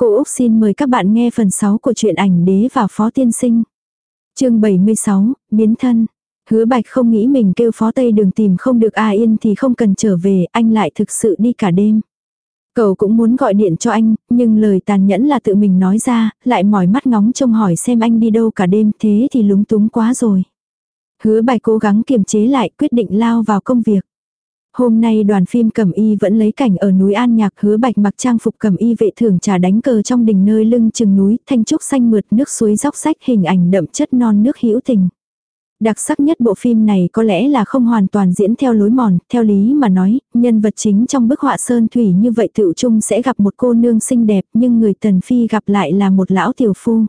Cô Úc xin mời các bạn nghe phần 6 của truyện ảnh đế và phó tiên sinh. chương 76, biến thân. Hứa bạch không nghĩ mình kêu phó tây đường tìm không được A Yên thì không cần trở về, anh lại thực sự đi cả đêm. Cậu cũng muốn gọi điện cho anh, nhưng lời tàn nhẫn là tự mình nói ra, lại mỏi mắt ngóng trông hỏi xem anh đi đâu cả đêm thế thì lúng túng quá rồi. Hứa bạch cố gắng kiềm chế lại quyết định lao vào công việc. Hôm nay đoàn phim cẩm y vẫn lấy cảnh ở núi An Nhạc hứa bạch mặc trang phục cẩm y vệ thưởng trà đánh cờ trong đỉnh nơi lưng chừng núi, thanh trúc xanh mượt nước suối dốc sách hình ảnh đậm chất non nước hữu tình. Đặc sắc nhất bộ phim này có lẽ là không hoàn toàn diễn theo lối mòn, theo lý mà nói, nhân vật chính trong bức họa sơn thủy như vậy tựu trung sẽ gặp một cô nương xinh đẹp nhưng người tần phi gặp lại là một lão tiểu phu.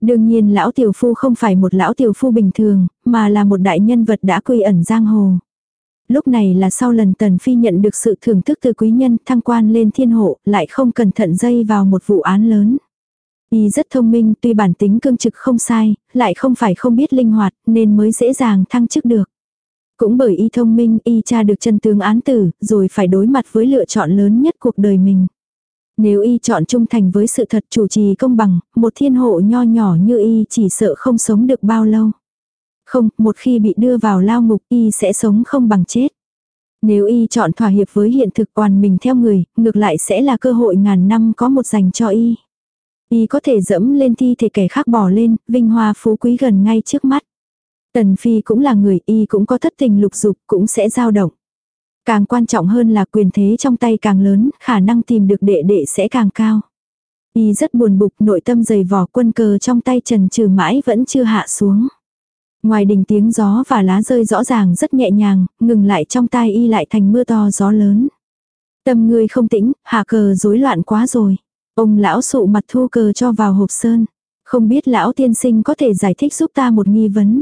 Đương nhiên lão tiểu phu không phải một lão tiểu phu bình thường, mà là một đại nhân vật đã quy ẩn giang hồ. Lúc này là sau lần tần phi nhận được sự thưởng thức từ quý nhân thăng quan lên thiên hộ, lại không cẩn thận dây vào một vụ án lớn. Y rất thông minh tuy bản tính cương trực không sai, lại không phải không biết linh hoạt nên mới dễ dàng thăng chức được. Cũng bởi y thông minh y tra được chân tướng án tử rồi phải đối mặt với lựa chọn lớn nhất cuộc đời mình. Nếu y chọn trung thành với sự thật chủ trì công bằng, một thiên hộ nho nhỏ như y chỉ sợ không sống được bao lâu. Không, một khi bị đưa vào lao ngục y sẽ sống không bằng chết. Nếu y chọn thỏa hiệp với hiện thực toàn mình theo người, ngược lại sẽ là cơ hội ngàn năm có một dành cho y. Y có thể dẫm lên thi thể kẻ khác bỏ lên, vinh hoa phú quý gần ngay trước mắt. Tần Phi cũng là người y cũng có thất tình lục dục cũng sẽ dao động. Càng quan trọng hơn là quyền thế trong tay càng lớn, khả năng tìm được đệ đệ sẽ càng cao. Y rất buồn bực nội tâm dày vỏ quân cờ trong tay trần trừ mãi vẫn chưa hạ xuống. Ngoài đình tiếng gió và lá rơi rõ ràng rất nhẹ nhàng, ngừng lại trong tai y lại thành mưa to gió lớn. Tâm ngươi không tĩnh, hạ cờ rối loạn quá rồi. Ông lão sụ mặt thu cờ cho vào hộp sơn. Không biết lão tiên sinh có thể giải thích giúp ta một nghi vấn.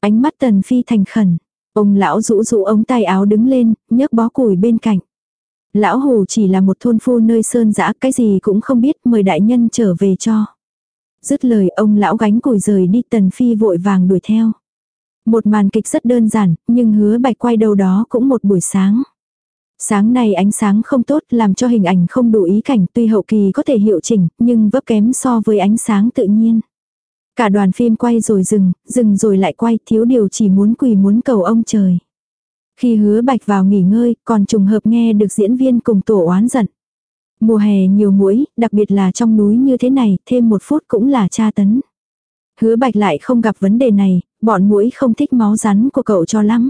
Ánh mắt tần phi thành khẩn. Ông lão rũ rũ ống tay áo đứng lên, nhấc bó củi bên cạnh. Lão hù chỉ là một thôn phu nơi sơn dã cái gì cũng không biết mời đại nhân trở về cho. Dứt lời ông lão gánh củi rời đi tần phi vội vàng đuổi theo. Một màn kịch rất đơn giản, nhưng hứa bạch quay đầu đó cũng một buổi sáng. Sáng nay ánh sáng không tốt làm cho hình ảnh không đủ ý cảnh tuy hậu kỳ có thể hiệu chỉnh nhưng vấp kém so với ánh sáng tự nhiên. Cả đoàn phim quay rồi dừng, dừng rồi lại quay thiếu điều chỉ muốn quỳ muốn cầu ông trời. Khi hứa bạch vào nghỉ ngơi còn trùng hợp nghe được diễn viên cùng tổ oán giận. Mùa hè nhiều muỗi, đặc biệt là trong núi như thế này, thêm một phút cũng là tra tấn. Hứa bạch lại không gặp vấn đề này, bọn muỗi không thích máu rắn của cậu cho lắm.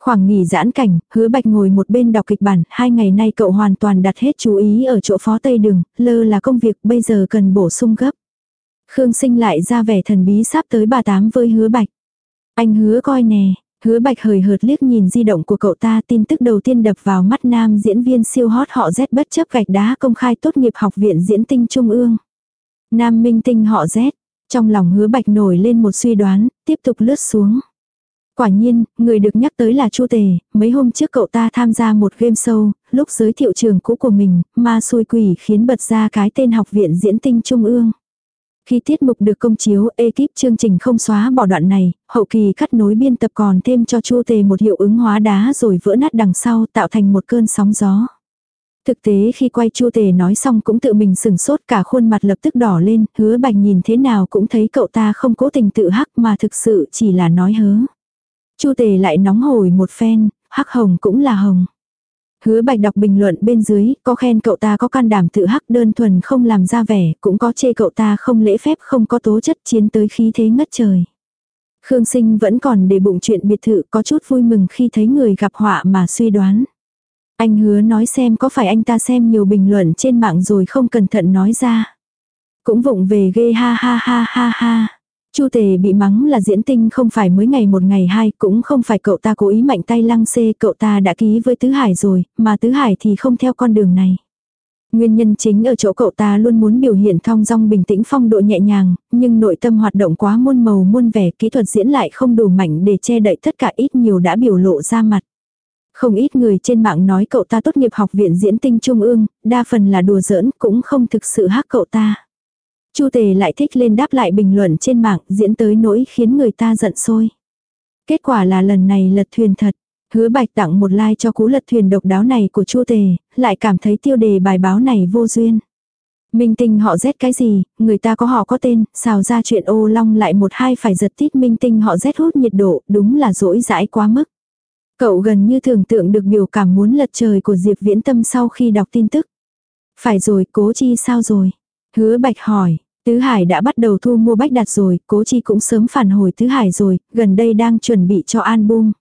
Khoảng nghỉ giãn cảnh, hứa bạch ngồi một bên đọc kịch bản, hai ngày nay cậu hoàn toàn đặt hết chú ý ở chỗ phó tây đường, lơ là công việc bây giờ cần bổ sung gấp. Khương sinh lại ra vẻ thần bí sắp tới bà tám với hứa bạch. Anh hứa coi nè, hứa bạch hời hợt liếc nhìn di động của cậu ta tin tức đầu tiên đập vào mắt nam diễn viên siêu hot họ Z bất chấp gạch đá công khai tốt nghiệp học viện diễn tinh trung ương. Nam minh tinh họ Z, trong lòng hứa bạch nổi lên một suy đoán, tiếp tục lướt xuống. Quả nhiên, người được nhắc tới là Chu Tề, mấy hôm trước cậu ta tham gia một game show, lúc giới thiệu trường cũ của mình, ma xui quỷ khiến bật ra cái tên học viện diễn tinh trung ương. Khi tiết mục được công chiếu, ekip chương trình không xóa bỏ đoạn này, hậu kỳ cắt nối biên tập còn thêm cho Chu Tề một hiệu ứng hóa đá rồi vỡ nát đằng sau tạo thành một cơn sóng gió. Thực tế khi quay Chu Tề nói xong cũng tự mình sừng sốt cả khuôn mặt lập tức đỏ lên, hứa bạch nhìn thế nào cũng thấy cậu ta không cố tình tự hắc mà thực sự chỉ là nói hớ. Chu tề lại nóng hổi một phen, hắc hồng cũng là hồng. Hứa bạch đọc bình luận bên dưới, có khen cậu ta có can đảm tự hắc đơn thuần không làm ra vẻ, cũng có chê cậu ta không lễ phép không có tố chất chiến tới khí thế ngất trời. Khương sinh vẫn còn để bụng chuyện biệt thự có chút vui mừng khi thấy người gặp họa mà suy đoán. Anh hứa nói xem có phải anh ta xem nhiều bình luận trên mạng rồi không cẩn thận nói ra. Cũng vụng về ghê ha ha ha ha ha. Chu tề bị mắng là diễn tinh không phải mới ngày một ngày hai, cũng không phải cậu ta cố ý mạnh tay lăng xê, cậu ta đã ký với Tứ Hải rồi, mà Tứ Hải thì không theo con đường này. Nguyên nhân chính ở chỗ cậu ta luôn muốn biểu hiện thong dong bình tĩnh phong độ nhẹ nhàng, nhưng nội tâm hoạt động quá muôn màu muôn vẻ, kỹ thuật diễn lại không đủ mạnh để che đậy tất cả ít nhiều đã biểu lộ ra mặt. Không ít người trên mạng nói cậu ta tốt nghiệp học viện diễn tinh trung ương, đa phần là đùa giỡn, cũng không thực sự hắc cậu ta. Chu tề lại thích lên đáp lại bình luận trên mạng diễn tới nỗi khiến người ta giận sôi. Kết quả là lần này lật thuyền thật. Hứa bạch tặng một like cho cú lật thuyền độc đáo này của chu tề, lại cảm thấy tiêu đề bài báo này vô duyên. Minh tinh họ rét cái gì, người ta có họ có tên, xào ra chuyện ô long lại một hai phải giật tít minh tinh họ rét hút nhiệt độ, đúng là dỗi dãi quá mức. Cậu gần như tưởng tượng được biểu cảm muốn lật trời của Diệp Viễn Tâm sau khi đọc tin tức. Phải rồi, cố chi sao rồi? Hứa Bạch hỏi, Tứ Hải đã bắt đầu thu mua bách đạt rồi, cố chi cũng sớm phản hồi Tứ Hải rồi, gần đây đang chuẩn bị cho album.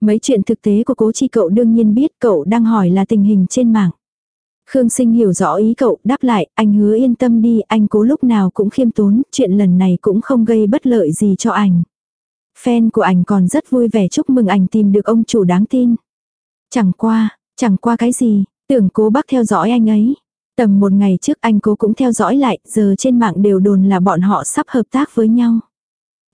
Mấy chuyện thực tế của cố chi cậu đương nhiên biết cậu đang hỏi là tình hình trên mạng. Khương Sinh hiểu rõ ý cậu, đáp lại, anh hứa yên tâm đi, anh cố lúc nào cũng khiêm tốn, chuyện lần này cũng không gây bất lợi gì cho anh. Fan của anh còn rất vui vẻ chúc mừng anh tìm được ông chủ đáng tin. Chẳng qua, chẳng qua cái gì, tưởng cố bác theo dõi anh ấy. Tầm một ngày trước anh cố cũng theo dõi lại, giờ trên mạng đều đồn là bọn họ sắp hợp tác với nhau.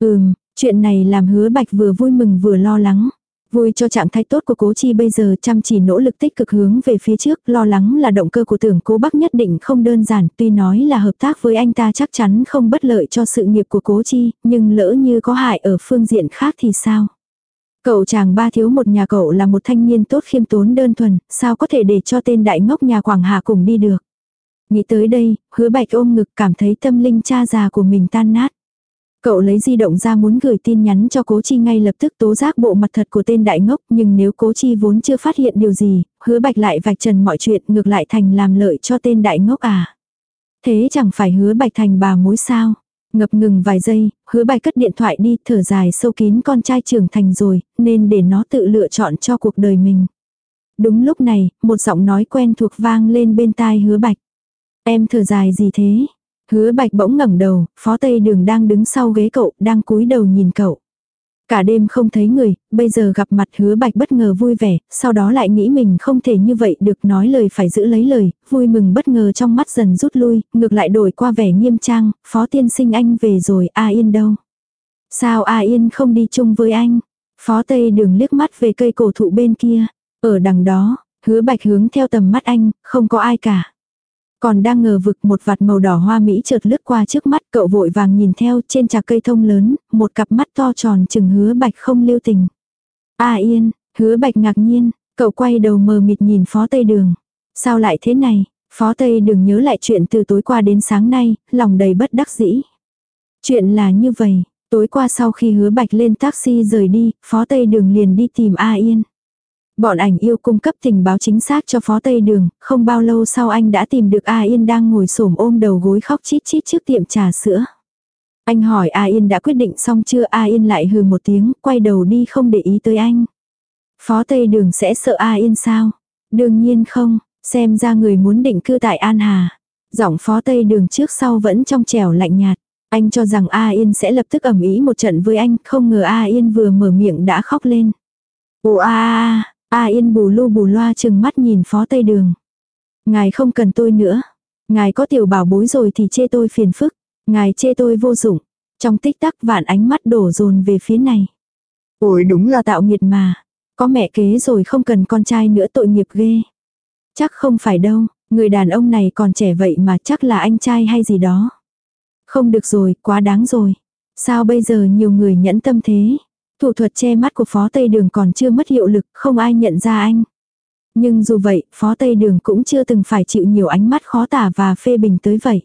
Ừm, chuyện này làm hứa bạch vừa vui mừng vừa lo lắng. Vui cho trạng thái tốt của cố chi bây giờ chăm chỉ nỗ lực tích cực hướng về phía trước, lo lắng là động cơ của tưởng cố bắc nhất định không đơn giản, tuy nói là hợp tác với anh ta chắc chắn không bất lợi cho sự nghiệp của cố chi, nhưng lỡ như có hại ở phương diện khác thì sao? Cậu chàng ba thiếu một nhà cậu là một thanh niên tốt khiêm tốn đơn thuần, sao có thể để cho tên đại ngốc nhà Quảng Hà cùng đi được? Nghĩ tới đây, hứa bạch ôm ngực cảm thấy tâm linh cha già của mình tan nát. Cậu lấy di động ra muốn gửi tin nhắn cho cố chi ngay lập tức tố giác bộ mặt thật của tên đại ngốc nhưng nếu cố chi vốn chưa phát hiện điều gì, hứa bạch lại vạch trần mọi chuyện ngược lại thành làm lợi cho tên đại ngốc à. Thế chẳng phải hứa bạch thành bà mối sao. Ngập ngừng vài giây, hứa bạch cất điện thoại đi thở dài sâu kín con trai trưởng thành rồi, nên để nó tự lựa chọn cho cuộc đời mình. Đúng lúc này, một giọng nói quen thuộc vang lên bên tai hứa bạch. Em thở dài gì thế? Hứa bạch bỗng ngẩng đầu, phó tây đường đang đứng sau ghế cậu, đang cúi đầu nhìn cậu. Cả đêm không thấy người, bây giờ gặp mặt hứa bạch bất ngờ vui vẻ, sau đó lại nghĩ mình không thể như vậy được nói lời phải giữ lấy lời, vui mừng bất ngờ trong mắt dần rút lui, ngược lại đổi qua vẻ nghiêm trang, phó tiên sinh anh về rồi, A Yên đâu? Sao A Yên không đi chung với anh? Phó Tây đường liếc mắt về cây cổ thụ bên kia, ở đằng đó, hứa bạch hướng theo tầm mắt anh, không có ai cả. Còn đang ngờ vực một vạt màu đỏ hoa mỹ chợt lướt qua trước mắt cậu vội vàng nhìn theo trên trà cây thông lớn, một cặp mắt to tròn chừng hứa bạch không lưu tình. A yên, hứa bạch ngạc nhiên, cậu quay đầu mờ mịt nhìn phó tây đường. Sao lại thế này? Phó tây đường nhớ lại chuyện từ tối qua đến sáng nay, lòng đầy bất đắc dĩ. Chuyện là như vậy, tối qua sau khi hứa bạch lên taxi rời đi, phó tây đường liền đi tìm A yên. Bọn ảnh yêu cung cấp tình báo chính xác cho phó Tây Đường, không bao lâu sau anh đã tìm được A Yên đang ngồi xổm ôm đầu gối khóc chít chít trước tiệm trà sữa. Anh hỏi A Yên đã quyết định xong chưa A Yên lại hừ một tiếng, quay đầu đi không để ý tới anh. Phó Tây Đường sẽ sợ A Yên sao? Đương nhiên không, xem ra người muốn định cư tại An Hà. Giọng Phó Tây Đường trước sau vẫn trong trẻo lạnh nhạt. Anh cho rằng A Yên sẽ lập tức ẩm ý một trận với anh, không ngờ A Yên vừa mở miệng đã khóc lên. Ồ a a, Yên bù lu bù loa chừng mắt nhìn phó tây đường. Ngài không cần tôi nữa. Ngài có tiểu bảo bối rồi thì chê tôi phiền phức. Ngài chê tôi vô dụng. Trong tích tắc vạn ánh mắt đổ dồn về phía này. Ôi đúng là tạo nghiệt mà. Có mẹ kế rồi không cần con trai nữa tội nghiệp ghê. Chắc không phải đâu, người đàn ông này còn trẻ vậy mà chắc là anh trai hay gì đó. Không được rồi, quá đáng rồi. Sao bây giờ nhiều người nhẫn tâm thế? Thủ thuật che mắt của Phó Tây Đường còn chưa mất hiệu lực, không ai nhận ra anh. Nhưng dù vậy, Phó Tây Đường cũng chưa từng phải chịu nhiều ánh mắt khó tả và phê bình tới vậy.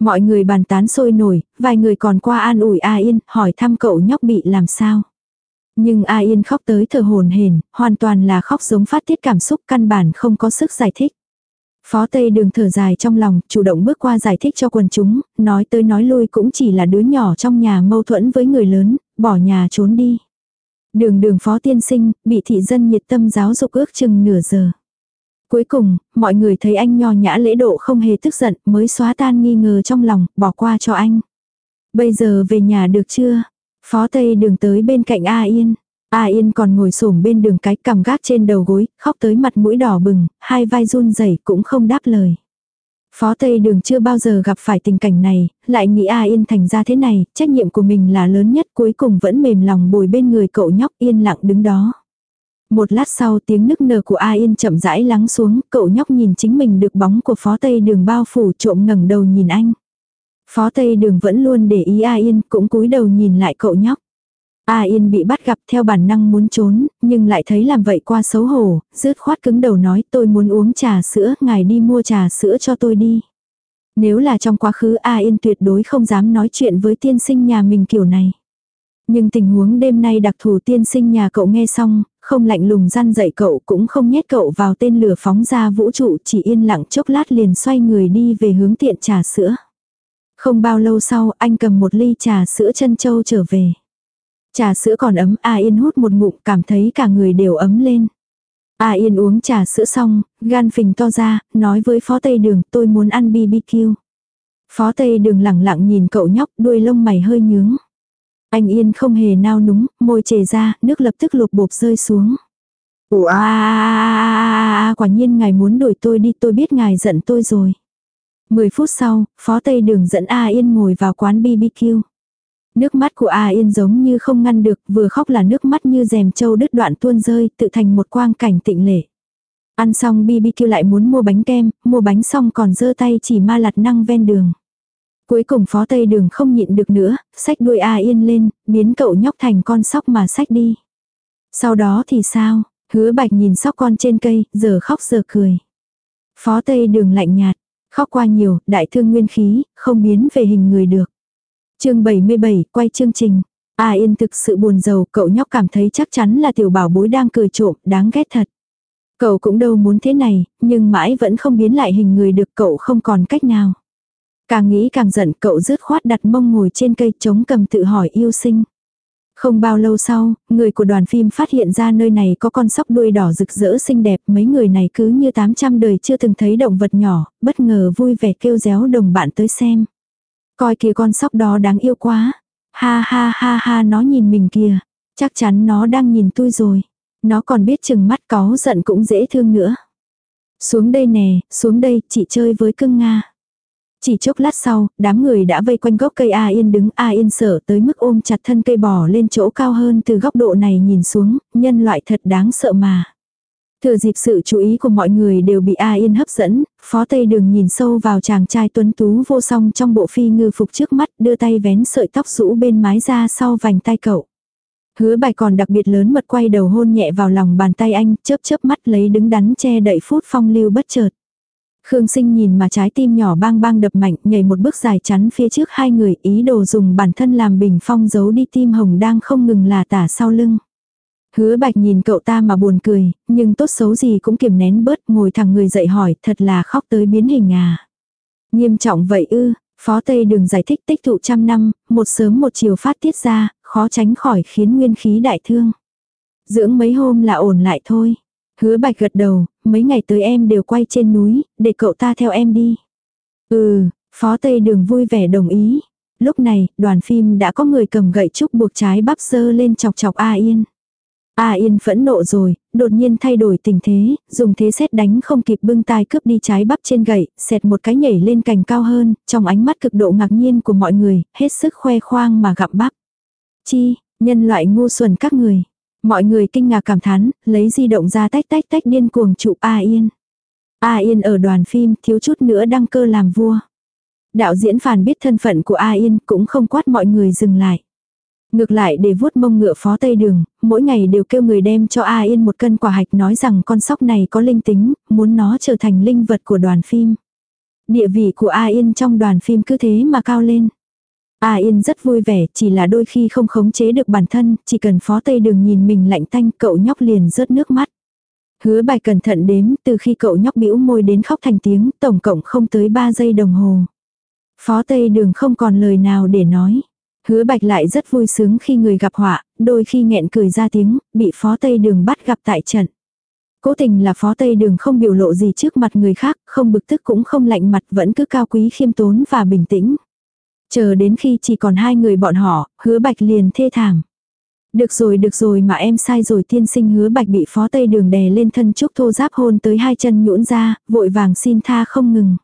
Mọi người bàn tán sôi nổi, vài người còn qua an ủi A Yên, hỏi thăm cậu nhóc bị làm sao. Nhưng A Yên khóc tới thở hồn hển, hoàn toàn là khóc giống phát tiết cảm xúc căn bản không có sức giải thích. Phó Tây Đường thở dài trong lòng, chủ động bước qua giải thích cho quần chúng, nói tới nói lui cũng chỉ là đứa nhỏ trong nhà mâu thuẫn với người lớn, bỏ nhà trốn đi. Đường đường phó tiên sinh, bị thị dân nhiệt tâm giáo dục ước chừng nửa giờ. Cuối cùng, mọi người thấy anh nho nhã lễ độ không hề tức giận, mới xóa tan nghi ngờ trong lòng, bỏ qua cho anh. Bây giờ về nhà được chưa? Phó Tây đường tới bên cạnh A Yên. A Yên còn ngồi xổm bên đường cái cầm gác trên đầu gối, khóc tới mặt mũi đỏ bừng, hai vai run rẩy cũng không đáp lời. Phó Tây Đường chưa bao giờ gặp phải tình cảnh này, lại nghĩ A Yên thành ra thế này, trách nhiệm của mình là lớn nhất cuối cùng vẫn mềm lòng bồi bên người cậu nhóc yên lặng đứng đó. Một lát sau tiếng nức nở của A Yên chậm rãi lắng xuống, cậu nhóc nhìn chính mình được bóng của Phó Tây Đường bao phủ trộm ngẩng đầu nhìn anh. Phó Tây Đường vẫn luôn để ý A Yên, cũng cúi đầu nhìn lại cậu nhóc. A Yên bị bắt gặp theo bản năng muốn trốn, nhưng lại thấy làm vậy qua xấu hổ, rứt khoát cứng đầu nói tôi muốn uống trà sữa, ngài đi mua trà sữa cho tôi đi. Nếu là trong quá khứ A Yên tuyệt đối không dám nói chuyện với tiên sinh nhà mình kiểu này. Nhưng tình huống đêm nay đặc thù tiên sinh nhà cậu nghe xong, không lạnh lùng răn dậy cậu cũng không nhét cậu vào tên lửa phóng ra vũ trụ chỉ yên lặng chốc lát liền xoay người đi về hướng tiện trà sữa. Không bao lâu sau anh cầm một ly trà sữa chân châu trở về. Trà sữa còn ấm A Yên hút một ngụm cảm thấy cả người đều ấm lên. A Yên uống trà sữa xong, gan phình to ra, nói với Phó Tây Đường tôi muốn ăn BBQ. Phó Tây Đường lẳng lặng nhìn cậu nhóc đuôi lông mày hơi nhướng. Anh Yên không hề nao núng, môi chề ra, nước lập tức lột bột rơi xuống. Ủa à, quả nhiên ngài muốn đuổi tôi đi tôi biết ngài giận tôi rồi. Mười phút sau, Phó Tây Đường dẫn A Yên ngồi vào quán BBQ. Nước mắt của A Yên giống như không ngăn được, vừa khóc là nước mắt như rèm châu đứt đoạn tuôn rơi, tự thành một quang cảnh tịnh lệ. Ăn xong BBQ lại muốn mua bánh kem, mua bánh xong còn giơ tay chỉ ma lạt năng ven đường. Cuối cùng phó tây đường không nhịn được nữa, sách đuôi A Yên lên, biến cậu nhóc thành con sóc mà sách đi. Sau đó thì sao, hứa bạch nhìn sóc con trên cây, giờ khóc giờ cười. Phó tây đường lạnh nhạt, khóc qua nhiều, đại thương nguyên khí, không biến về hình người được chương 77, quay chương trình. A Yên thực sự buồn giàu, cậu nhóc cảm thấy chắc chắn là tiểu bảo bối đang cười trộm, đáng ghét thật. Cậu cũng đâu muốn thế này, nhưng mãi vẫn không biến lại hình người được cậu không còn cách nào. Càng nghĩ càng giận cậu rứt khoát đặt mông ngồi trên cây chống cầm tự hỏi yêu sinh. Không bao lâu sau, người của đoàn phim phát hiện ra nơi này có con sóc đuôi đỏ rực rỡ xinh đẹp. Mấy người này cứ như 800 đời chưa từng thấy động vật nhỏ, bất ngờ vui vẻ kêu réo đồng bạn tới xem. Coi kìa con sóc đó đáng yêu quá. Ha ha ha ha nó nhìn mình kìa. Chắc chắn nó đang nhìn tôi rồi. Nó còn biết chừng mắt có giận cũng dễ thương nữa. Xuống đây nè, xuống đây, chị chơi với cưng Nga. Chỉ chốc lát sau, đám người đã vây quanh gốc cây A Yên đứng A Yên sợ tới mức ôm chặt thân cây bò lên chỗ cao hơn từ góc độ này nhìn xuống, nhân loại thật đáng sợ mà. Thừa dịp sự chú ý của mọi người đều bị A Yên hấp dẫn, phó tây đường nhìn sâu vào chàng trai tuấn tú vô song trong bộ phi ngư phục trước mắt đưa tay vén sợi tóc rũ bên mái ra sau vành tay cậu. Hứa bài còn đặc biệt lớn mật quay đầu hôn nhẹ vào lòng bàn tay anh, chớp chớp mắt lấy đứng đắn che đậy phút phong lưu bất chợt. Khương sinh nhìn mà trái tim nhỏ bang bang đập mạnh, nhảy một bước dài chắn phía trước hai người, ý đồ dùng bản thân làm bình phong giấu đi tim hồng đang không ngừng là tả sau lưng. Hứa bạch nhìn cậu ta mà buồn cười, nhưng tốt xấu gì cũng kiềm nén bớt, ngồi thẳng người dậy hỏi, thật là khóc tới biến hình à. Nghiêm trọng vậy ư, phó tây đừng giải thích tích tụ trăm năm, một sớm một chiều phát tiết ra, khó tránh khỏi khiến nguyên khí đại thương. Dưỡng mấy hôm là ổn lại thôi. Hứa bạch gật đầu, mấy ngày tới em đều quay trên núi, để cậu ta theo em đi. Ừ, phó tây đường vui vẻ đồng ý. Lúc này, đoàn phim đã có người cầm gậy trúc buộc trái bắp sơ lên chọc chọc A Yên. A Yên phẫn nộ rồi, đột nhiên thay đổi tình thế, dùng thế xét đánh không kịp bưng tay cướp đi trái bắp trên gậy, xẹt một cái nhảy lên cành cao hơn, trong ánh mắt cực độ ngạc nhiên của mọi người, hết sức khoe khoang mà gặm bắp. Chi, nhân loại ngu xuẩn các người. Mọi người kinh ngạc cảm thán, lấy di động ra tách tách tách điên cuồng chụp A Yên. A Yên ở đoàn phim thiếu chút nữa đăng cơ làm vua. Đạo diễn phàn biết thân phận của A Yên cũng không quát mọi người dừng lại. Ngược lại để vuốt mông ngựa phó tây đường, mỗi ngày đều kêu người đem cho A Yên một cân quả hạch nói rằng con sóc này có linh tính, muốn nó trở thành linh vật của đoàn phim. Địa vị của A Yên trong đoàn phim cứ thế mà cao lên. A Yên rất vui vẻ, chỉ là đôi khi không khống chế được bản thân, chỉ cần phó tây đường nhìn mình lạnh tanh cậu nhóc liền rớt nước mắt. Hứa bài cẩn thận đếm, từ khi cậu nhóc bĩu môi đến khóc thành tiếng, tổng cộng không tới 3 giây đồng hồ. Phó tây đường không còn lời nào để nói. Hứa bạch lại rất vui sướng khi người gặp họa, đôi khi nghẹn cười ra tiếng, bị phó tây đường bắt gặp tại trận. Cố tình là phó tây đường không biểu lộ gì trước mặt người khác, không bực tức cũng không lạnh mặt vẫn cứ cao quý khiêm tốn và bình tĩnh. Chờ đến khi chỉ còn hai người bọn họ, hứa bạch liền thê thảm. Được rồi được rồi mà em sai rồi tiên sinh hứa bạch bị phó tây đường đè lên thân trúc thô giáp hôn tới hai chân nhũn ra, vội vàng xin tha không ngừng.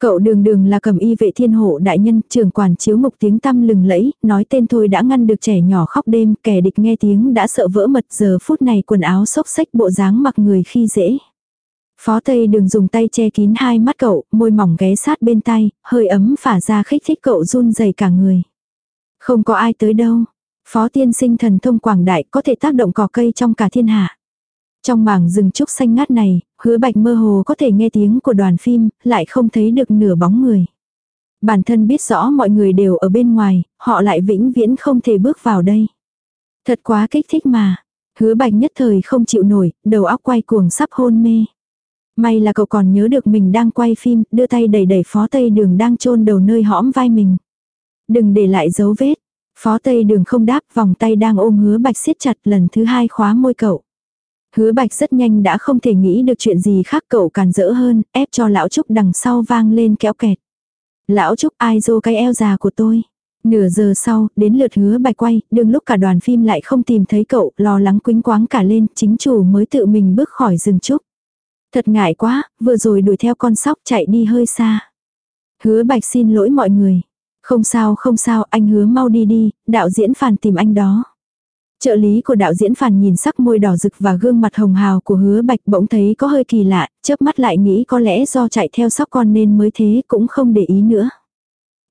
Cậu đường đường là cầm y vệ thiên hộ đại nhân, trưởng quản chiếu mục tiếng tăm lừng lẫy, nói tên thôi đã ngăn được trẻ nhỏ khóc đêm, kẻ địch nghe tiếng đã sợ vỡ mật giờ phút này quần áo xốc xách bộ dáng mặc người khi dễ. Phó Tây đường dùng tay che kín hai mắt cậu, môi mỏng ghé sát bên tay, hơi ấm phả ra khích thích cậu run rẩy cả người. Không có ai tới đâu. Phó tiên sinh thần thông quảng đại có thể tác động cỏ cây trong cả thiên hạ. Trong mảng rừng trúc xanh ngát này, hứa bạch mơ hồ có thể nghe tiếng của đoàn phim, lại không thấy được nửa bóng người. Bản thân biết rõ mọi người đều ở bên ngoài, họ lại vĩnh viễn không thể bước vào đây. Thật quá kích thích mà. Hứa bạch nhất thời không chịu nổi, đầu óc quay cuồng sắp hôn mê. May là cậu còn nhớ được mình đang quay phim, đưa tay đẩy đẩy phó tây đường đang chôn đầu nơi hõm vai mình. Đừng để lại dấu vết. Phó tây đường không đáp vòng tay đang ôm hứa bạch siết chặt lần thứ hai khóa môi cậu. Hứa bạch rất nhanh đã không thể nghĩ được chuyện gì khác cậu càn rỡ hơn, ép cho lão Trúc đằng sau vang lên kéo kẹt. Lão Trúc ai dô cái eo già của tôi. Nửa giờ sau, đến lượt hứa bạch quay, đương lúc cả đoàn phim lại không tìm thấy cậu, lo lắng quính quáng cả lên, chính chủ mới tự mình bước khỏi rừng trúc. Thật ngại quá, vừa rồi đuổi theo con sóc chạy đi hơi xa. Hứa bạch xin lỗi mọi người. Không sao không sao, anh hứa mau đi đi, đạo diễn phàn tìm anh đó. Trợ lý của đạo diễn phàn nhìn sắc môi đỏ rực và gương mặt hồng hào của hứa bạch bỗng thấy có hơi kỳ lạ, chớp mắt lại nghĩ có lẽ do chạy theo sóc con nên mới thế cũng không để ý nữa.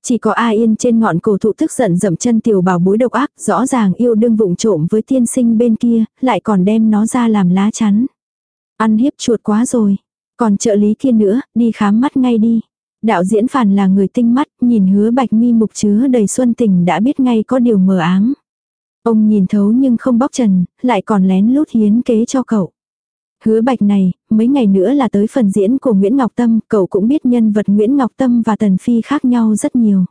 Chỉ có A Yên trên ngọn cổ thụ tức giận dậm chân tiểu bảo bối độc ác, rõ ràng yêu đương vụng trộm với tiên sinh bên kia, lại còn đem nó ra làm lá chắn. Ăn hiếp chuột quá rồi. Còn trợ lý kia nữa, đi khám mắt ngay đi. Đạo diễn phản là người tinh mắt, nhìn hứa bạch mi mục chứa đầy xuân tình đã biết ngay có điều mờ ám. Ông nhìn thấu nhưng không bóc trần, lại còn lén lút hiến kế cho cậu. Hứa bạch này, mấy ngày nữa là tới phần diễn của Nguyễn Ngọc Tâm, cậu cũng biết nhân vật Nguyễn Ngọc Tâm và Tần Phi khác nhau rất nhiều.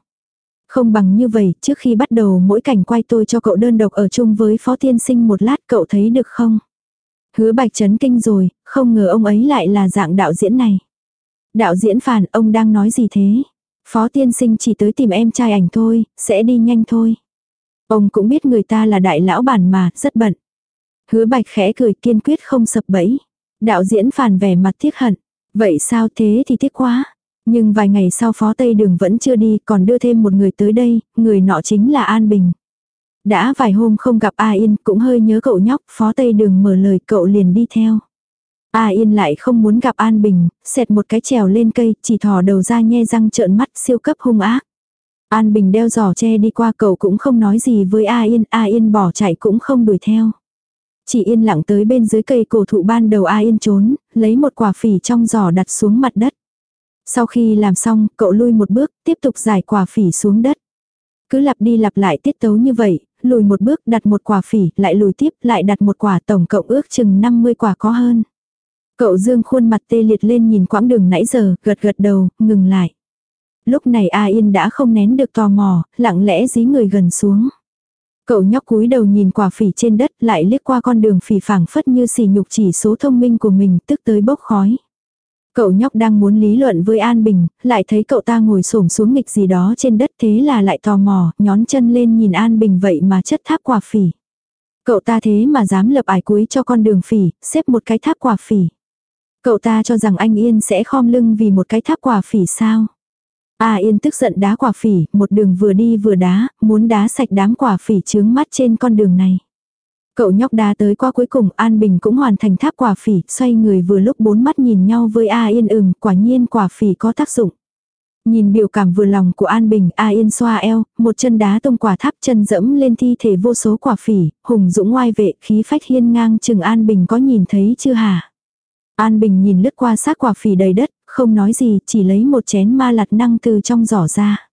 Không bằng như vậy, trước khi bắt đầu mỗi cảnh quay tôi cho cậu đơn độc ở chung với Phó Tiên Sinh một lát cậu thấy được không? Hứa bạch chấn kinh rồi, không ngờ ông ấy lại là dạng đạo diễn này. Đạo diễn phản, ông đang nói gì thế? Phó Tiên Sinh chỉ tới tìm em trai ảnh thôi, sẽ đi nhanh thôi. Ông cũng biết người ta là đại lão bản mà, rất bận. Hứa bạch khẽ cười kiên quyết không sập bẫy. Đạo diễn phản vẻ mặt tiếc hận. Vậy sao thế thì tiếc quá. Nhưng vài ngày sau phó Tây Đường vẫn chưa đi còn đưa thêm một người tới đây, người nọ chính là An Bình. Đã vài hôm không gặp A Yên cũng hơi nhớ cậu nhóc, phó Tây Đường mở lời cậu liền đi theo. A Yên lại không muốn gặp An Bình, xẹt một cái trèo lên cây, chỉ thò đầu ra nhe răng trợn mắt siêu cấp hung ác. An Bình đeo giỏ che đi qua cậu cũng không nói gì với A Yên, A Yên bỏ chạy cũng không đuổi theo. Chỉ yên lặng tới bên dưới cây cổ thụ ban đầu A Yên trốn, lấy một quả phỉ trong giỏ đặt xuống mặt đất. Sau khi làm xong, cậu lui một bước, tiếp tục giải quả phỉ xuống đất. Cứ lặp đi lặp lại tiết tấu như vậy, lùi một bước đặt một quả phỉ, lại lùi tiếp, lại đặt một quả tổng cộng ước chừng 50 quả có hơn. Cậu dương khuôn mặt tê liệt lên nhìn quãng đường nãy giờ, gật gật đầu, ngừng lại. Lúc này A Yên đã không nén được tò mò, lặng lẽ dí người gần xuống. Cậu nhóc cúi đầu nhìn quả phỉ trên đất lại liếc qua con đường phỉ phẳng phất như xỉ nhục chỉ số thông minh của mình tức tới bốc khói. Cậu nhóc đang muốn lý luận với An Bình, lại thấy cậu ta ngồi xổm xuống nghịch gì đó trên đất thế là lại tò mò, nhón chân lên nhìn An Bình vậy mà chất tháp quả phỉ. Cậu ta thế mà dám lập ải cuối cho con đường phỉ, xếp một cái tháp quả phỉ. Cậu ta cho rằng anh Yên sẽ khom lưng vì một cái tháp quả phỉ sao. A Yên tức giận đá quả phỉ, một đường vừa đi vừa đá, muốn đá sạch đám quả phỉ trướng mắt trên con đường này. Cậu nhóc đá tới qua cuối cùng An Bình cũng hoàn thành tháp quả phỉ, xoay người vừa lúc bốn mắt nhìn nhau với A Yên ừm, quả nhiên quả phỉ có tác dụng. Nhìn biểu cảm vừa lòng của An Bình, A Yên xoa eo, một chân đá tung quả tháp chân dẫm lên thi thể vô số quả phỉ, hùng dũng ngoai vệ, khí phách hiên ngang chừng An Bình có nhìn thấy chưa hả? An Bình nhìn lướt qua xác quả phỉ đầy đất, không nói gì, chỉ lấy một chén ma lạt năng từ trong giỏ ra.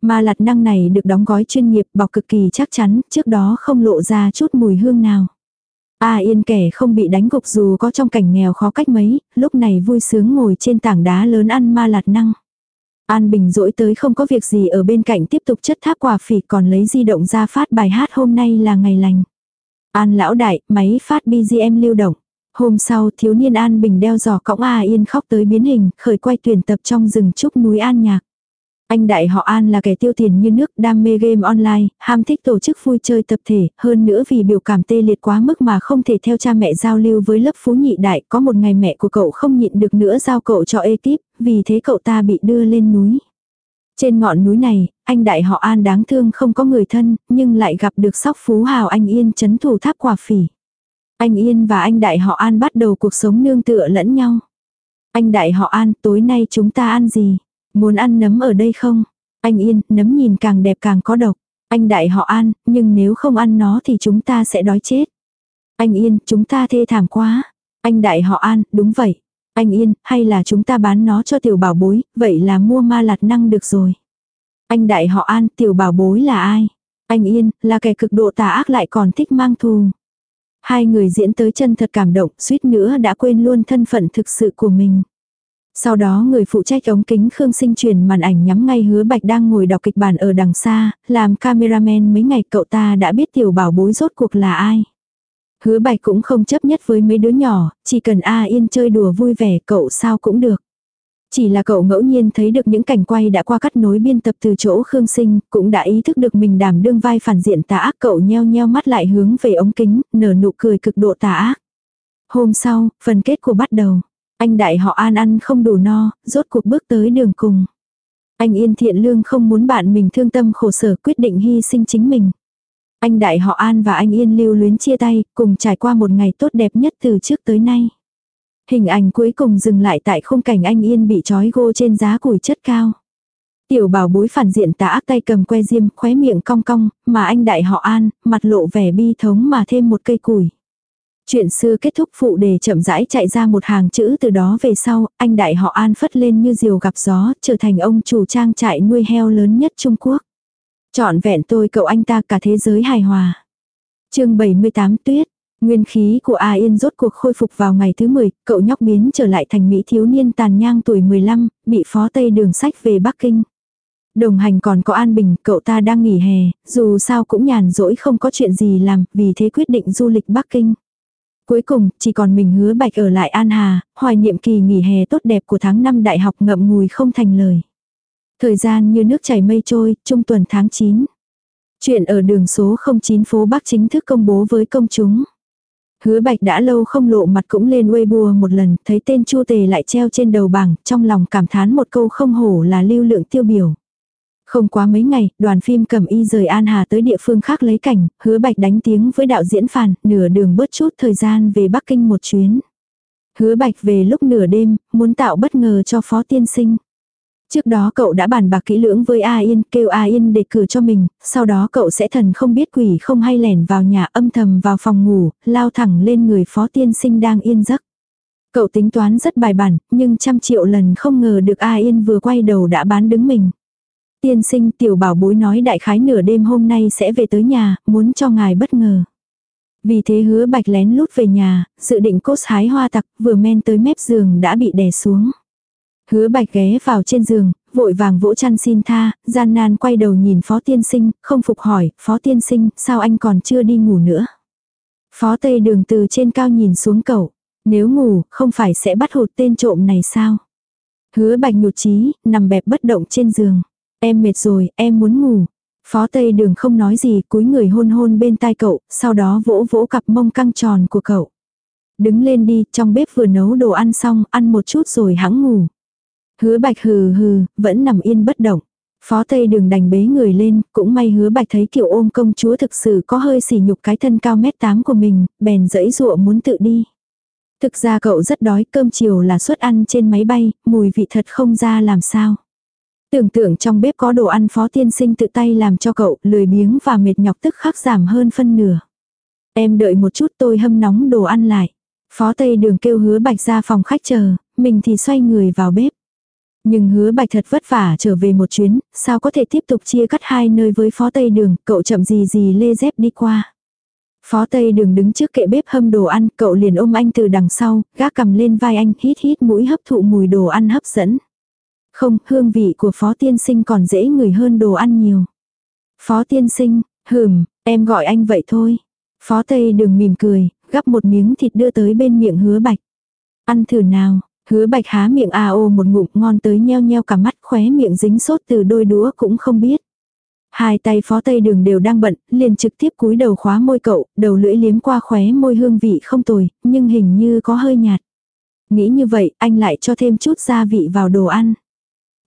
Ma lạt năng này được đóng gói chuyên nghiệp bọc cực kỳ chắc chắn, trước đó không lộ ra chút mùi hương nào. A yên kẻ không bị đánh gục dù có trong cảnh nghèo khó cách mấy, lúc này vui sướng ngồi trên tảng đá lớn ăn ma lạt năng. An Bình dỗi tới không có việc gì ở bên cạnh tiếp tục chất tháp quả phỉ còn lấy di động ra phát bài hát hôm nay là ngày lành. An lão đại, máy phát BGM lưu động. Hôm sau thiếu niên An Bình đeo giỏ cõng A Yên khóc tới biến hình, khởi quay tuyển tập trong rừng trúc núi An Nhạc. Anh đại họ An là kẻ tiêu tiền như nước, đam mê game online, ham thích tổ chức vui chơi tập thể, hơn nữa vì biểu cảm tê liệt quá mức mà không thể theo cha mẹ giao lưu với lớp phú nhị đại, có một ngày mẹ của cậu không nhịn được nữa giao cậu cho ekip, vì thế cậu ta bị đưa lên núi. Trên ngọn núi này, anh đại họ An đáng thương không có người thân, nhưng lại gặp được sóc phú hào anh Yên chấn thủ tháp quả phỉ. Anh Yên và anh đại họ An bắt đầu cuộc sống nương tựa lẫn nhau. Anh đại họ An, tối nay chúng ta ăn gì? Muốn ăn nấm ở đây không? Anh Yên, nấm nhìn càng đẹp càng có độc. Anh đại họ An, nhưng nếu không ăn nó thì chúng ta sẽ đói chết. Anh Yên, chúng ta thê thảm quá. Anh đại họ An, đúng vậy. Anh Yên, hay là chúng ta bán nó cho tiểu bảo bối, vậy là mua ma lạt năng được rồi. Anh đại họ An, tiểu bảo bối là ai? Anh Yên, là kẻ cực độ tà ác lại còn thích mang thù. Hai người diễn tới chân thật cảm động, suýt nữa đã quên luôn thân phận thực sự của mình. Sau đó người phụ trách ống kính Khương Sinh truyền màn ảnh nhắm ngay hứa bạch đang ngồi đọc kịch bản ở đằng xa, làm cameraman mấy ngày cậu ta đã biết tiểu bảo bối rốt cuộc là ai. Hứa bạch cũng không chấp nhất với mấy đứa nhỏ, chỉ cần A Yên chơi đùa vui vẻ cậu sao cũng được. Chỉ là cậu ngẫu nhiên thấy được những cảnh quay đã qua cắt nối biên tập từ chỗ Khương Sinh, cũng đã ý thức được mình đảm đương vai phản diện tà ác cậu nheo nheo mắt lại hướng về ống kính, nở nụ cười cực độ tà ác. Hôm sau, phần kết của bắt đầu. Anh đại họ An ăn không đủ no, rốt cuộc bước tới đường cùng. Anh Yên thiện lương không muốn bạn mình thương tâm khổ sở quyết định hy sinh chính mình. Anh đại họ An và anh Yên lưu luyến chia tay, cùng trải qua một ngày tốt đẹp nhất từ trước tới nay. Hình ảnh cuối cùng dừng lại tại khung cảnh anh Yên bị trói gô trên giá củi chất cao. Tiểu bảo bối phản diện tả ác tay cầm que diêm, khóe miệng cong cong, mà anh đại họ An, mặt lộ vẻ bi thống mà thêm một cây củi. Chuyện xưa kết thúc phụ đề chậm rãi chạy ra một hàng chữ từ đó về sau, anh đại họ An phất lên như diều gặp gió, trở thành ông chủ trang trại nuôi heo lớn nhất Trung Quốc. Chọn vẹn tôi cậu anh ta cả thế giới hài hòa. chương 78 tuyết, Nguyên khí của A Yên rốt cuộc khôi phục vào ngày thứ 10, cậu nhóc biến trở lại thành Mỹ thiếu niên tàn nhang tuổi 15, bị phó tây đường sách về Bắc Kinh. Đồng hành còn có An Bình, cậu ta đang nghỉ hè, dù sao cũng nhàn rỗi không có chuyện gì làm, vì thế quyết định du lịch Bắc Kinh. Cuối cùng, chỉ còn mình hứa bạch ở lại An Hà, hoài niệm kỳ nghỉ hè tốt đẹp của tháng 5 đại học ngậm ngùi không thành lời. Thời gian như nước chảy mây trôi, trung tuần tháng 9. Chuyện ở đường số 09 phố Bắc chính thức công bố với công chúng. Hứa bạch đã lâu không lộ mặt cũng lên Weibo một lần, thấy tên Chu Tề lại treo trên đầu bảng, trong lòng cảm thán một câu không hổ là lưu lượng tiêu biểu. Không quá mấy ngày, đoàn phim cầm y rời An Hà tới địa phương khác lấy cảnh, hứa bạch đánh tiếng với đạo diễn phàn, nửa đường bớt chút thời gian về Bắc Kinh một chuyến. Hứa bạch về lúc nửa đêm, muốn tạo bất ngờ cho phó tiên sinh. Trước đó cậu đã bàn bạc kỹ lưỡng với A Yên, kêu A Yên để cử cho mình, sau đó cậu sẽ thần không biết quỷ không hay lẻn vào nhà âm thầm vào phòng ngủ, lao thẳng lên người phó tiên sinh đang yên giấc. Cậu tính toán rất bài bản, nhưng trăm triệu lần không ngờ được A Yên vừa quay đầu đã bán đứng mình. Tiên sinh tiểu bảo bối nói đại khái nửa đêm hôm nay sẽ về tới nhà, muốn cho ngài bất ngờ. Vì thế hứa bạch lén lút về nhà, dự định cốt hái hoa tặc, vừa men tới mép giường đã bị đè xuống. Hứa bạch ghé vào trên giường, vội vàng vỗ chăn xin tha, gian nan quay đầu nhìn phó tiên sinh, không phục hỏi, phó tiên sinh, sao anh còn chưa đi ngủ nữa. Phó tây đường từ trên cao nhìn xuống cậu, nếu ngủ, không phải sẽ bắt hụt tên trộm này sao. Hứa bạch nhụt chí, nằm bẹp bất động trên giường. Em mệt rồi, em muốn ngủ. Phó Tây Đường không nói gì, cúi người hôn hôn bên tai cậu, sau đó vỗ vỗ cặp mông căng tròn của cậu. Đứng lên đi, trong bếp vừa nấu đồ ăn xong, ăn một chút rồi hãng ngủ. Hứa bạch hừ hừ, vẫn nằm yên bất động. Phó Tây Đường đành bế người lên, cũng may hứa bạch thấy kiểu ôm công chúa thực sự có hơi sỉ nhục cái thân cao mét tám của mình, bèn dẫy dụa muốn tự đi. Thực ra cậu rất đói, cơm chiều là suất ăn trên máy bay, mùi vị thật không ra làm sao. Tưởng tượng trong bếp có đồ ăn phó tiên sinh tự tay làm cho cậu, lười biếng và mệt nhọc tức khắc giảm hơn phân nửa. Em đợi một chút tôi hâm nóng đồ ăn lại. Phó Tây Đường kêu hứa bạch ra phòng khách chờ, mình thì xoay người vào bếp. Nhưng hứa bạch thật vất vả trở về một chuyến, sao có thể tiếp tục chia cắt hai nơi với phó Tây Đường, cậu chậm gì gì lê dép đi qua. Phó Tây Đường đứng trước kệ bếp hâm đồ ăn, cậu liền ôm anh từ đằng sau, gác cầm lên vai anh, hít hít mũi hấp thụ mùi đồ ăn hấp dẫn. Không, hương vị của phó tiên sinh còn dễ ngửi hơn đồ ăn nhiều. Phó tiên sinh, hừm, em gọi anh vậy thôi. Phó Tây đường mỉm cười, gắp một miếng thịt đưa tới bên miệng hứa bạch. Ăn thử nào, hứa bạch há miệng à ô một ngụm ngon tới nheo nheo cả mắt khóe miệng dính sốt từ đôi đũa cũng không biết. Hai tay phó tây đường đều đang bận, liền trực tiếp cúi đầu khóa môi cậu, đầu lưỡi liếm qua khóe môi hương vị không tồi, nhưng hình như có hơi nhạt. Nghĩ như vậy, anh lại cho thêm chút gia vị vào đồ ăn.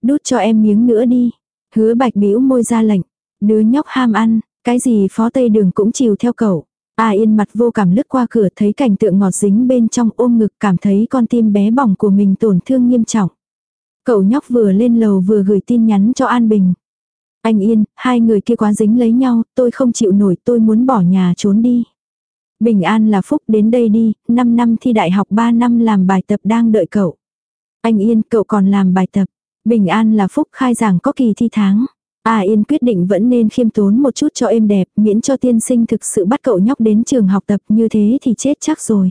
Đút cho em miếng nữa đi. Hứa bạch bĩu môi ra lệnh. Đứa nhóc ham ăn, cái gì phó tây đường cũng chiều theo cậu. A yên mặt vô cảm lướt qua cửa thấy cảnh tượng ngọt dính bên trong ôm ngực cảm thấy con tim bé bỏng của mình tổn thương nghiêm trọng. Cậu nhóc vừa lên lầu vừa gửi tin nhắn cho An Bình. Anh Yên, hai người kia quá dính lấy nhau, tôi không chịu nổi, tôi muốn bỏ nhà trốn đi. Bình an là phúc đến đây đi, 5 năm thi đại học 3 năm làm bài tập đang đợi cậu. Anh Yên, cậu còn làm bài tập. Bình an là phúc khai giảng có kỳ thi tháng. A Yên quyết định vẫn nên khiêm tốn một chút cho êm đẹp, miễn cho tiên sinh thực sự bắt cậu nhóc đến trường học tập như thế thì chết chắc rồi.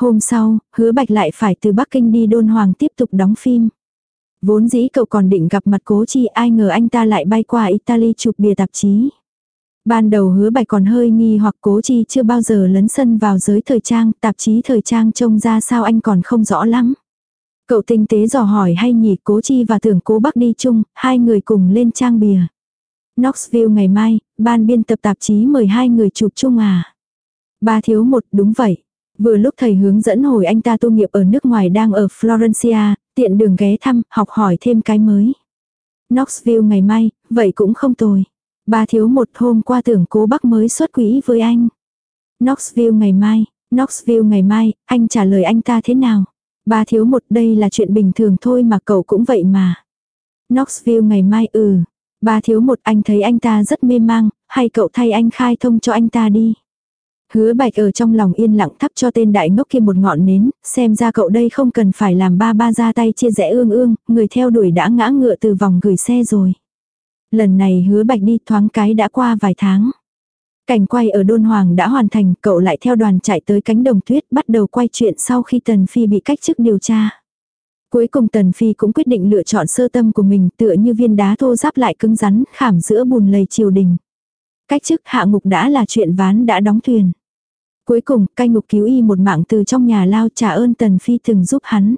Hôm sau, hứa bạch lại phải từ Bắc Kinh đi đôn hoàng tiếp tục đóng phim. Vốn dĩ cậu còn định gặp mặt cố chi ai ngờ anh ta lại bay qua Italy chụp bìa tạp chí. Ban đầu hứa bạch còn hơi nghi hoặc cố chi chưa bao giờ lấn sân vào giới thời trang, tạp chí thời trang trông ra sao anh còn không rõ lắm. Cậu tinh tế dò hỏi hay nhỉ cố chi và tưởng cố bắc đi chung, hai người cùng lên trang bìa. Knoxville ngày mai, ban biên tập tạp chí mời hai người chụp chung à. Ba thiếu một đúng vậy. Vừa lúc thầy hướng dẫn hồi anh ta tu nghiệp ở nước ngoài đang ở Florencia, tiện đường ghé thăm, học hỏi thêm cái mới. Knoxville ngày mai, vậy cũng không tồi. Ba thiếu một hôm qua tưởng cố bắc mới xuất quỹ với anh. Knoxville ngày mai, Knoxville ngày mai, anh trả lời anh ta thế nào? Ba thiếu một đây là chuyện bình thường thôi mà cậu cũng vậy mà. Knoxville ngày mai ừ. Ba thiếu một anh thấy anh ta rất mê mang, hay cậu thay anh khai thông cho anh ta đi. Hứa bạch ở trong lòng yên lặng thắp cho tên đại ngốc kia một ngọn nến, xem ra cậu đây không cần phải làm ba ba ra tay chia rẽ ương ương, người theo đuổi đã ngã ngựa từ vòng gửi xe rồi. Lần này hứa bạch đi thoáng cái đã qua vài tháng. Cảnh quay ở Đôn Hoàng đã hoàn thành, cậu lại theo đoàn chạy tới cánh đồng tuyết bắt đầu quay chuyện sau khi Tần Phi bị cách chức điều tra. Cuối cùng Tần Phi cũng quyết định lựa chọn sơ tâm của mình tựa như viên đá thô giáp lại cứng rắn khảm giữa bùn lầy triều đình. Cách chức hạ ngục đã là chuyện ván đã đóng thuyền. Cuối cùng, cai ngục cứu y một mạng từ trong nhà lao trả ơn Tần Phi từng giúp hắn.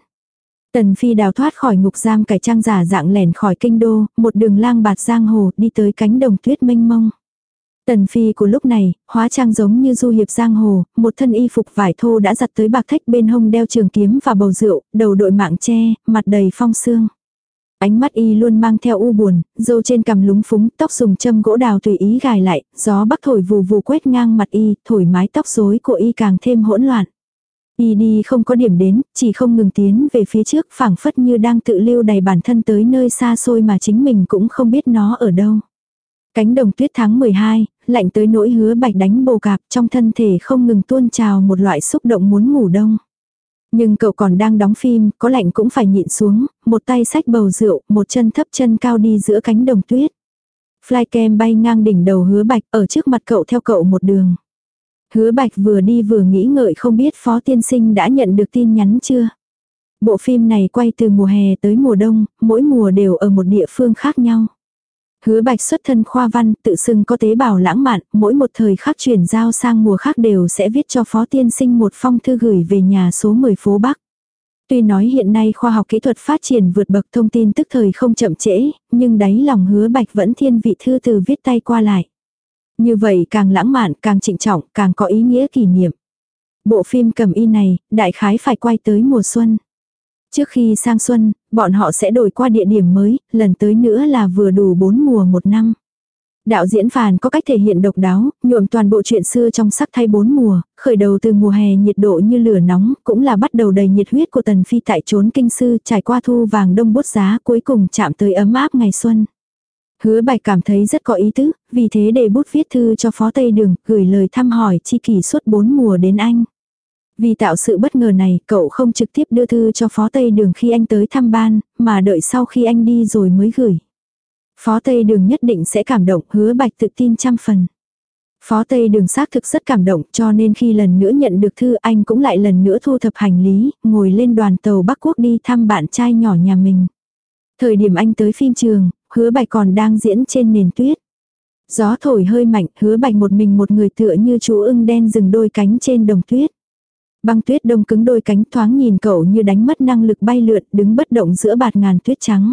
Tần Phi đào thoát khỏi ngục giam cải trang giả dạng lẻn khỏi kinh đô, một đường lang bạt giang hồ đi tới cánh đồng tuyết mênh mông. Tần Phi của lúc này, hóa trang giống như du hiệp giang hồ, một thân y phục vải thô đã giặt tới bạc thách bên hông đeo trường kiếm và bầu rượu, đầu đội mạng che, mặt đầy phong sương. Ánh mắt y luôn mang theo u buồn, dâu trên cằm lúng phúng, tóc dùng châm gỗ đào tùy ý gài lại, gió bắc thổi vù vù quét ngang mặt y, thổi mái tóc rối của y càng thêm hỗn loạn. Y đi không có điểm đến, chỉ không ngừng tiến về phía trước phảng phất như đang tự lưu đầy bản thân tới nơi xa xôi mà chính mình cũng không biết nó ở đâu. Cánh đồng tuyết tháng 12, lạnh tới nỗi hứa bạch đánh bồ cạp trong thân thể không ngừng tuôn trào một loại xúc động muốn ngủ đông. Nhưng cậu còn đang đóng phim, có lạnh cũng phải nhịn xuống, một tay sách bầu rượu, một chân thấp chân cao đi giữa cánh đồng tuyết. Flycam bay ngang đỉnh đầu hứa bạch ở trước mặt cậu theo cậu một đường. Hứa bạch vừa đi vừa nghĩ ngợi không biết phó tiên sinh đã nhận được tin nhắn chưa. Bộ phim này quay từ mùa hè tới mùa đông, mỗi mùa đều ở một địa phương khác nhau. Hứa bạch xuất thân khoa văn, tự xưng có tế bào lãng mạn, mỗi một thời khắc chuyển giao sang mùa khác đều sẽ viết cho phó tiên sinh một phong thư gửi về nhà số 10 phố Bắc. Tuy nói hiện nay khoa học kỹ thuật phát triển vượt bậc thông tin tức thời không chậm trễ, nhưng đáy lòng hứa bạch vẫn thiên vị thư từ viết tay qua lại. Như vậy càng lãng mạn, càng trịnh trọng, càng có ý nghĩa kỷ niệm. Bộ phim cầm y này, đại khái phải quay tới mùa xuân. Trước khi sang xuân, bọn họ sẽ đổi qua địa điểm mới, lần tới nữa là vừa đủ bốn mùa một năm. Đạo diễn phàn có cách thể hiện độc đáo, nhuộm toàn bộ chuyện xưa trong sắc thay bốn mùa, khởi đầu từ mùa hè nhiệt độ như lửa nóng, cũng là bắt đầu đầy nhiệt huyết của tần phi tại trốn kinh sư trải qua thu vàng đông bút giá cuối cùng chạm tới ấm áp ngày xuân. Hứa bạch cảm thấy rất có ý tứ, vì thế để bút viết thư cho phó Tây Đường, gửi lời thăm hỏi chi kỷ suốt bốn mùa đến anh. Vì tạo sự bất ngờ này, cậu không trực tiếp đưa thư cho Phó Tây Đường khi anh tới thăm ban, mà đợi sau khi anh đi rồi mới gửi. Phó Tây Đường nhất định sẽ cảm động, hứa bạch tự tin trăm phần. Phó Tây Đường xác thực rất cảm động cho nên khi lần nữa nhận được thư anh cũng lại lần nữa thu thập hành lý, ngồi lên đoàn tàu Bắc Quốc đi thăm bạn trai nhỏ nhà mình. Thời điểm anh tới phim trường, hứa bạch còn đang diễn trên nền tuyết. Gió thổi hơi mạnh, hứa bạch một mình một người tựa như chú ưng đen dừng đôi cánh trên đồng tuyết. Băng tuyết đông cứng đôi cánh thoáng nhìn cậu như đánh mất năng lực bay lượn đứng bất động giữa bạt ngàn tuyết trắng.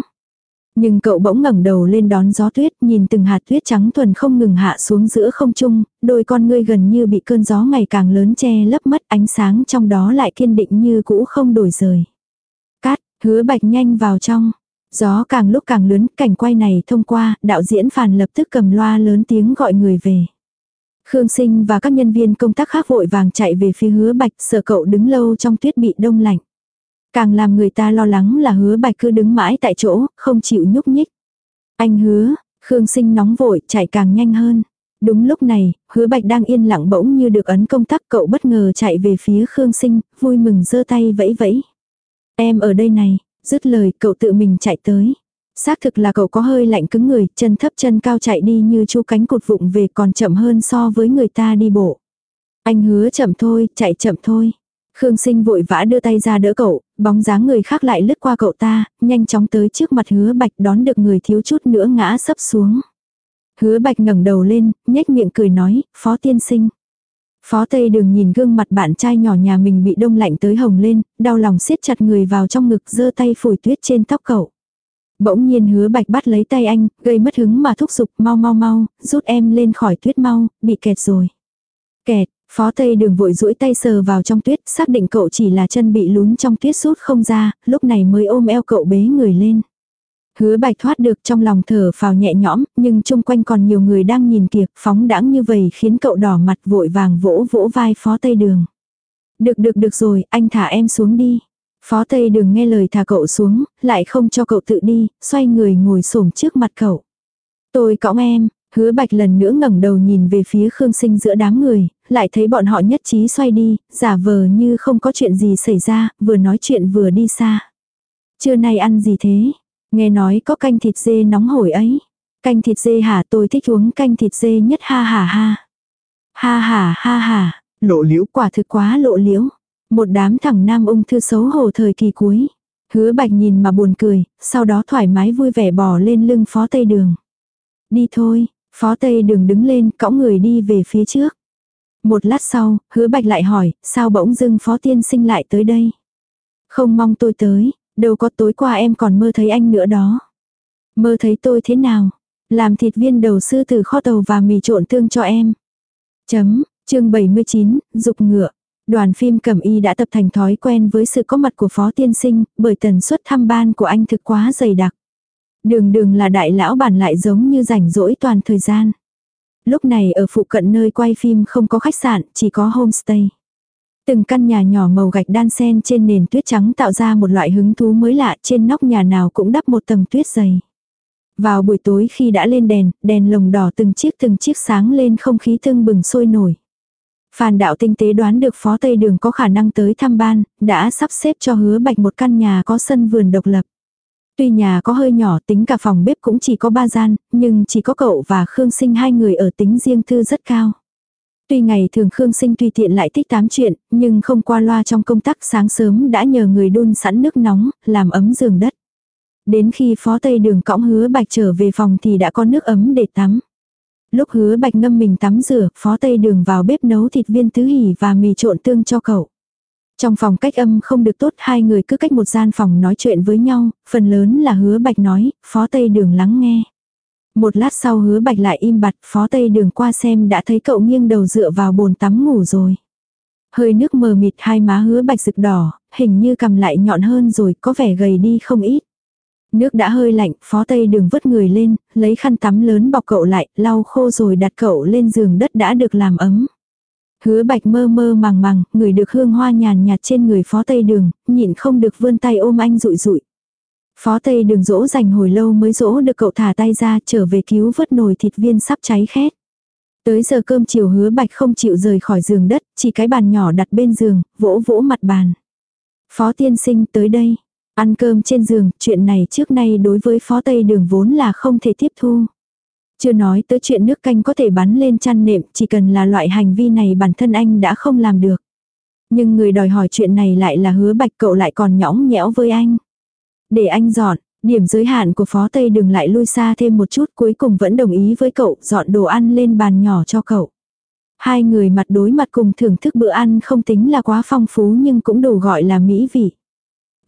Nhưng cậu bỗng ngẩng đầu lên đón gió tuyết, nhìn từng hạt tuyết trắng thuần không ngừng hạ xuống giữa không trung, đôi con ngươi gần như bị cơn gió ngày càng lớn che lấp mất ánh sáng trong đó lại kiên định như cũ không đổi rời. Cát, hứa bạch nhanh vào trong. Gió càng lúc càng lớn, cảnh quay này thông qua, đạo diễn phàn lập tức cầm loa lớn tiếng gọi người về. Khương Sinh và các nhân viên công tác khác vội vàng chạy về phía hứa bạch sợ cậu đứng lâu trong tuyết bị đông lạnh. Càng làm người ta lo lắng là hứa bạch cứ đứng mãi tại chỗ, không chịu nhúc nhích. Anh hứa, Khương Sinh nóng vội, chạy càng nhanh hơn. Đúng lúc này, hứa bạch đang yên lặng bỗng như được ấn công tắc cậu bất ngờ chạy về phía Khương Sinh, vui mừng giơ tay vẫy vẫy. Em ở đây này, dứt lời cậu tự mình chạy tới. Xác thực là cậu có hơi lạnh cứng người, chân thấp chân cao chạy đi như chú cánh cụt vụng về còn chậm hơn so với người ta đi bộ. Anh hứa chậm thôi, chạy chậm thôi. Khương sinh vội vã đưa tay ra đỡ cậu, bóng dáng người khác lại lướt qua cậu ta, nhanh chóng tới trước mặt hứa bạch đón được người thiếu chút nữa ngã sấp xuống. Hứa bạch ngẩng đầu lên, nhếch miệng cười nói, phó tiên sinh. Phó Tây Đường nhìn gương mặt bạn trai nhỏ nhà mình bị đông lạnh tới hồng lên, đau lòng siết chặt người vào trong ngực giơ tay phủi tuyết trên tóc cậu. Bỗng nhiên hứa bạch bắt lấy tay anh, gây mất hứng mà thúc giục mau mau mau, rút em lên khỏi tuyết mau, bị kẹt rồi. Kẹt, phó tây đường vội duỗi tay sờ vào trong tuyết, xác định cậu chỉ là chân bị lún trong tuyết rút không ra, lúc này mới ôm eo cậu bế người lên. Hứa bạch thoát được trong lòng thở phào nhẹ nhõm, nhưng chung quanh còn nhiều người đang nhìn kịp, phóng đãng như vậy khiến cậu đỏ mặt vội vàng vỗ vỗ vai phó tây đường. Được được được rồi, anh thả em xuống đi. Phó Tây đừng nghe lời thả cậu xuống, lại không cho cậu tự đi, xoay người ngồi xổm trước mặt cậu. Tôi cõng em, hứa bạch lần nữa ngẩng đầu nhìn về phía Khương Sinh giữa đám người, lại thấy bọn họ nhất trí xoay đi, giả vờ như không có chuyện gì xảy ra, vừa nói chuyện vừa đi xa. Trưa nay ăn gì thế? Nghe nói có canh thịt dê nóng hổi ấy. Canh thịt dê hả tôi thích uống canh thịt dê nhất ha ha ha. Ha ha ha ha. Lộ liễu quả thực quá lộ liễu. Một đám thẳng nam ung thư xấu hổ thời kỳ cuối. Hứa bạch nhìn mà buồn cười, sau đó thoải mái vui vẻ bỏ lên lưng phó tây đường. Đi thôi, phó tây đường đứng lên cõng người đi về phía trước. Một lát sau, hứa bạch lại hỏi, sao bỗng dưng phó tiên sinh lại tới đây? Không mong tôi tới, đâu có tối qua em còn mơ thấy anh nữa đó. Mơ thấy tôi thế nào? Làm thịt viên đầu sư từ kho tàu và mì trộn tương cho em. Chấm, chương 79, dục ngựa. Đoàn phim cẩm y đã tập thành thói quen với sự có mặt của phó tiên sinh, bởi tần suất thăm ban của anh thực quá dày đặc. Đường đường là đại lão bản lại giống như rảnh rỗi toàn thời gian. Lúc này ở phụ cận nơi quay phim không có khách sạn, chỉ có homestay. Từng căn nhà nhỏ màu gạch đan sen trên nền tuyết trắng tạo ra một loại hứng thú mới lạ trên nóc nhà nào cũng đắp một tầng tuyết dày. Vào buổi tối khi đã lên đèn, đèn lồng đỏ từng chiếc từng chiếc sáng lên không khí tưng bừng sôi nổi. Phan đạo tinh tế đoán được phó Tây Đường có khả năng tới thăm ban, đã sắp xếp cho hứa bạch một căn nhà có sân vườn độc lập. Tuy nhà có hơi nhỏ tính cả phòng bếp cũng chỉ có ba gian, nhưng chỉ có cậu và Khương Sinh hai người ở tính riêng thư rất cao. Tuy ngày thường Khương Sinh tùy tiện lại thích tám chuyện, nhưng không qua loa trong công tác sáng sớm đã nhờ người đun sẵn nước nóng, làm ấm giường đất. Đến khi phó Tây Đường cõng hứa bạch trở về phòng thì đã có nước ấm để tắm. Lúc hứa bạch ngâm mình tắm rửa, phó tây đường vào bếp nấu thịt viên tứ hỉ và mì trộn tương cho cậu. Trong phòng cách âm không được tốt hai người cứ cách một gian phòng nói chuyện với nhau, phần lớn là hứa bạch nói, phó tây đường lắng nghe. Một lát sau hứa bạch lại im bặt, phó tây đường qua xem đã thấy cậu nghiêng đầu dựa vào bồn tắm ngủ rồi. Hơi nước mờ mịt hai má hứa bạch rực đỏ, hình như cầm lại nhọn hơn rồi, có vẻ gầy đi không ít. Nước đã hơi lạnh, phó tây đường vứt người lên, lấy khăn tắm lớn bọc cậu lại, lau khô rồi đặt cậu lên giường đất đã được làm ấm. Hứa bạch mơ mơ màng màng, người được hương hoa nhàn nhạt trên người phó tây đường, nhịn không được vươn tay ôm anh rụi rụi. Phó tây đường dỗ dành hồi lâu mới dỗ được cậu thả tay ra trở về cứu vớt nồi thịt viên sắp cháy khét. Tới giờ cơm chiều hứa bạch không chịu rời khỏi giường đất, chỉ cái bàn nhỏ đặt bên giường, vỗ vỗ mặt bàn. Phó tiên sinh tới đây. Ăn cơm trên giường, chuyện này trước nay đối với phó tây đường vốn là không thể tiếp thu. Chưa nói tới chuyện nước canh có thể bắn lên chăn nệm, chỉ cần là loại hành vi này bản thân anh đã không làm được. Nhưng người đòi hỏi chuyện này lại là hứa bạch cậu lại còn nhõng nhẽo với anh. Để anh dọn, điểm giới hạn của phó tây đường lại lui xa thêm một chút cuối cùng vẫn đồng ý với cậu dọn đồ ăn lên bàn nhỏ cho cậu. Hai người mặt đối mặt cùng thưởng thức bữa ăn không tính là quá phong phú nhưng cũng đủ gọi là mỹ vị.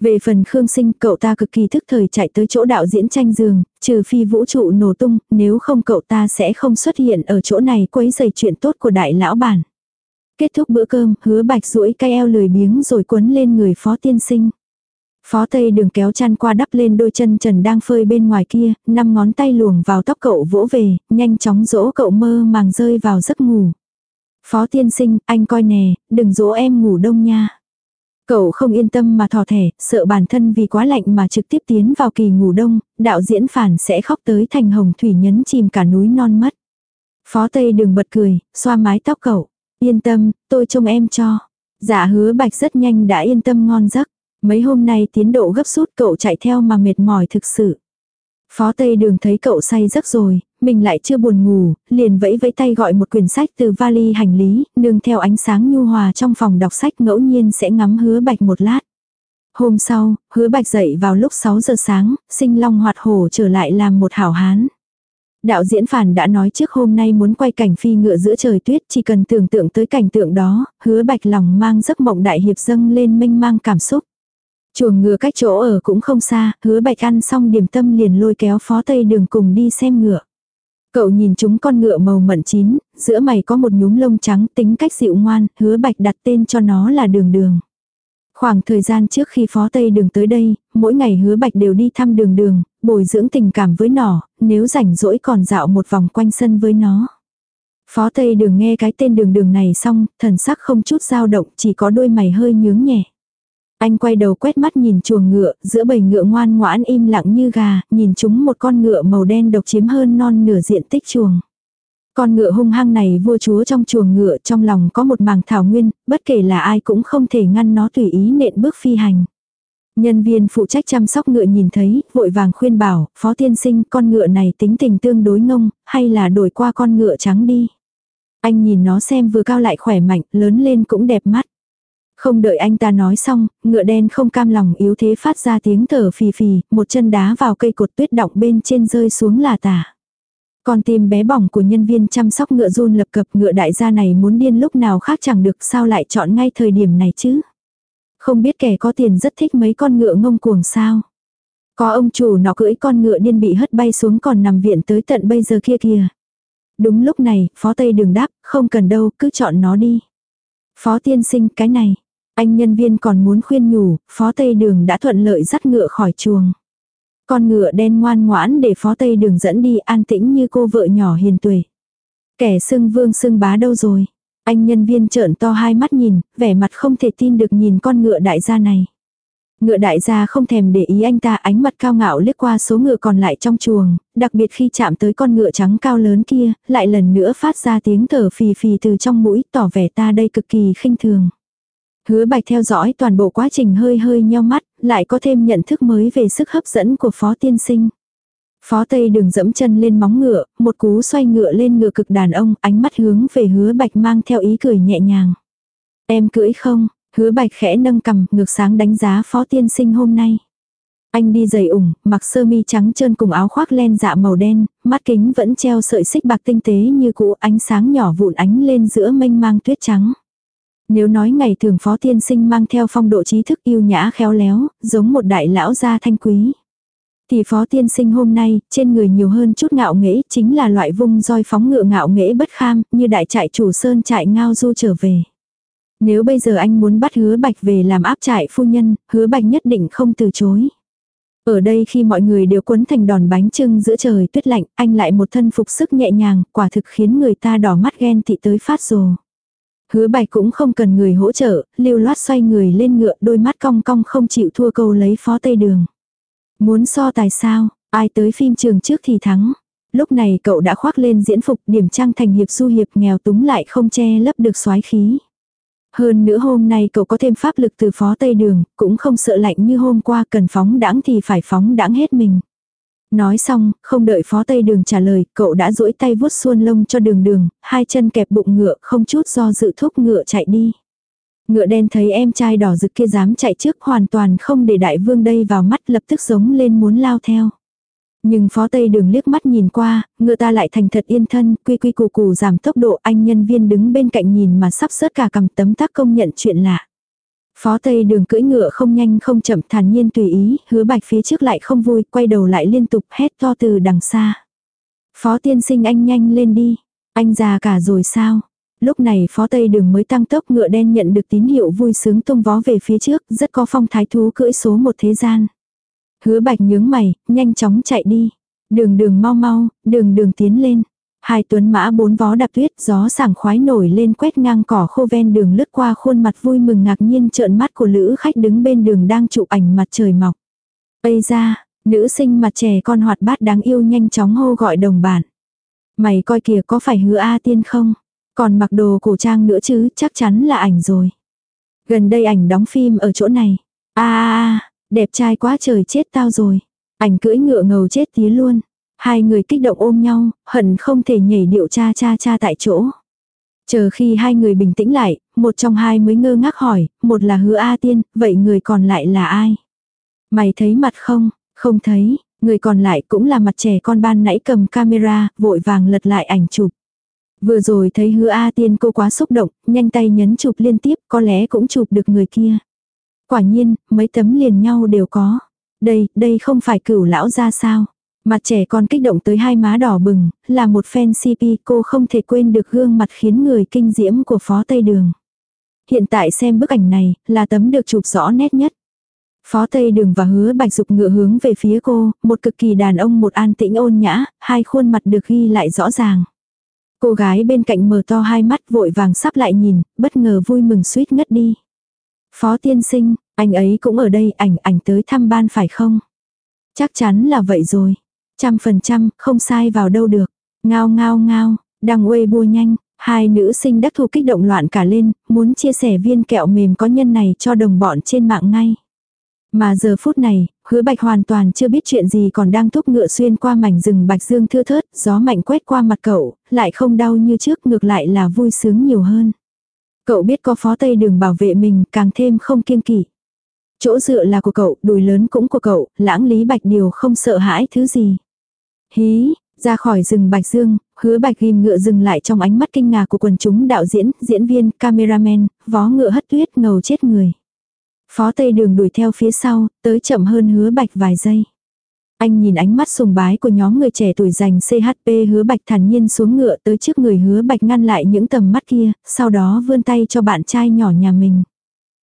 Về phần Khương Sinh, cậu ta cực kỳ thức thời chạy tới chỗ đạo diễn tranh giường, trừ phi vũ trụ nổ tung, nếu không cậu ta sẽ không xuất hiện ở chỗ này quấy rầy chuyện tốt của đại lão bản. Kết thúc bữa cơm, hứa bạch duỗi cây eo lười biếng rồi quấn lên người phó tiên sinh. Phó Tây đường kéo chăn qua đắp lên đôi chân trần đang phơi bên ngoài kia, năm ngón tay luồng vào tóc cậu vỗ về, nhanh chóng dỗ cậu mơ màng rơi vào giấc ngủ. Phó tiên sinh, anh coi nè, đừng dỗ em ngủ đông nha. Cậu không yên tâm mà thò thẻ, sợ bản thân vì quá lạnh mà trực tiếp tiến vào kỳ ngủ đông, đạo diễn phản sẽ khóc tới thành hồng thủy nhấn chìm cả núi non mất. Phó Tây đừng bật cười, xoa mái tóc cậu. Yên tâm, tôi trông em cho. Dạ hứa bạch rất nhanh đã yên tâm ngon giấc. Mấy hôm nay tiến độ gấp rút cậu chạy theo mà mệt mỏi thực sự. Phó Tây Đường thấy cậu say giấc rồi, mình lại chưa buồn ngủ, liền vẫy vẫy tay gọi một quyển sách từ vali hành lý, nương theo ánh sáng nhu hòa trong phòng đọc sách ngẫu nhiên sẽ ngắm hứa bạch một lát. Hôm sau, hứa bạch dậy vào lúc 6 giờ sáng, sinh long hoạt hổ trở lại làm một hảo hán. Đạo diễn phản đã nói trước hôm nay muốn quay cảnh phi ngựa giữa trời tuyết, chỉ cần tưởng tượng tới cảnh tượng đó, hứa bạch lòng mang giấc mộng đại hiệp dâng lên mênh mang cảm xúc. Chuồng ngựa cách chỗ ở cũng không xa, hứa bạch ăn xong điểm tâm liền lôi kéo phó tây đường cùng đi xem ngựa. Cậu nhìn chúng con ngựa màu mận chín, giữa mày có một nhúm lông trắng tính cách dịu ngoan, hứa bạch đặt tên cho nó là đường đường. Khoảng thời gian trước khi phó tây đường tới đây, mỗi ngày hứa bạch đều đi thăm đường đường, bồi dưỡng tình cảm với nó, nếu rảnh rỗi còn dạo một vòng quanh sân với nó. Phó tây đường nghe cái tên đường đường này xong, thần sắc không chút dao động, chỉ có đôi mày hơi nhướng nhẹ. Anh quay đầu quét mắt nhìn chuồng ngựa, giữa bầy ngựa ngoan ngoãn im lặng như gà, nhìn chúng một con ngựa màu đen độc chiếm hơn non nửa diện tích chuồng. Con ngựa hung hăng này vua chúa trong chuồng ngựa trong lòng có một màng thảo nguyên, bất kể là ai cũng không thể ngăn nó tùy ý nện bước phi hành. Nhân viên phụ trách chăm sóc ngựa nhìn thấy, vội vàng khuyên bảo, phó tiên sinh con ngựa này tính tình tương đối ngông, hay là đổi qua con ngựa trắng đi. Anh nhìn nó xem vừa cao lại khỏe mạnh, lớn lên cũng đẹp mắt. Không đợi anh ta nói xong, ngựa đen không cam lòng yếu thế phát ra tiếng thở phì phì, một chân đá vào cây cột tuyết động bên trên rơi xuống là tả. Con tim bé bỏng của nhân viên chăm sóc ngựa run lập cập ngựa đại gia này muốn điên lúc nào khác chẳng được sao lại chọn ngay thời điểm này chứ. Không biết kẻ có tiền rất thích mấy con ngựa ngông cuồng sao. Có ông chủ nó cưỡi con ngựa điên bị hất bay xuống còn nằm viện tới tận bây giờ kia kìa. Đúng lúc này, phó tây đường đáp, không cần đâu, cứ chọn nó đi. Phó tiên sinh, cái này. Anh nhân viên còn muốn khuyên nhủ, phó tây đường đã thuận lợi dắt ngựa khỏi chuồng. Con ngựa đen ngoan ngoãn để phó tây đường dẫn đi an tĩnh như cô vợ nhỏ hiền tuệ. Kẻ xưng vương xưng bá đâu rồi. Anh nhân viên trợn to hai mắt nhìn, vẻ mặt không thể tin được nhìn con ngựa đại gia này. Ngựa đại gia không thèm để ý anh ta ánh mặt cao ngạo liếc qua số ngựa còn lại trong chuồng, đặc biệt khi chạm tới con ngựa trắng cao lớn kia, lại lần nữa phát ra tiếng thở phì phì từ trong mũi tỏ vẻ ta đây cực kỳ khinh thường. Hứa bạch theo dõi toàn bộ quá trình hơi hơi nheo mắt, lại có thêm nhận thức mới về sức hấp dẫn của phó tiên sinh. Phó Tây đường dẫm chân lên móng ngựa, một cú xoay ngựa lên ngựa cực đàn ông, ánh mắt hướng về hứa bạch mang theo ý cười nhẹ nhàng. Em cưỡi không? Hứa bạch khẽ nâng cầm, ngược sáng đánh giá phó tiên sinh hôm nay. Anh đi giày ủng, mặc sơ mi trắng trơn cùng áo khoác len dạ màu đen, mắt kính vẫn treo sợi xích bạc tinh tế như cũ ánh sáng nhỏ vụn ánh lên giữa mênh mang tuyết trắng. Nếu nói ngày thường phó tiên sinh mang theo phong độ trí thức yêu nhã khéo léo, giống một đại lão gia thanh quý. Thì phó tiên sinh hôm nay, trên người nhiều hơn chút ngạo nghễ, chính là loại vung roi phóng ngựa ngạo nghễ bất kham, như đại trại chủ sơn trại ngao du trở về. Nếu bây giờ anh muốn bắt hứa bạch về làm áp trại phu nhân, hứa bạch nhất định không từ chối. Ở đây khi mọi người đều quấn thành đòn bánh trưng giữa trời tuyết lạnh, anh lại một thân phục sức nhẹ nhàng, quả thực khiến người ta đỏ mắt ghen tị tới phát rồ. Hứa bạch cũng không cần người hỗ trợ, lưu loát xoay người lên ngựa đôi mắt cong cong không chịu thua câu lấy phó tây đường. Muốn so tài sao, ai tới phim trường trước thì thắng. Lúc này cậu đã khoác lên diễn phục điểm trang thành hiệp du hiệp nghèo túng lại không che lấp được soái khí. Hơn nữa hôm nay cậu có thêm pháp lực từ phó tây đường, cũng không sợ lạnh như hôm qua cần phóng đãng thì phải phóng đãng hết mình. Nói xong, không đợi phó tây đường trả lời, cậu đã duỗi tay vuốt xuôn lông cho đường đường, hai chân kẹp bụng ngựa không chút do dự thúc ngựa chạy đi. Ngựa đen thấy em trai đỏ rực kia dám chạy trước hoàn toàn không để đại vương đây vào mắt lập tức giống lên muốn lao theo. Nhưng phó tây đường liếc mắt nhìn qua, ngựa ta lại thành thật yên thân, quy quy củ củ giảm tốc độ anh nhân viên đứng bên cạnh nhìn mà sắp sớt cả cầm tấm tác công nhận chuyện lạ. Phó Tây đường cưỡi ngựa không nhanh không chậm thản nhiên tùy ý, hứa bạch phía trước lại không vui, quay đầu lại liên tục hét to từ đằng xa. Phó tiên sinh anh nhanh lên đi, anh già cả rồi sao? Lúc này phó Tây đường mới tăng tốc ngựa đen nhận được tín hiệu vui sướng tung vó về phía trước, rất có phong thái thú cưỡi số một thế gian. Hứa bạch nhướng mày, nhanh chóng chạy đi. Đường đường mau mau, đường đường tiến lên. Hai tuấn mã bốn vó đạp tuyết, gió sảng khoái nổi lên quét ngang cỏ khô ven đường lướt qua khuôn mặt vui mừng ngạc nhiên trợn mắt của lữ khách đứng bên đường đang chụp ảnh mặt trời mọc. Ây ra, nữ sinh mặt trẻ con hoạt bát đáng yêu nhanh chóng hô gọi đồng bạn Mày coi kìa có phải hứa A tiên không? Còn mặc đồ cổ trang nữa chứ, chắc chắn là ảnh rồi. Gần đây ảnh đóng phim ở chỗ này. a đẹp trai quá trời chết tao rồi. Ảnh cưỡi ngựa ngầu chết tí luôn. Hai người kích động ôm nhau, hận không thể nhảy điệu cha cha cha tại chỗ. Chờ khi hai người bình tĩnh lại, một trong hai mới ngơ ngác hỏi, một là hứa A Tiên, vậy người còn lại là ai? Mày thấy mặt không? Không thấy, người còn lại cũng là mặt trẻ con ban nãy cầm camera, vội vàng lật lại ảnh chụp. Vừa rồi thấy hứa A Tiên cô quá xúc động, nhanh tay nhấn chụp liên tiếp, có lẽ cũng chụp được người kia. Quả nhiên, mấy tấm liền nhau đều có. Đây, đây không phải cửu lão ra sao. Mặt trẻ con kích động tới hai má đỏ bừng, là một fan CP cô không thể quên được gương mặt khiến người kinh diễm của Phó Tây Đường. Hiện tại xem bức ảnh này, là tấm được chụp rõ nét nhất. Phó Tây Đường và hứa bạch dục ngựa hướng về phía cô, một cực kỳ đàn ông một an tĩnh ôn nhã, hai khuôn mặt được ghi lại rõ ràng. Cô gái bên cạnh mở to hai mắt vội vàng sắp lại nhìn, bất ngờ vui mừng suýt ngất đi. Phó tiên sinh, anh ấy cũng ở đây, ảnh ảnh tới thăm ban phải không? Chắc chắn là vậy rồi. Trăm phần trăm, không sai vào đâu được. Ngao ngao ngao, đang uê bua nhanh, hai nữ sinh đắc thu kích động loạn cả lên, muốn chia sẻ viên kẹo mềm có nhân này cho đồng bọn trên mạng ngay. Mà giờ phút này, hứa bạch hoàn toàn chưa biết chuyện gì còn đang thúc ngựa xuyên qua mảnh rừng bạch dương thưa thớt, gió mạnh quét qua mặt cậu, lại không đau như trước ngược lại là vui sướng nhiều hơn. Cậu biết có phó tây đường bảo vệ mình càng thêm không kiêng kỵ. Chỗ dựa là của cậu, đùi lớn cũng của cậu, lãng lý bạch điều không sợ hãi thứ gì. Hí, ra khỏi rừng Bạch Dương, hứa Bạch ghim ngựa dừng lại trong ánh mắt kinh ngạc của quần chúng đạo diễn, diễn viên, cameraman, vó ngựa hất tuyết ngầu chết người. Phó Tây Đường đuổi theo phía sau, tới chậm hơn hứa Bạch vài giây. Anh nhìn ánh mắt sùng bái của nhóm người trẻ tuổi dành CHP hứa Bạch thản nhiên xuống ngựa tới trước người hứa Bạch ngăn lại những tầm mắt kia, sau đó vươn tay cho bạn trai nhỏ nhà mình.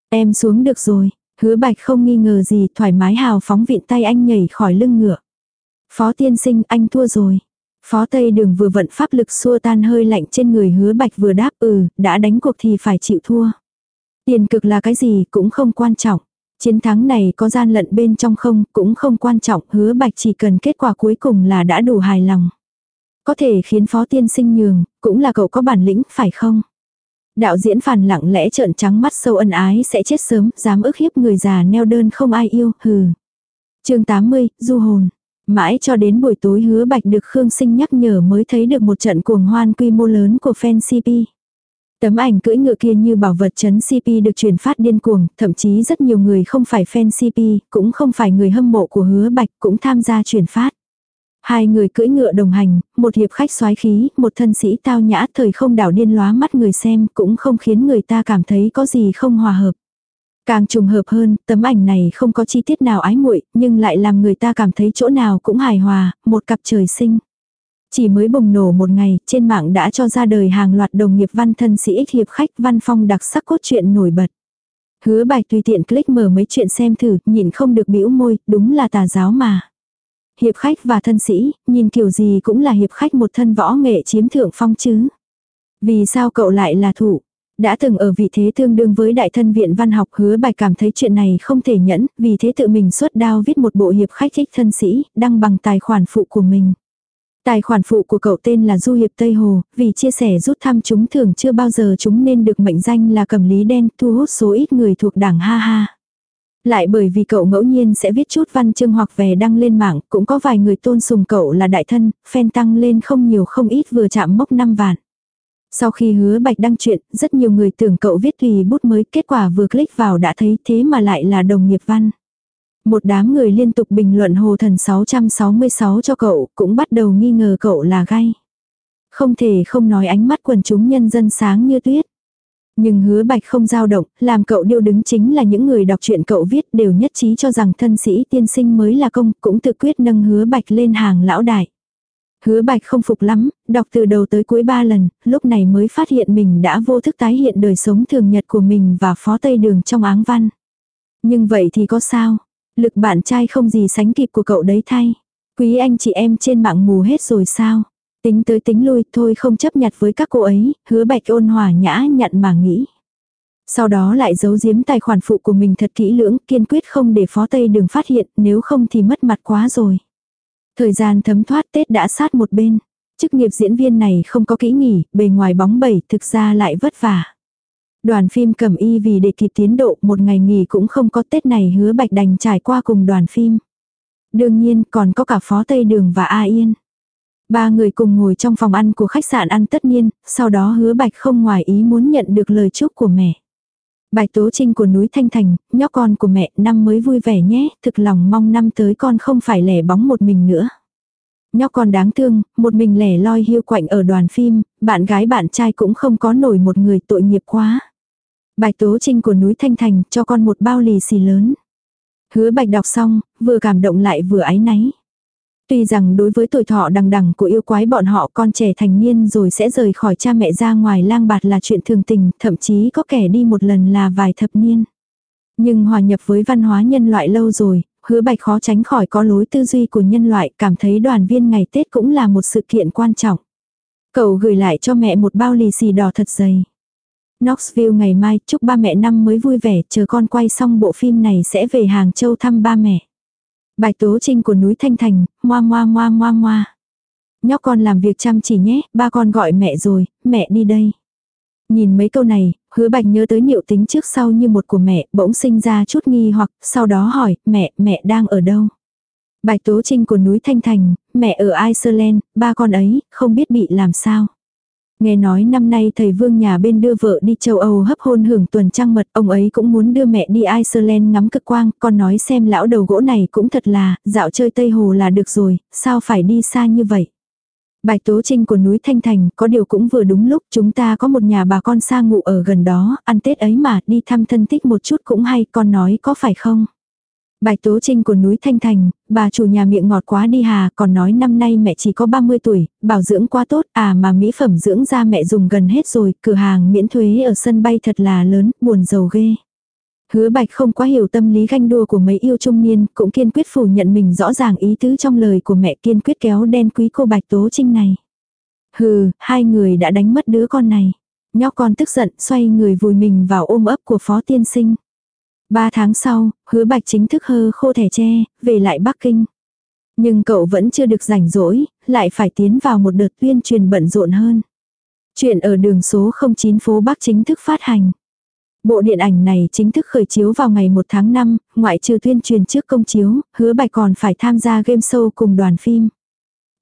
Em xuống được rồi, hứa Bạch không nghi ngờ gì thoải mái hào phóng vịn tay anh nhảy khỏi lưng ngựa. Phó tiên sinh anh thua rồi. Phó Tây Đường vừa vận pháp lực xua tan hơi lạnh trên người hứa bạch vừa đáp ừ, đã đánh cuộc thì phải chịu thua. Tiền cực là cái gì cũng không quan trọng. Chiến thắng này có gian lận bên trong không cũng không quan trọng, hứa bạch chỉ cần kết quả cuối cùng là đã đủ hài lòng. Có thể khiến phó tiên sinh nhường, cũng là cậu có bản lĩnh, phải không? Đạo diễn phản lặng lẽ trợn trắng mắt sâu ân ái sẽ chết sớm, dám ức hiếp người già neo đơn không ai yêu, hừ. chương 80, du hồn. Mãi cho đến buổi tối hứa bạch được Khương Sinh nhắc nhở mới thấy được một trận cuồng hoan quy mô lớn của fan CP. Tấm ảnh cưỡi ngựa kia như bảo vật chấn CP được truyền phát điên cuồng, thậm chí rất nhiều người không phải fan CP, cũng không phải người hâm mộ của hứa bạch cũng tham gia truyền phát. Hai người cưỡi ngựa đồng hành, một hiệp khách soái khí, một thân sĩ tao nhã thời không đảo điên lóa mắt người xem cũng không khiến người ta cảm thấy có gì không hòa hợp. Càng trùng hợp hơn, tấm ảnh này không có chi tiết nào ái muội, nhưng lại làm người ta cảm thấy chỗ nào cũng hài hòa, một cặp trời sinh. Chỉ mới bùng nổ một ngày, trên mạng đã cho ra đời hàng loạt đồng nghiệp văn thân sĩ ích hiệp khách văn phong đặc sắc cốt truyện nổi bật. Hứa bạch tùy tiện click mở mấy chuyện xem thử, nhìn không được bĩu môi, đúng là tà giáo mà. Hiệp khách và thân sĩ, nhìn kiểu gì cũng là hiệp khách một thân võ nghệ chiếm thượng phong chứ. Vì sao cậu lại là thủ? Đã từng ở vị thế tương đương với đại thân viện văn học hứa bài cảm thấy chuyện này không thể nhẫn, vì thế tự mình xuất đao viết một bộ hiệp khách thích thân sĩ, đăng bằng tài khoản phụ của mình. Tài khoản phụ của cậu tên là Du Hiệp Tây Hồ, vì chia sẻ rút thăm chúng thường chưa bao giờ chúng nên được mệnh danh là cầm lý đen thu hút số ít người thuộc đảng ha ha. Lại bởi vì cậu ngẫu nhiên sẽ viết chút văn chương hoặc về đăng lên mạng, cũng có vài người tôn sùng cậu là đại thân, fan tăng lên không nhiều không ít vừa chạm mốc 5 vạn. Sau khi hứa bạch đăng chuyện, rất nhiều người tưởng cậu viết tùy bút mới, kết quả vừa click vào đã thấy thế mà lại là đồng nghiệp văn. Một đám người liên tục bình luận hồ thần 666 cho cậu, cũng bắt đầu nghi ngờ cậu là gay. Không thể không nói ánh mắt quần chúng nhân dân sáng như tuyết. Nhưng hứa bạch không dao động, làm cậu điêu đứng chính là những người đọc truyện cậu viết đều nhất trí cho rằng thân sĩ tiên sinh mới là công, cũng tự quyết nâng hứa bạch lên hàng lão đại. Hứa bạch không phục lắm, đọc từ đầu tới cuối ba lần, lúc này mới phát hiện mình đã vô thức tái hiện đời sống thường nhật của mình và phó tây đường trong áng văn. Nhưng vậy thì có sao? Lực bạn trai không gì sánh kịp của cậu đấy thay. Quý anh chị em trên mạng mù hết rồi sao? Tính tới tính lui thôi không chấp nhặt với các cô ấy, hứa bạch ôn hòa nhã nhận mà nghĩ. Sau đó lại giấu giếm tài khoản phụ của mình thật kỹ lưỡng, kiên quyết không để phó tây đường phát hiện, nếu không thì mất mặt quá rồi. Thời gian thấm thoát Tết đã sát một bên. Chức nghiệp diễn viên này không có kỹ nghỉ, bề ngoài bóng bẩy thực ra lại vất vả. Đoàn phim cầm y vì để kịp tiến độ một ngày nghỉ cũng không có Tết này hứa bạch đành trải qua cùng đoàn phim. Đương nhiên còn có cả Phó Tây Đường và A Yên. Ba người cùng ngồi trong phòng ăn của khách sạn ăn tất niên, sau đó hứa bạch không ngoài ý muốn nhận được lời chúc của mẹ bài Tố Trinh của núi Thanh Thành, nhóc con của mẹ, năm mới vui vẻ nhé, thực lòng mong năm tới con không phải lẻ bóng một mình nữa. Nhóc con đáng thương, một mình lẻ loi hiu quạnh ở đoàn phim, bạn gái bạn trai cũng không có nổi một người tội nghiệp quá. bài Tố Trinh của núi Thanh Thành cho con một bao lì xì lớn. Hứa Bạch đọc xong, vừa cảm động lại vừa áy náy. Tuy rằng đối với tuổi thọ đằng đằng của yêu quái bọn họ con trẻ thành niên rồi sẽ rời khỏi cha mẹ ra ngoài lang bạt là chuyện thường tình, thậm chí có kẻ đi một lần là vài thập niên. Nhưng hòa nhập với văn hóa nhân loại lâu rồi, hứa bạch khó tránh khỏi có lối tư duy của nhân loại cảm thấy đoàn viên ngày Tết cũng là một sự kiện quan trọng. Cậu gửi lại cho mẹ một bao lì xì đỏ thật dày. Knoxville ngày mai chúc ba mẹ năm mới vui vẻ chờ con quay xong bộ phim này sẽ về Hàng Châu thăm ba mẹ bài Tố Trinh của núi Thanh Thành, ngoa ngoa ngoa ngoa ngoa Nhóc con làm việc chăm chỉ nhé, ba con gọi mẹ rồi, mẹ đi đây. Nhìn mấy câu này, hứa bạch nhớ tới niệu tính trước sau như một của mẹ, bỗng sinh ra chút nghi hoặc, sau đó hỏi, mẹ, mẹ đang ở đâu? bài Tố Trinh của núi Thanh Thành, mẹ ở Iceland, ba con ấy, không biết bị làm sao. Nghe nói năm nay thầy vương nhà bên đưa vợ đi châu Âu hấp hôn hưởng tuần trăng mật, ông ấy cũng muốn đưa mẹ đi Iceland ngắm cực quang, còn nói xem lão đầu gỗ này cũng thật là, dạo chơi Tây Hồ là được rồi, sao phải đi xa như vậy. bài Tố Trinh của núi Thanh Thành có điều cũng vừa đúng lúc chúng ta có một nhà bà con xa ngụ ở gần đó, ăn Tết ấy mà đi thăm thân thích một chút cũng hay, con nói có phải không? Bạch Tố Trinh của núi Thanh Thành, bà chủ nhà miệng ngọt quá đi hà, còn nói năm nay mẹ chỉ có 30 tuổi, bảo dưỡng quá tốt, à mà mỹ phẩm dưỡng da mẹ dùng gần hết rồi, cửa hàng miễn thuế ở sân bay thật là lớn, buồn giàu ghê. Hứa Bạch không quá hiểu tâm lý ganh đua của mấy yêu trung niên, cũng kiên quyết phủ nhận mình rõ ràng ý tứ trong lời của mẹ kiên quyết kéo đen quý cô Bạch Tố Trinh này. Hừ, hai người đã đánh mất đứa con này. Nhóc con tức giận xoay người vùi mình vào ôm ấp của phó tiên sinh. Ba tháng sau, hứa bạch chính thức hơ khô thẻ tre, về lại Bắc Kinh. Nhưng cậu vẫn chưa được rảnh rỗi, lại phải tiến vào một đợt tuyên truyền bận rộn hơn. Chuyện ở đường số 09 phố Bắc chính thức phát hành. Bộ điện ảnh này chính thức khởi chiếu vào ngày 1 tháng 5, ngoại trừ tuyên truyền trước công chiếu, hứa bạch còn phải tham gia game show cùng đoàn phim.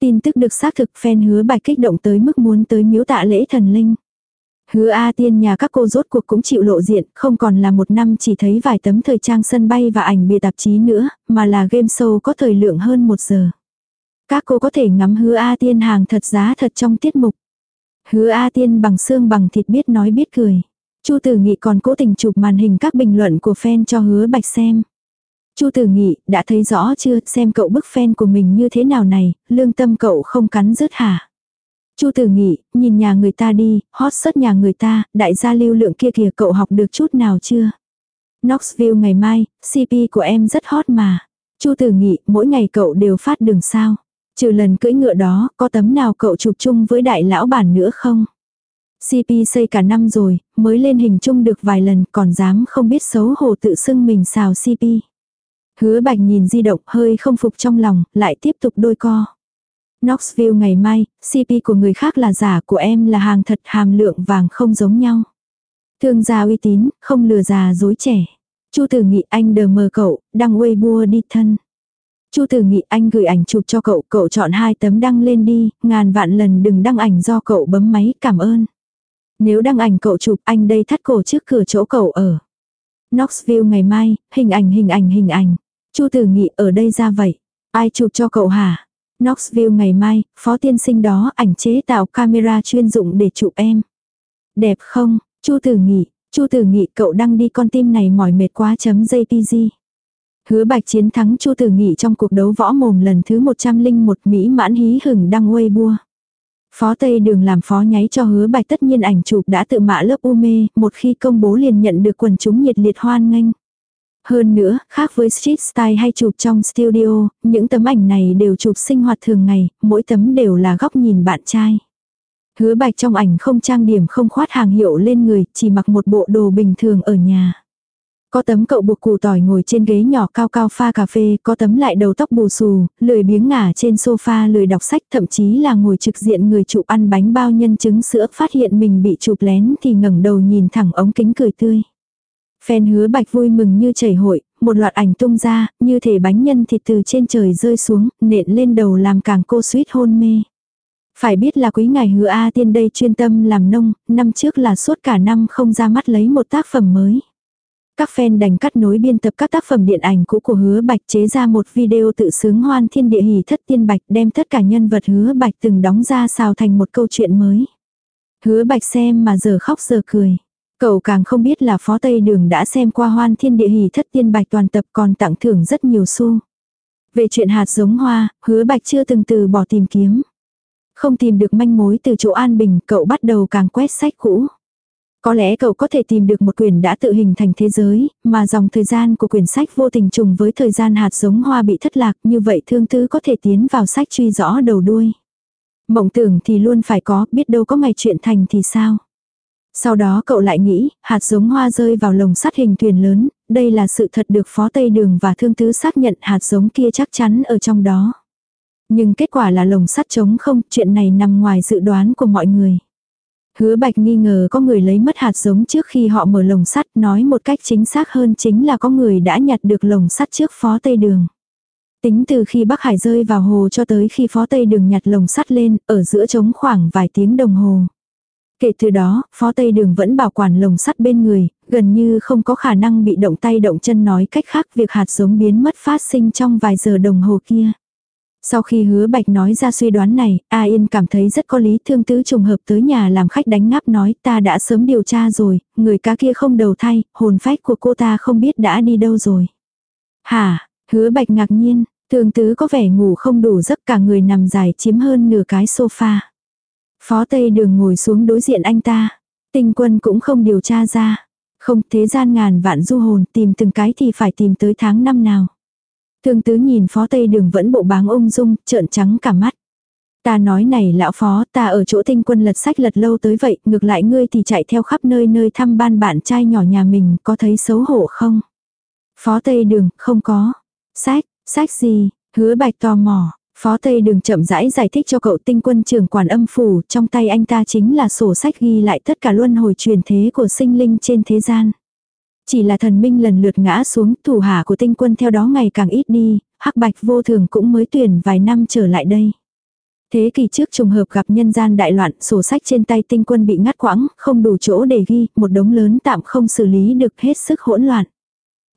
Tin tức được xác thực fan hứa bạch kích động tới mức muốn tới miếu tạ lễ thần linh. Hứa A tiên nhà các cô rốt cuộc cũng chịu lộ diện, không còn là một năm chỉ thấy vài tấm thời trang sân bay và ảnh bìa tạp chí nữa, mà là game show có thời lượng hơn một giờ. Các cô có thể ngắm hứa A tiên hàng thật giá thật trong tiết mục. Hứa A tiên bằng xương bằng thịt biết nói biết cười. Chu Tử Nghị còn cố tình chụp màn hình các bình luận của fan cho hứa bạch xem. Chu Tử Nghị, đã thấy rõ chưa, xem cậu bức fan của mình như thế nào này, lương tâm cậu không cắn rớt hả? Chu Tử Nghị, nhìn nhà người ta đi, hot sất nhà người ta, đại gia lưu lượng kia kìa cậu học được chút nào chưa? Knoxville ngày mai, CP của em rất hot mà. Chu Tử Nghị, mỗi ngày cậu đều phát đường sao? Trừ lần cưỡi ngựa đó, có tấm nào cậu chụp chung với đại lão bản nữa không? CP xây cả năm rồi, mới lên hình chung được vài lần còn dám không biết xấu hổ tự xưng mình xào CP. Hứa bạch nhìn di động hơi không phục trong lòng, lại tiếp tục đôi co. Knoxville ngày mai, CP của người khác là giả của em là hàng thật hàm lượng vàng không giống nhau. Thương gia uy tín, không lừa già dối trẻ. Chu tử nghị anh đờ mờ cậu, đăng Weibo đi thân. Chu tử nghị anh gửi ảnh chụp cho cậu, cậu chọn hai tấm đăng lên đi, ngàn vạn lần đừng đăng ảnh do cậu bấm máy, cảm ơn. Nếu đăng ảnh cậu chụp anh đây thắt cổ trước cửa chỗ cậu ở. Knoxville ngày mai, hình ảnh hình ảnh hình ảnh. Chu tử nghị ở đây ra vậy. Ai chụp cho cậu hả? Knoxville ngày mai, phó tiên sinh đó ảnh chế tạo camera chuyên dụng để chụp em. Đẹp không? Chu Tử Nghị, Chu Tử Nghị cậu đăng đi con tim này mỏi mệt quá chấm JPG. Hứa Bạch chiến thắng Chu Tử Nghị trong cuộc đấu võ mồm lần thứ 101 Mỹ mãn hí hửng đăng Weibo. Phó Tây Đường làm phó nháy cho hứa Bạch tất nhiên ảnh chụp đã tự mạ lớp u mê, một khi công bố liền nhận được quần chúng nhiệt liệt hoan nghênh. Hơn nữa, khác với street style hay chụp trong studio, những tấm ảnh này đều chụp sinh hoạt thường ngày, mỗi tấm đều là góc nhìn bạn trai. Hứa bạch trong ảnh không trang điểm không khoát hàng hiệu lên người, chỉ mặc một bộ đồ bình thường ở nhà. Có tấm cậu buộc củ tỏi ngồi trên ghế nhỏ cao cao pha cà phê, có tấm lại đầu tóc bù xù, lười biếng ngả trên sofa lười đọc sách, thậm chí là ngồi trực diện người chụp ăn bánh bao nhân trứng sữa phát hiện mình bị chụp lén thì ngẩng đầu nhìn thẳng ống kính cười tươi. Phen hứa bạch vui mừng như chảy hội, một loạt ảnh tung ra, như thể bánh nhân thịt từ trên trời rơi xuống, nện lên đầu làm càng cô suýt hôn mê. Phải biết là quý ngài hứa A tiên đây chuyên tâm làm nông, năm trước là suốt cả năm không ra mắt lấy một tác phẩm mới. Các fan đành cắt nối biên tập các tác phẩm điện ảnh cũ của hứa bạch chế ra một video tự sướng hoan thiên địa hỷ thất tiên bạch đem tất cả nhân vật hứa bạch từng đóng ra xào thành một câu chuyện mới. Hứa bạch xem mà giờ khóc giờ cười. Cậu càng không biết là phó Tây Đường đã xem qua hoan thiên địa hỷ thất tiên bạch toàn tập còn tặng thưởng rất nhiều xu. Về chuyện hạt giống hoa, hứa bạch chưa từng từ bỏ tìm kiếm. Không tìm được manh mối từ chỗ an bình, cậu bắt đầu càng quét sách cũ. Có lẽ cậu có thể tìm được một quyển đã tự hình thành thế giới, mà dòng thời gian của quyển sách vô tình trùng với thời gian hạt giống hoa bị thất lạc, như vậy thương tứ có thể tiến vào sách truy rõ đầu đuôi. Mộng tưởng thì luôn phải có, biết đâu có ngày chuyện thành thì sao. Sau đó cậu lại nghĩ, hạt giống hoa rơi vào lồng sắt hình thuyền lớn, đây là sự thật được Phó Tây Đường và Thương Tứ xác nhận hạt giống kia chắc chắn ở trong đó. Nhưng kết quả là lồng sắt trống không, chuyện này nằm ngoài dự đoán của mọi người. Hứa Bạch nghi ngờ có người lấy mất hạt giống trước khi họ mở lồng sắt, nói một cách chính xác hơn chính là có người đã nhặt được lồng sắt trước Phó Tây Đường. Tính từ khi Bắc Hải rơi vào hồ cho tới khi Phó Tây Đường nhặt lồng sắt lên, ở giữa trống khoảng vài tiếng đồng hồ. Kể từ đó, Phó Tây Đường vẫn bảo quản lồng sắt bên người, gần như không có khả năng bị động tay động chân nói cách khác việc hạt giống biến mất phát sinh trong vài giờ đồng hồ kia. Sau khi hứa bạch nói ra suy đoán này, A Yên cảm thấy rất có lý thương tứ trùng hợp tới nhà làm khách đánh ngáp nói ta đã sớm điều tra rồi, người cá kia không đầu thay, hồn phách của cô ta không biết đã đi đâu rồi. Hả, hứa bạch ngạc nhiên, thương tứ có vẻ ngủ không đủ giấc cả người nằm dài chiếm hơn nửa cái sofa. Phó Tây Đường ngồi xuống đối diện anh ta. Tinh quân cũng không điều tra ra. Không thế gian ngàn vạn du hồn tìm từng cái thì phải tìm tới tháng năm nào. Thương tứ nhìn phó Tây Đường vẫn bộ báng ung dung, trợn trắng cả mắt. Ta nói này lão phó, ta ở chỗ tinh quân lật sách lật lâu tới vậy, ngược lại ngươi thì chạy theo khắp nơi nơi thăm ban bạn trai nhỏ nhà mình, có thấy xấu hổ không? Phó Tây Đường, không có. Sách, sách gì? Hứa bạch tò mò. Phó Tây Đường chậm rãi giải thích cho cậu tinh quân trưởng quản âm phủ, trong tay anh ta chính là sổ sách ghi lại tất cả luân hồi truyền thế của sinh linh trên thế gian. Chỉ là thần minh lần lượt ngã xuống, thủ hạ của tinh quân theo đó ngày càng ít đi, hắc bạch vô thường cũng mới tuyển vài năm trở lại đây. Thế kỷ trước trùng hợp gặp nhân gian đại loạn, sổ sách trên tay tinh quân bị ngắt quãng, không đủ chỗ để ghi, một đống lớn tạm không xử lý được hết sức hỗn loạn.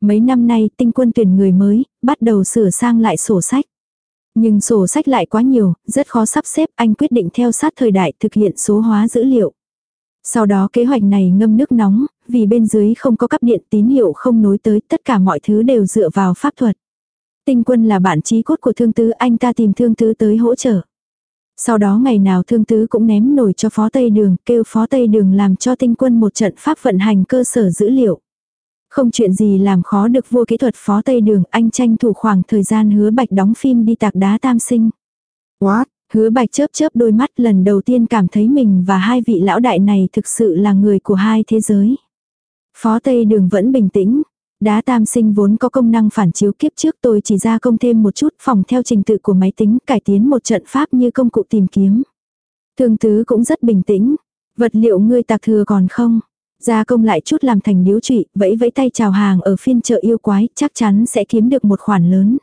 Mấy năm nay tinh quân tuyển người mới, bắt đầu sửa sang lại sổ sách. Nhưng sổ sách lại quá nhiều, rất khó sắp xếp, anh quyết định theo sát thời đại thực hiện số hóa dữ liệu. Sau đó kế hoạch này ngâm nước nóng, vì bên dưới không có cấp điện tín hiệu không nối tới, tất cả mọi thứ đều dựa vào pháp thuật. Tinh quân là bạn trí cốt của thương tứ, anh ta tìm thương tứ tới hỗ trợ. Sau đó ngày nào thương tứ cũng ném nổi cho phó Tây Đường, kêu phó Tây Đường làm cho tinh quân một trận pháp vận hành cơ sở dữ liệu. Không chuyện gì làm khó được vua kỹ thuật phó Tây Đường, anh tranh thủ khoảng thời gian hứa bạch đóng phim đi tạc đá tam sinh. What? Hứa bạch chớp chớp đôi mắt lần đầu tiên cảm thấy mình và hai vị lão đại này thực sự là người của hai thế giới. Phó Tây Đường vẫn bình tĩnh. Đá tam sinh vốn có công năng phản chiếu kiếp trước tôi chỉ ra công thêm một chút phòng theo trình tự của máy tính cải tiến một trận pháp như công cụ tìm kiếm. Thương tứ cũng rất bình tĩnh. Vật liệu ngươi tạc thừa còn không? Gia công lại chút làm thành điếu trụy, vẫy vẫy tay chào hàng ở phiên chợ yêu quái, chắc chắn sẽ kiếm được một khoản lớn.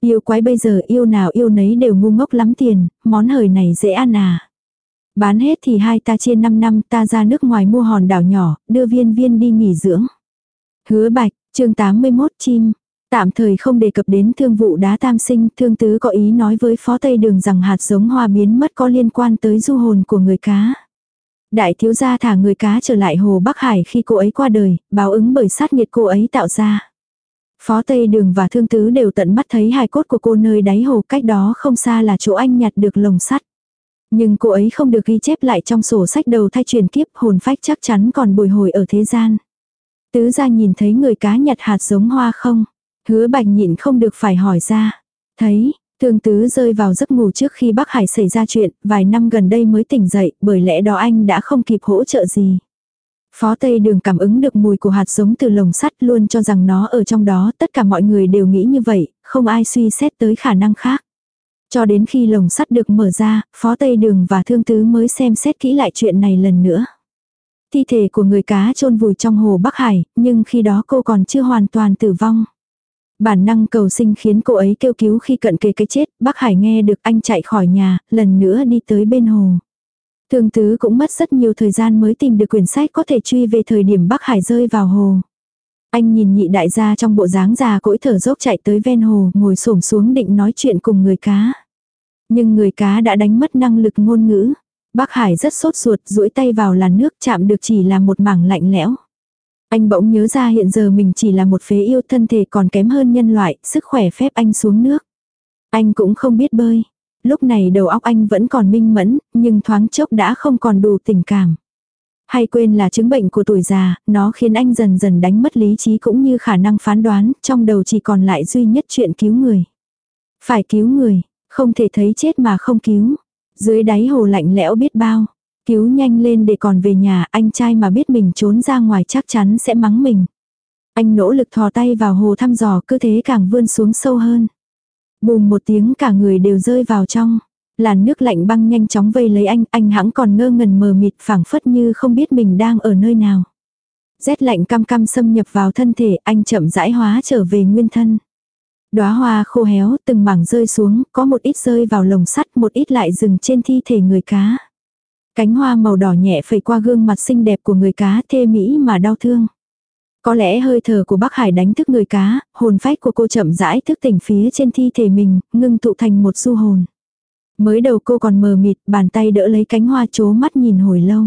Yêu quái bây giờ yêu nào yêu nấy đều ngu ngốc lắm tiền, món hời này dễ ăn à. Bán hết thì hai ta chia 5 năm ta ra nước ngoài mua hòn đảo nhỏ, đưa viên viên đi nghỉ dưỡng. Hứa bạch, chương 81 chim. Tạm thời không đề cập đến thương vụ đá tam sinh, thương tứ có ý nói với phó tây đường rằng hạt giống hoa biến mất có liên quan tới du hồn của người cá. Đại thiếu gia thả người cá trở lại hồ Bắc Hải khi cô ấy qua đời, báo ứng bởi sát nhiệt cô ấy tạo ra. Phó Tây Đường và Thương Tứ đều tận mắt thấy hài cốt của cô nơi đáy hồ cách đó không xa là chỗ anh nhặt được lồng sắt. Nhưng cô ấy không được ghi chép lại trong sổ sách đầu thai truyền kiếp hồn phách chắc chắn còn bồi hồi ở thế gian. Tứ ra nhìn thấy người cá nhặt hạt giống hoa không? Hứa bạch nhịn không được phải hỏi ra. Thấy, Thương tứ rơi vào giấc ngủ trước khi Bắc Hải xảy ra chuyện, vài năm gần đây mới tỉnh dậy, bởi lẽ đó anh đã không kịp hỗ trợ gì. Phó Tây Đường cảm ứng được mùi của hạt giống từ lồng sắt luôn cho rằng nó ở trong đó, tất cả mọi người đều nghĩ như vậy, không ai suy xét tới khả năng khác. Cho đến khi lồng sắt được mở ra, Phó Tây Đường và Thương Tứ mới xem xét kỹ lại chuyện này lần nữa. Thi thể của người cá chôn vùi trong hồ Bắc Hải, nhưng khi đó cô còn chưa hoàn toàn tử vong. Bản năng cầu sinh khiến cô ấy kêu cứu khi cận kề cái chết, Bác Hải nghe được anh chạy khỏi nhà, lần nữa đi tới bên hồ. Thương tứ cũng mất rất nhiều thời gian mới tìm được quyển sách có thể truy về thời điểm Bác Hải rơi vào hồ. Anh nhìn nhị đại gia trong bộ dáng già cỗi thở dốc chạy tới ven hồ, ngồi xổm xuống định nói chuyện cùng người cá. Nhưng người cá đã đánh mất năng lực ngôn ngữ. Bác Hải rất sốt ruột, duỗi tay vào làn nước chạm được chỉ là một mảng lạnh lẽo. Anh bỗng nhớ ra hiện giờ mình chỉ là một phế yêu thân thể còn kém hơn nhân loại, sức khỏe phép anh xuống nước. Anh cũng không biết bơi. Lúc này đầu óc anh vẫn còn minh mẫn, nhưng thoáng chốc đã không còn đủ tình cảm. Hay quên là chứng bệnh của tuổi già, nó khiến anh dần dần đánh mất lý trí cũng như khả năng phán đoán, trong đầu chỉ còn lại duy nhất chuyện cứu người. Phải cứu người, không thể thấy chết mà không cứu. Dưới đáy hồ lạnh lẽo biết bao. Cứu nhanh lên để còn về nhà, anh trai mà biết mình trốn ra ngoài chắc chắn sẽ mắng mình. Anh nỗ lực thò tay vào hồ thăm dò, cứ thế càng vươn xuống sâu hơn. Bùm một tiếng cả người đều rơi vào trong. Làn nước lạnh băng nhanh chóng vây lấy anh, anh hãng còn ngơ ngẩn mờ mịt phảng phất như không biết mình đang ở nơi nào. Rét lạnh cam cam xâm nhập vào thân thể, anh chậm rãi hóa trở về nguyên thân. Đóa hoa khô héo, từng mảng rơi xuống, có một ít rơi vào lồng sắt, một ít lại dừng trên thi thể người cá. Cánh hoa màu đỏ nhẹ phẩy qua gương mặt xinh đẹp của người cá thê mỹ mà đau thương. Có lẽ hơi thở của Bắc Hải đánh thức người cá, hồn phách của cô chậm rãi thức tỉnh phía trên thi thể mình, ngưng tụ thành một du hồn. Mới đầu cô còn mờ mịt, bàn tay đỡ lấy cánh hoa chố mắt nhìn hồi lâu.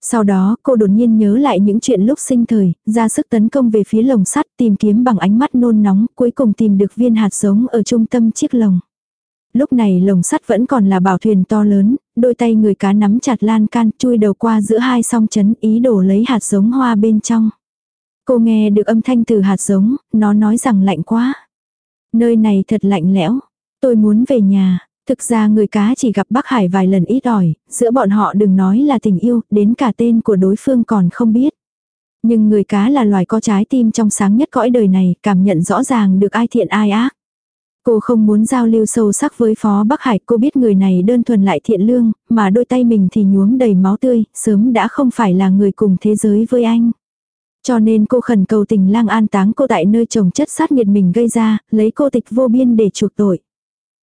Sau đó, cô đột nhiên nhớ lại những chuyện lúc sinh thời, ra sức tấn công về phía lồng sắt, tìm kiếm bằng ánh mắt nôn nóng, cuối cùng tìm được viên hạt giống ở trung tâm chiếc lồng. Lúc này lồng sắt vẫn còn là bảo thuyền to lớn, đôi tay người cá nắm chặt lan can, chui đầu qua giữa hai song chấn, ý đồ lấy hạt giống hoa bên trong. Cô nghe được âm thanh từ hạt giống, nó nói rằng lạnh quá. Nơi này thật lạnh lẽo, tôi muốn về nhà, Thực ra người cá chỉ gặp Bắc Hải vài lần ít ỏi, giữa bọn họ đừng nói là tình yêu, đến cả tên của đối phương còn không biết. Nhưng người cá là loài có trái tim trong sáng nhất cõi đời này, cảm nhận rõ ràng được ai thiện ai ác. Cô không muốn giao lưu sâu sắc với Phó Bắc Hải, cô biết người này đơn thuần lại thiện lương, mà đôi tay mình thì nhuốm đầy máu tươi, sớm đã không phải là người cùng thế giới với anh. Cho nên cô khẩn cầu tình lang an táng cô tại nơi trồng chất sát nhiệt mình gây ra, lấy cô tịch vô biên để chuộc tội.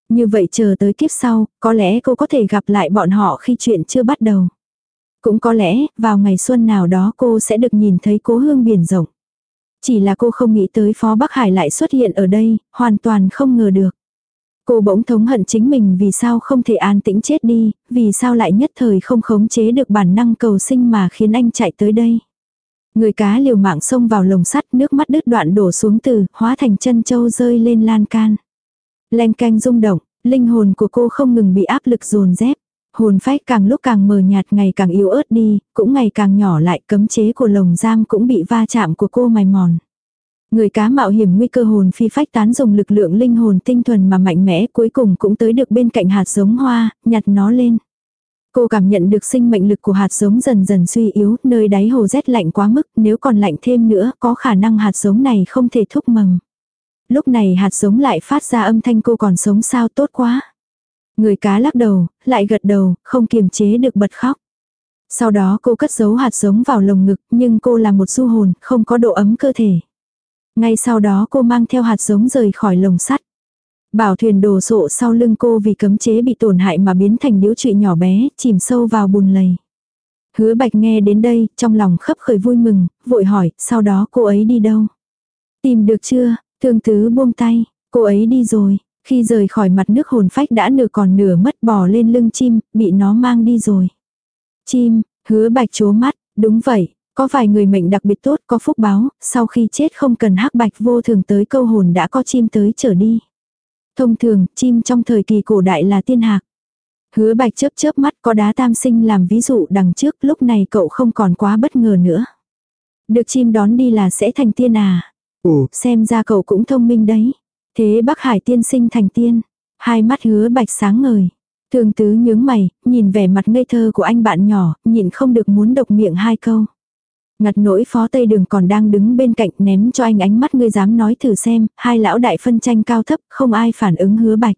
Như vậy chờ tới kiếp sau, có lẽ cô có thể gặp lại bọn họ khi chuyện chưa bắt đầu. Cũng có lẽ, vào ngày xuân nào đó cô sẽ được nhìn thấy cố hương biển rộng. Chỉ là cô không nghĩ tới Phó Bắc Hải lại xuất hiện ở đây, hoàn toàn không ngờ được. Cô bỗng thống hận chính mình vì sao không thể an tĩnh chết đi, vì sao lại nhất thời không khống chế được bản năng cầu sinh mà khiến anh chạy tới đây. Người cá liều mạng xông vào lồng sắt nước mắt đứt đoạn đổ xuống từ, hóa thành chân châu rơi lên lan can. Len canh rung động, linh hồn của cô không ngừng bị áp lực dồn dép. Hồn phách càng lúc càng mờ nhạt ngày càng yếu ớt đi, cũng ngày càng nhỏ lại cấm chế của lồng giam cũng bị va chạm của cô mài mòn. Người cá mạo hiểm nguy cơ hồn phi phách tán dùng lực lượng linh hồn tinh thuần mà mạnh mẽ cuối cùng cũng tới được bên cạnh hạt giống hoa, nhặt nó lên. Cô cảm nhận được sinh mệnh lực của hạt giống dần dần suy yếu, nơi đáy hồ rét lạnh quá mức, nếu còn lạnh thêm nữa, có khả năng hạt giống này không thể thúc mầm. Lúc này hạt giống lại phát ra âm thanh cô còn sống sao tốt quá. Người cá lắc đầu, lại gật đầu, không kiềm chế được bật khóc. Sau đó cô cất giấu hạt giống vào lồng ngực, nhưng cô là một du hồn, không có độ ấm cơ thể. Ngay sau đó cô mang theo hạt giống rời khỏi lồng sắt. Bảo thuyền đồ sộ sau lưng cô vì cấm chế bị tổn hại mà biến thành điếu trụy nhỏ bé, chìm sâu vào bùn lầy. Hứa bạch nghe đến đây, trong lòng khấp khởi vui mừng, vội hỏi, sau đó cô ấy đi đâu? Tìm được chưa? Thương tứ buông tay, cô ấy đi rồi. Khi rời khỏi mặt nước hồn phách đã nửa còn nửa mất bò lên lưng chim, bị nó mang đi rồi. Chim, hứa bạch chố mắt, đúng vậy, có vài người mệnh đặc biệt tốt có phúc báo, sau khi chết không cần hắc bạch vô thường tới câu hồn đã có chim tới trở đi. Thông thường, chim trong thời kỳ cổ đại là tiên hạc. Hứa bạch chớp chớp mắt có đá tam sinh làm ví dụ đằng trước lúc này cậu không còn quá bất ngờ nữa. Được chim đón đi là sẽ thành tiên à. Ồ, xem ra cậu cũng thông minh đấy. Thế Bắc Hải tiên sinh thành tiên. Hai mắt hứa bạch sáng ngời. Thường tứ nhướng mày, nhìn vẻ mặt ngây thơ của anh bạn nhỏ, nhịn không được muốn độc miệng hai câu. Ngặt nỗi phó tây đường còn đang đứng bên cạnh ném cho anh ánh mắt ngươi dám nói thử xem, hai lão đại phân tranh cao thấp, không ai phản ứng hứa bạch.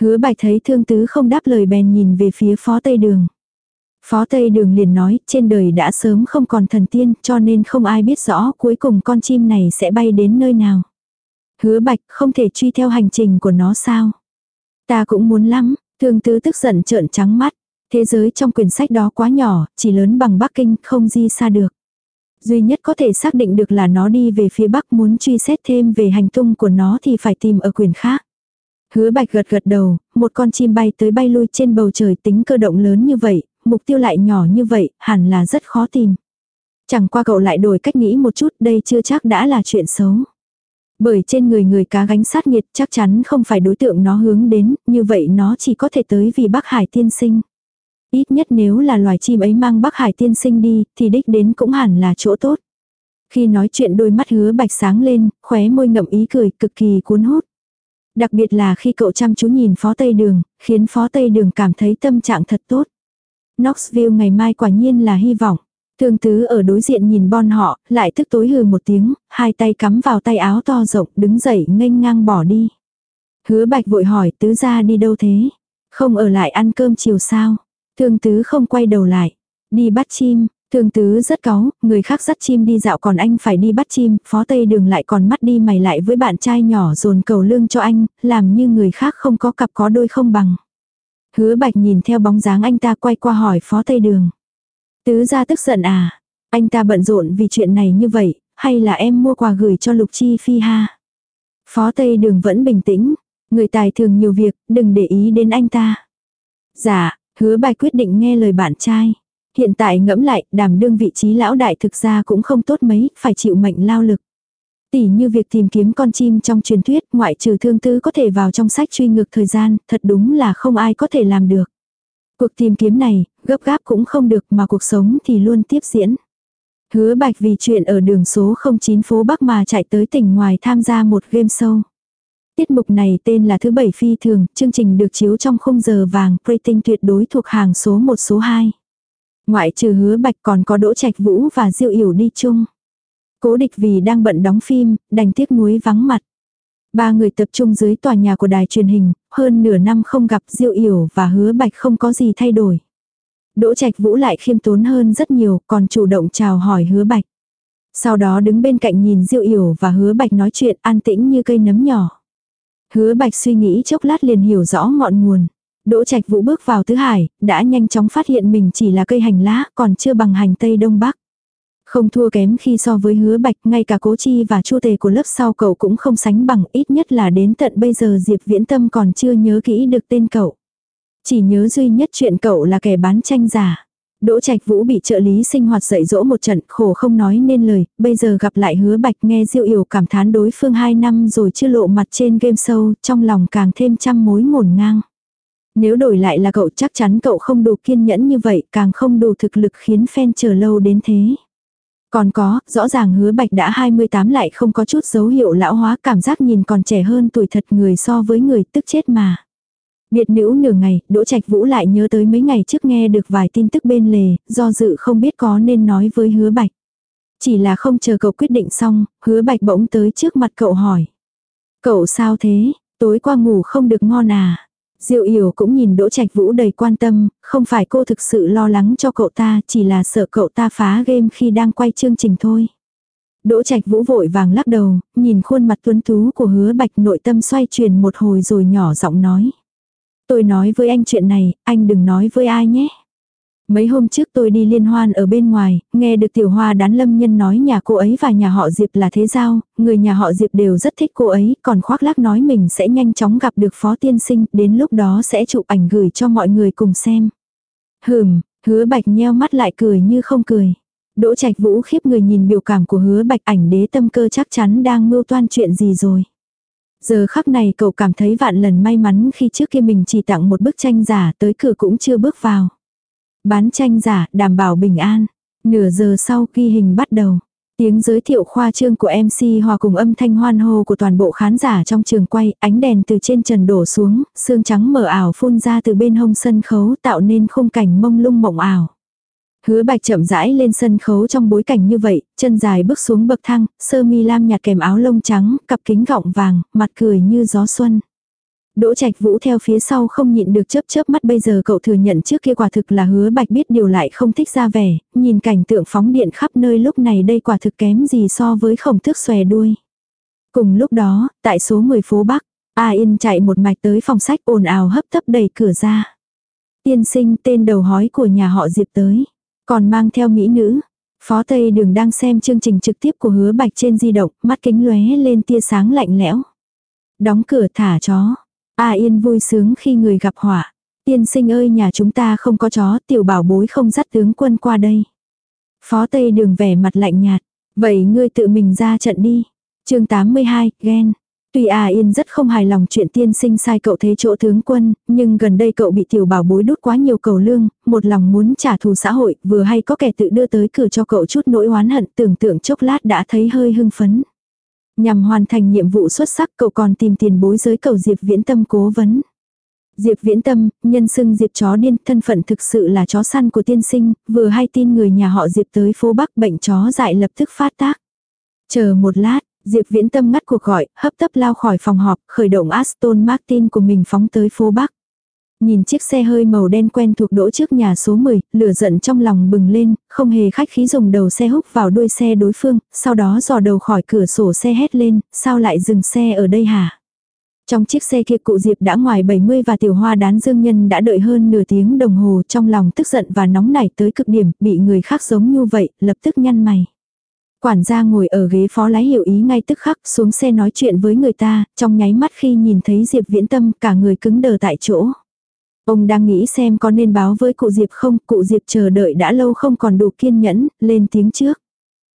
Hứa bạch thấy thương tứ không đáp lời bèn nhìn về phía phó tây đường. Phó Tây Đường liền nói, trên đời đã sớm không còn thần tiên, cho nên không ai biết rõ cuối cùng con chim này sẽ bay đến nơi nào. Hứa bạch không thể truy theo hành trình của nó sao. Ta cũng muốn lắm, thương tứ tức giận trợn trắng mắt. Thế giới trong quyển sách đó quá nhỏ, chỉ lớn bằng Bắc Kinh, không di xa được. Duy nhất có thể xác định được là nó đi về phía Bắc muốn truy xét thêm về hành tung của nó thì phải tìm ở quyển khác. Hứa bạch gật gật đầu, một con chim bay tới bay lui trên bầu trời tính cơ động lớn như vậy, mục tiêu lại nhỏ như vậy, hẳn là rất khó tìm. Chẳng qua cậu lại đổi cách nghĩ một chút, đây chưa chắc đã là chuyện xấu. Bởi trên người người cá gánh sát nhiệt chắc chắn không phải đối tượng nó hướng đến, như vậy nó chỉ có thể tới vì Bắc Hải tiên sinh. Ít nhất nếu là loài chim ấy mang Bắc Hải tiên sinh đi, thì đích đến cũng hẳn là chỗ tốt. Khi nói chuyện đôi mắt hứa bạch sáng lên, khóe môi ngậm ý cười cực kỳ cuốn hút. Đặc biệt là khi cậu chăm chú nhìn phó Tây Đường, khiến phó Tây Đường cảm thấy tâm trạng thật tốt. Knoxville ngày mai quả nhiên là hy vọng. Thương tứ ở đối diện nhìn bon họ, lại tức tối hừ một tiếng, hai tay cắm vào tay áo to rộng, đứng dậy nghênh ngang bỏ đi. Hứa bạch vội hỏi tứ ra đi đâu thế? Không ở lại ăn cơm chiều sao? Thương tứ không quay đầu lại. Đi bắt chim, thương tứ rất cáu, người khác dắt chim đi dạo còn anh phải đi bắt chim, phó tây đường lại còn mắt đi mày lại với bạn trai nhỏ dồn cầu lương cho anh, làm như người khác không có cặp có đôi không bằng. Hứa bạch nhìn theo bóng dáng anh ta quay qua hỏi phó tây đường. Tứ ra tức giận à, anh ta bận rộn vì chuyện này như vậy, hay là em mua quà gửi cho lục chi phi ha. Phó tây đường vẫn bình tĩnh, người tài thường nhiều việc, đừng để ý đến anh ta. Dạ, Hứa bài quyết định nghe lời bạn trai. Hiện tại ngẫm lại, đảm đương vị trí lão đại thực ra cũng không tốt mấy, phải chịu mệnh lao lực. Tỷ như việc tìm kiếm con chim trong truyền thuyết, ngoại trừ thương tư có thể vào trong sách truy ngược thời gian, thật đúng là không ai có thể làm được. Cuộc tìm kiếm này, gấp gáp cũng không được mà cuộc sống thì luôn tiếp diễn. Hứa bạch vì chuyện ở đường số 09 phố Bắc mà chạy tới tỉnh ngoài tham gia một game show. Tiết mục này tên là thứ bảy phi thường, chương trình được chiếu trong khung giờ vàng, rating tuyệt đối thuộc hàng số 1 số 2. Ngoại trừ hứa bạch còn có Đỗ Trạch Vũ và Diệu Yểu đi chung. Cố địch vì đang bận đóng phim, đành tiếc nuối vắng mặt. Ba người tập trung dưới tòa nhà của đài truyền hình, hơn nửa năm không gặp diêu Yểu và hứa bạch không có gì thay đổi. Đỗ Trạch Vũ lại khiêm tốn hơn rất nhiều, còn chủ động chào hỏi hứa bạch. Sau đó đứng bên cạnh nhìn diêu Yểu và hứa bạch nói chuyện an tĩnh như cây nấm nhỏ. Hứa bạch suy nghĩ chốc lát liền hiểu rõ ngọn nguồn. Đỗ Trạch Vũ bước vào tứ hải, đã nhanh chóng phát hiện mình chỉ là cây hành lá, còn chưa bằng hành tây đông bắc. Không thua kém khi so với hứa bạch, ngay cả cố chi và chu tề của lớp sau cậu cũng không sánh bằng, ít nhất là đến tận bây giờ Diệp Viễn Tâm còn chưa nhớ kỹ được tên cậu. Chỉ nhớ duy nhất chuyện cậu là kẻ bán tranh giả. Đỗ Trạch Vũ bị trợ lý sinh hoạt dạy dỗ một trận, khổ không nói nên lời, bây giờ gặp lại hứa bạch nghe Diệu Yểu cảm thán đối phương 2 năm rồi chưa lộ mặt trên game show, trong lòng càng thêm trăm mối ngổn ngang. Nếu đổi lại là cậu chắc chắn cậu không đủ kiên nhẫn như vậy, càng không đủ thực lực khiến fan chờ lâu đến thế. Còn có, rõ ràng hứa bạch đã 28 lại không có chút dấu hiệu lão hóa cảm giác nhìn còn trẻ hơn tuổi thật người so với người tức chết mà. Biệt nữ nửa ngày, Đỗ Trạch Vũ lại nhớ tới mấy ngày trước nghe được vài tin tức bên lề, do dự không biết có nên nói với hứa bạch. Chỉ là không chờ cậu quyết định xong, hứa bạch bỗng tới trước mặt cậu hỏi. Cậu sao thế, tối qua ngủ không được ngon à? Diệu Yểu cũng nhìn Đỗ Trạch Vũ đầy quan tâm, không phải cô thực sự lo lắng cho cậu ta, chỉ là sợ cậu ta phá game khi đang quay chương trình thôi. Đỗ Trạch Vũ vội vàng lắc đầu, nhìn khuôn mặt tuấn tú của Hứa Bạch nội tâm xoay chuyển một hồi rồi nhỏ giọng nói. Tôi nói với anh chuyện này, anh đừng nói với ai nhé. Mấy hôm trước tôi đi liên hoan ở bên ngoài, nghe được tiểu hoa đán lâm nhân nói nhà cô ấy và nhà họ Diệp là thế giao, người nhà họ Diệp đều rất thích cô ấy, còn khoác lác nói mình sẽ nhanh chóng gặp được phó tiên sinh, đến lúc đó sẽ chụp ảnh gửi cho mọi người cùng xem. Hừm, hứa bạch nheo mắt lại cười như không cười. Đỗ trạch vũ khiếp người nhìn biểu cảm của hứa bạch ảnh đế tâm cơ chắc chắn đang mưu toan chuyện gì rồi. Giờ khắc này cậu cảm thấy vạn lần may mắn khi trước kia mình chỉ tặng một bức tranh giả tới cửa cũng chưa bước vào. Bán tranh giả, đảm bảo bình an. Nửa giờ sau ghi hình bắt đầu. Tiếng giới thiệu khoa trương của MC hòa cùng âm thanh hoan hô của toàn bộ khán giả trong trường quay, ánh đèn từ trên trần đổ xuống, xương trắng mờ ảo phun ra từ bên hông sân khấu tạo nên khung cảnh mông lung mộng ảo. Hứa bạch chậm rãi lên sân khấu trong bối cảnh như vậy, chân dài bước xuống bậc thang, sơ mi lam nhạt kèm áo lông trắng, cặp kính gọng vàng, mặt cười như gió xuân. Đỗ Trạch Vũ theo phía sau không nhịn được chớp chớp mắt bây giờ cậu thừa nhận trước kia quả thực là hứa bạch biết điều lại không thích ra vẻ, nhìn cảnh tượng phóng điện khắp nơi lúc này đây quả thực kém gì so với khổng thức xòe đuôi. Cùng lúc đó, tại số 10 phố Bắc, A Yên chạy một mạch tới phòng sách ồn ào hấp tấp đẩy cửa ra. Tiên sinh tên đầu hói của nhà họ Diệp tới, còn mang theo mỹ nữ. Phó Tây Đường đang xem chương trình trực tiếp của hứa bạch trên di động, mắt kính lóe lên tia sáng lạnh lẽo. Đóng cửa thả chó. A Yên vui sướng khi người gặp họa. Tiên sinh ơi nhà chúng ta không có chó, tiểu bảo bối không dắt tướng quân qua đây. Phó Tây Đường vẻ mặt lạnh nhạt. Vậy ngươi tự mình ra trận đi. chương 82, ghen. Tuy A Yên rất không hài lòng chuyện tiên sinh sai cậu thế chỗ tướng quân, nhưng gần đây cậu bị tiểu bảo bối đút quá nhiều cầu lương, một lòng muốn trả thù xã hội, vừa hay có kẻ tự đưa tới cửa cho cậu chút nỗi oán hận tưởng tượng chốc lát đã thấy hơi hưng phấn. Nhằm hoàn thành nhiệm vụ xuất sắc cậu còn tìm tiền bối giới cầu Diệp Viễn Tâm cố vấn. Diệp Viễn Tâm, nhân xưng Diệp chó điên, thân phận thực sự là chó săn của tiên sinh, vừa hay tin người nhà họ Diệp tới phố Bắc bệnh chó dại lập tức phát tác. Chờ một lát, Diệp Viễn Tâm ngắt cuộc gọi, hấp tấp lao khỏi phòng họp, khởi động Aston Martin của mình phóng tới phố Bắc. Nhìn chiếc xe hơi màu đen quen thuộc đỗ trước nhà số 10, lửa giận trong lòng bừng lên, không hề khách khí dùng đầu xe húc vào đuôi xe đối phương, sau đó dò đầu khỏi cửa sổ xe hét lên, sao lại dừng xe ở đây hả? Trong chiếc xe kia cụ Diệp đã ngoài 70 và tiểu hoa đán dương nhân đã đợi hơn nửa tiếng đồng hồ trong lòng tức giận và nóng nảy tới cực điểm, bị người khác giống như vậy, lập tức nhăn mày. Quản gia ngồi ở ghế phó lái hiểu ý ngay tức khắc xuống xe nói chuyện với người ta, trong nháy mắt khi nhìn thấy Diệp viễn tâm cả người cứng đờ tại chỗ. Ông đang nghĩ xem có nên báo với cụ Diệp không, cụ Diệp chờ đợi đã lâu không còn đủ kiên nhẫn, lên tiếng trước.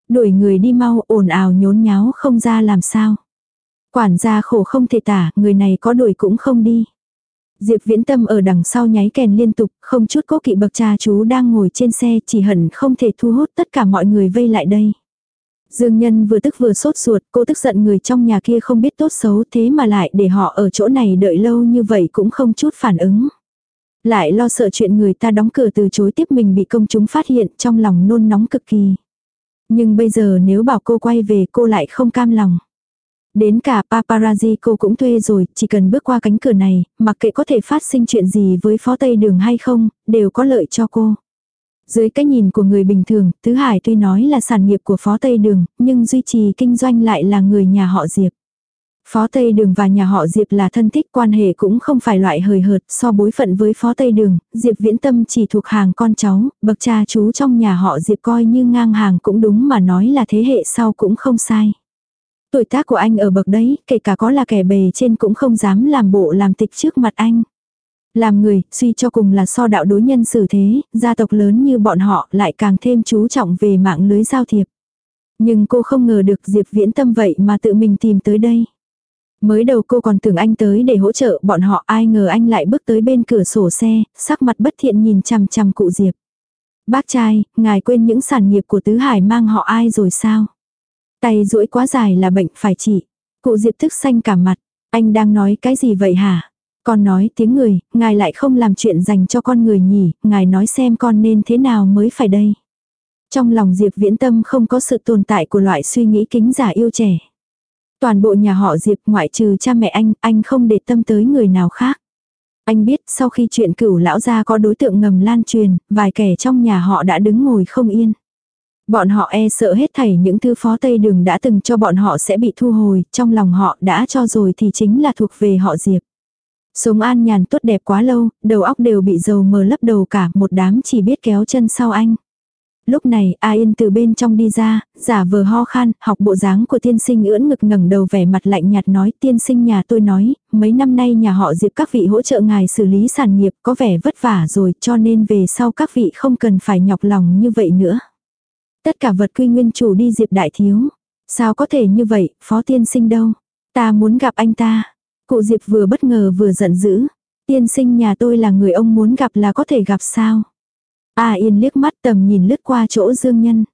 Đuổi người đi mau, ồn ào nhốn nháo không ra làm sao. Quản gia khổ không thể tả, người này có đuổi cũng không đi. Diệp viễn tâm ở đằng sau nháy kèn liên tục, không chút cố kỵ bậc cha chú đang ngồi trên xe chỉ hận không thể thu hút tất cả mọi người vây lại đây. Dương Nhân vừa tức vừa sốt ruột, cô tức giận người trong nhà kia không biết tốt xấu thế mà lại để họ ở chỗ này đợi lâu như vậy cũng không chút phản ứng. Lại lo sợ chuyện người ta đóng cửa từ chối tiếp mình bị công chúng phát hiện trong lòng nôn nóng cực kỳ. Nhưng bây giờ nếu bảo cô quay về cô lại không cam lòng. Đến cả paparazzi cô cũng thuê rồi, chỉ cần bước qua cánh cửa này, mặc kệ có thể phát sinh chuyện gì với phó tây đường hay không, đều có lợi cho cô. Dưới cái nhìn của người bình thường, Tứ Hải tuy nói là sản nghiệp của Phó Tây Đường, nhưng duy trì kinh doanh lại là người nhà họ Diệp. Phó Tây Đường và nhà họ Diệp là thân thích quan hệ cũng không phải loại hời hợt so bối phận với Phó Tây Đường, Diệp Viễn Tâm chỉ thuộc hàng con cháu, bậc cha chú trong nhà họ Diệp coi như ngang hàng cũng đúng mà nói là thế hệ sau cũng không sai. Tuổi tác của anh ở bậc đấy, kể cả có là kẻ bề trên cũng không dám làm bộ làm tịch trước mặt anh. Làm người, suy cho cùng là so đạo đối nhân xử thế, gia tộc lớn như bọn họ lại càng thêm chú trọng về mạng lưới giao thiệp. Nhưng cô không ngờ được Diệp Viễn Tâm vậy mà tự mình tìm tới đây. Mới đầu cô còn tưởng anh tới để hỗ trợ bọn họ ai ngờ anh lại bước tới bên cửa sổ xe, sắc mặt bất thiện nhìn chằm chằm cụ Diệp. Bác trai, ngài quên những sản nghiệp của Tứ Hải mang họ ai rồi sao? Tay duỗi quá dài là bệnh phải trị. Cụ Diệp thức xanh cả mặt. Anh đang nói cái gì vậy hả? Con nói tiếng người, ngài lại không làm chuyện dành cho con người nhỉ, ngài nói xem con nên thế nào mới phải đây. Trong lòng Diệp Viễn Tâm không có sự tồn tại của loại suy nghĩ kính giả yêu trẻ. Toàn bộ nhà họ Diệp ngoại trừ cha mẹ anh, anh không để tâm tới người nào khác. Anh biết sau khi chuyện cửu lão gia có đối tượng ngầm lan truyền, vài kẻ trong nhà họ đã đứng ngồi không yên. Bọn họ e sợ hết thảy những thư phó Tây Đường đã từng cho bọn họ sẽ bị thu hồi, trong lòng họ đã cho rồi thì chính là thuộc về họ Diệp. Sống an nhàn tốt đẹp quá lâu, đầu óc đều bị dầu mờ lấp đầu cả, một đám chỉ biết kéo chân sau anh. Lúc này, A Yên từ bên trong đi ra, giả vờ ho khan, học bộ dáng của tiên sinh ưỡn ngực ngẩng đầu vẻ mặt lạnh nhạt nói, tiên sinh nhà tôi nói, mấy năm nay nhà họ Diệp các vị hỗ trợ ngài xử lý sản nghiệp có vẻ vất vả rồi, cho nên về sau các vị không cần phải nhọc lòng như vậy nữa. Tất cả vật quy nguyên chủ đi Diệp đại thiếu. Sao có thể như vậy, phó tiên sinh đâu? Ta muốn gặp anh ta. Cụ Diệp vừa bất ngờ vừa giận dữ. Tiên sinh nhà tôi là người ông muốn gặp là có thể gặp sao? A Yên liếc mắt tầm nhìn lướt qua chỗ Dương Nhân.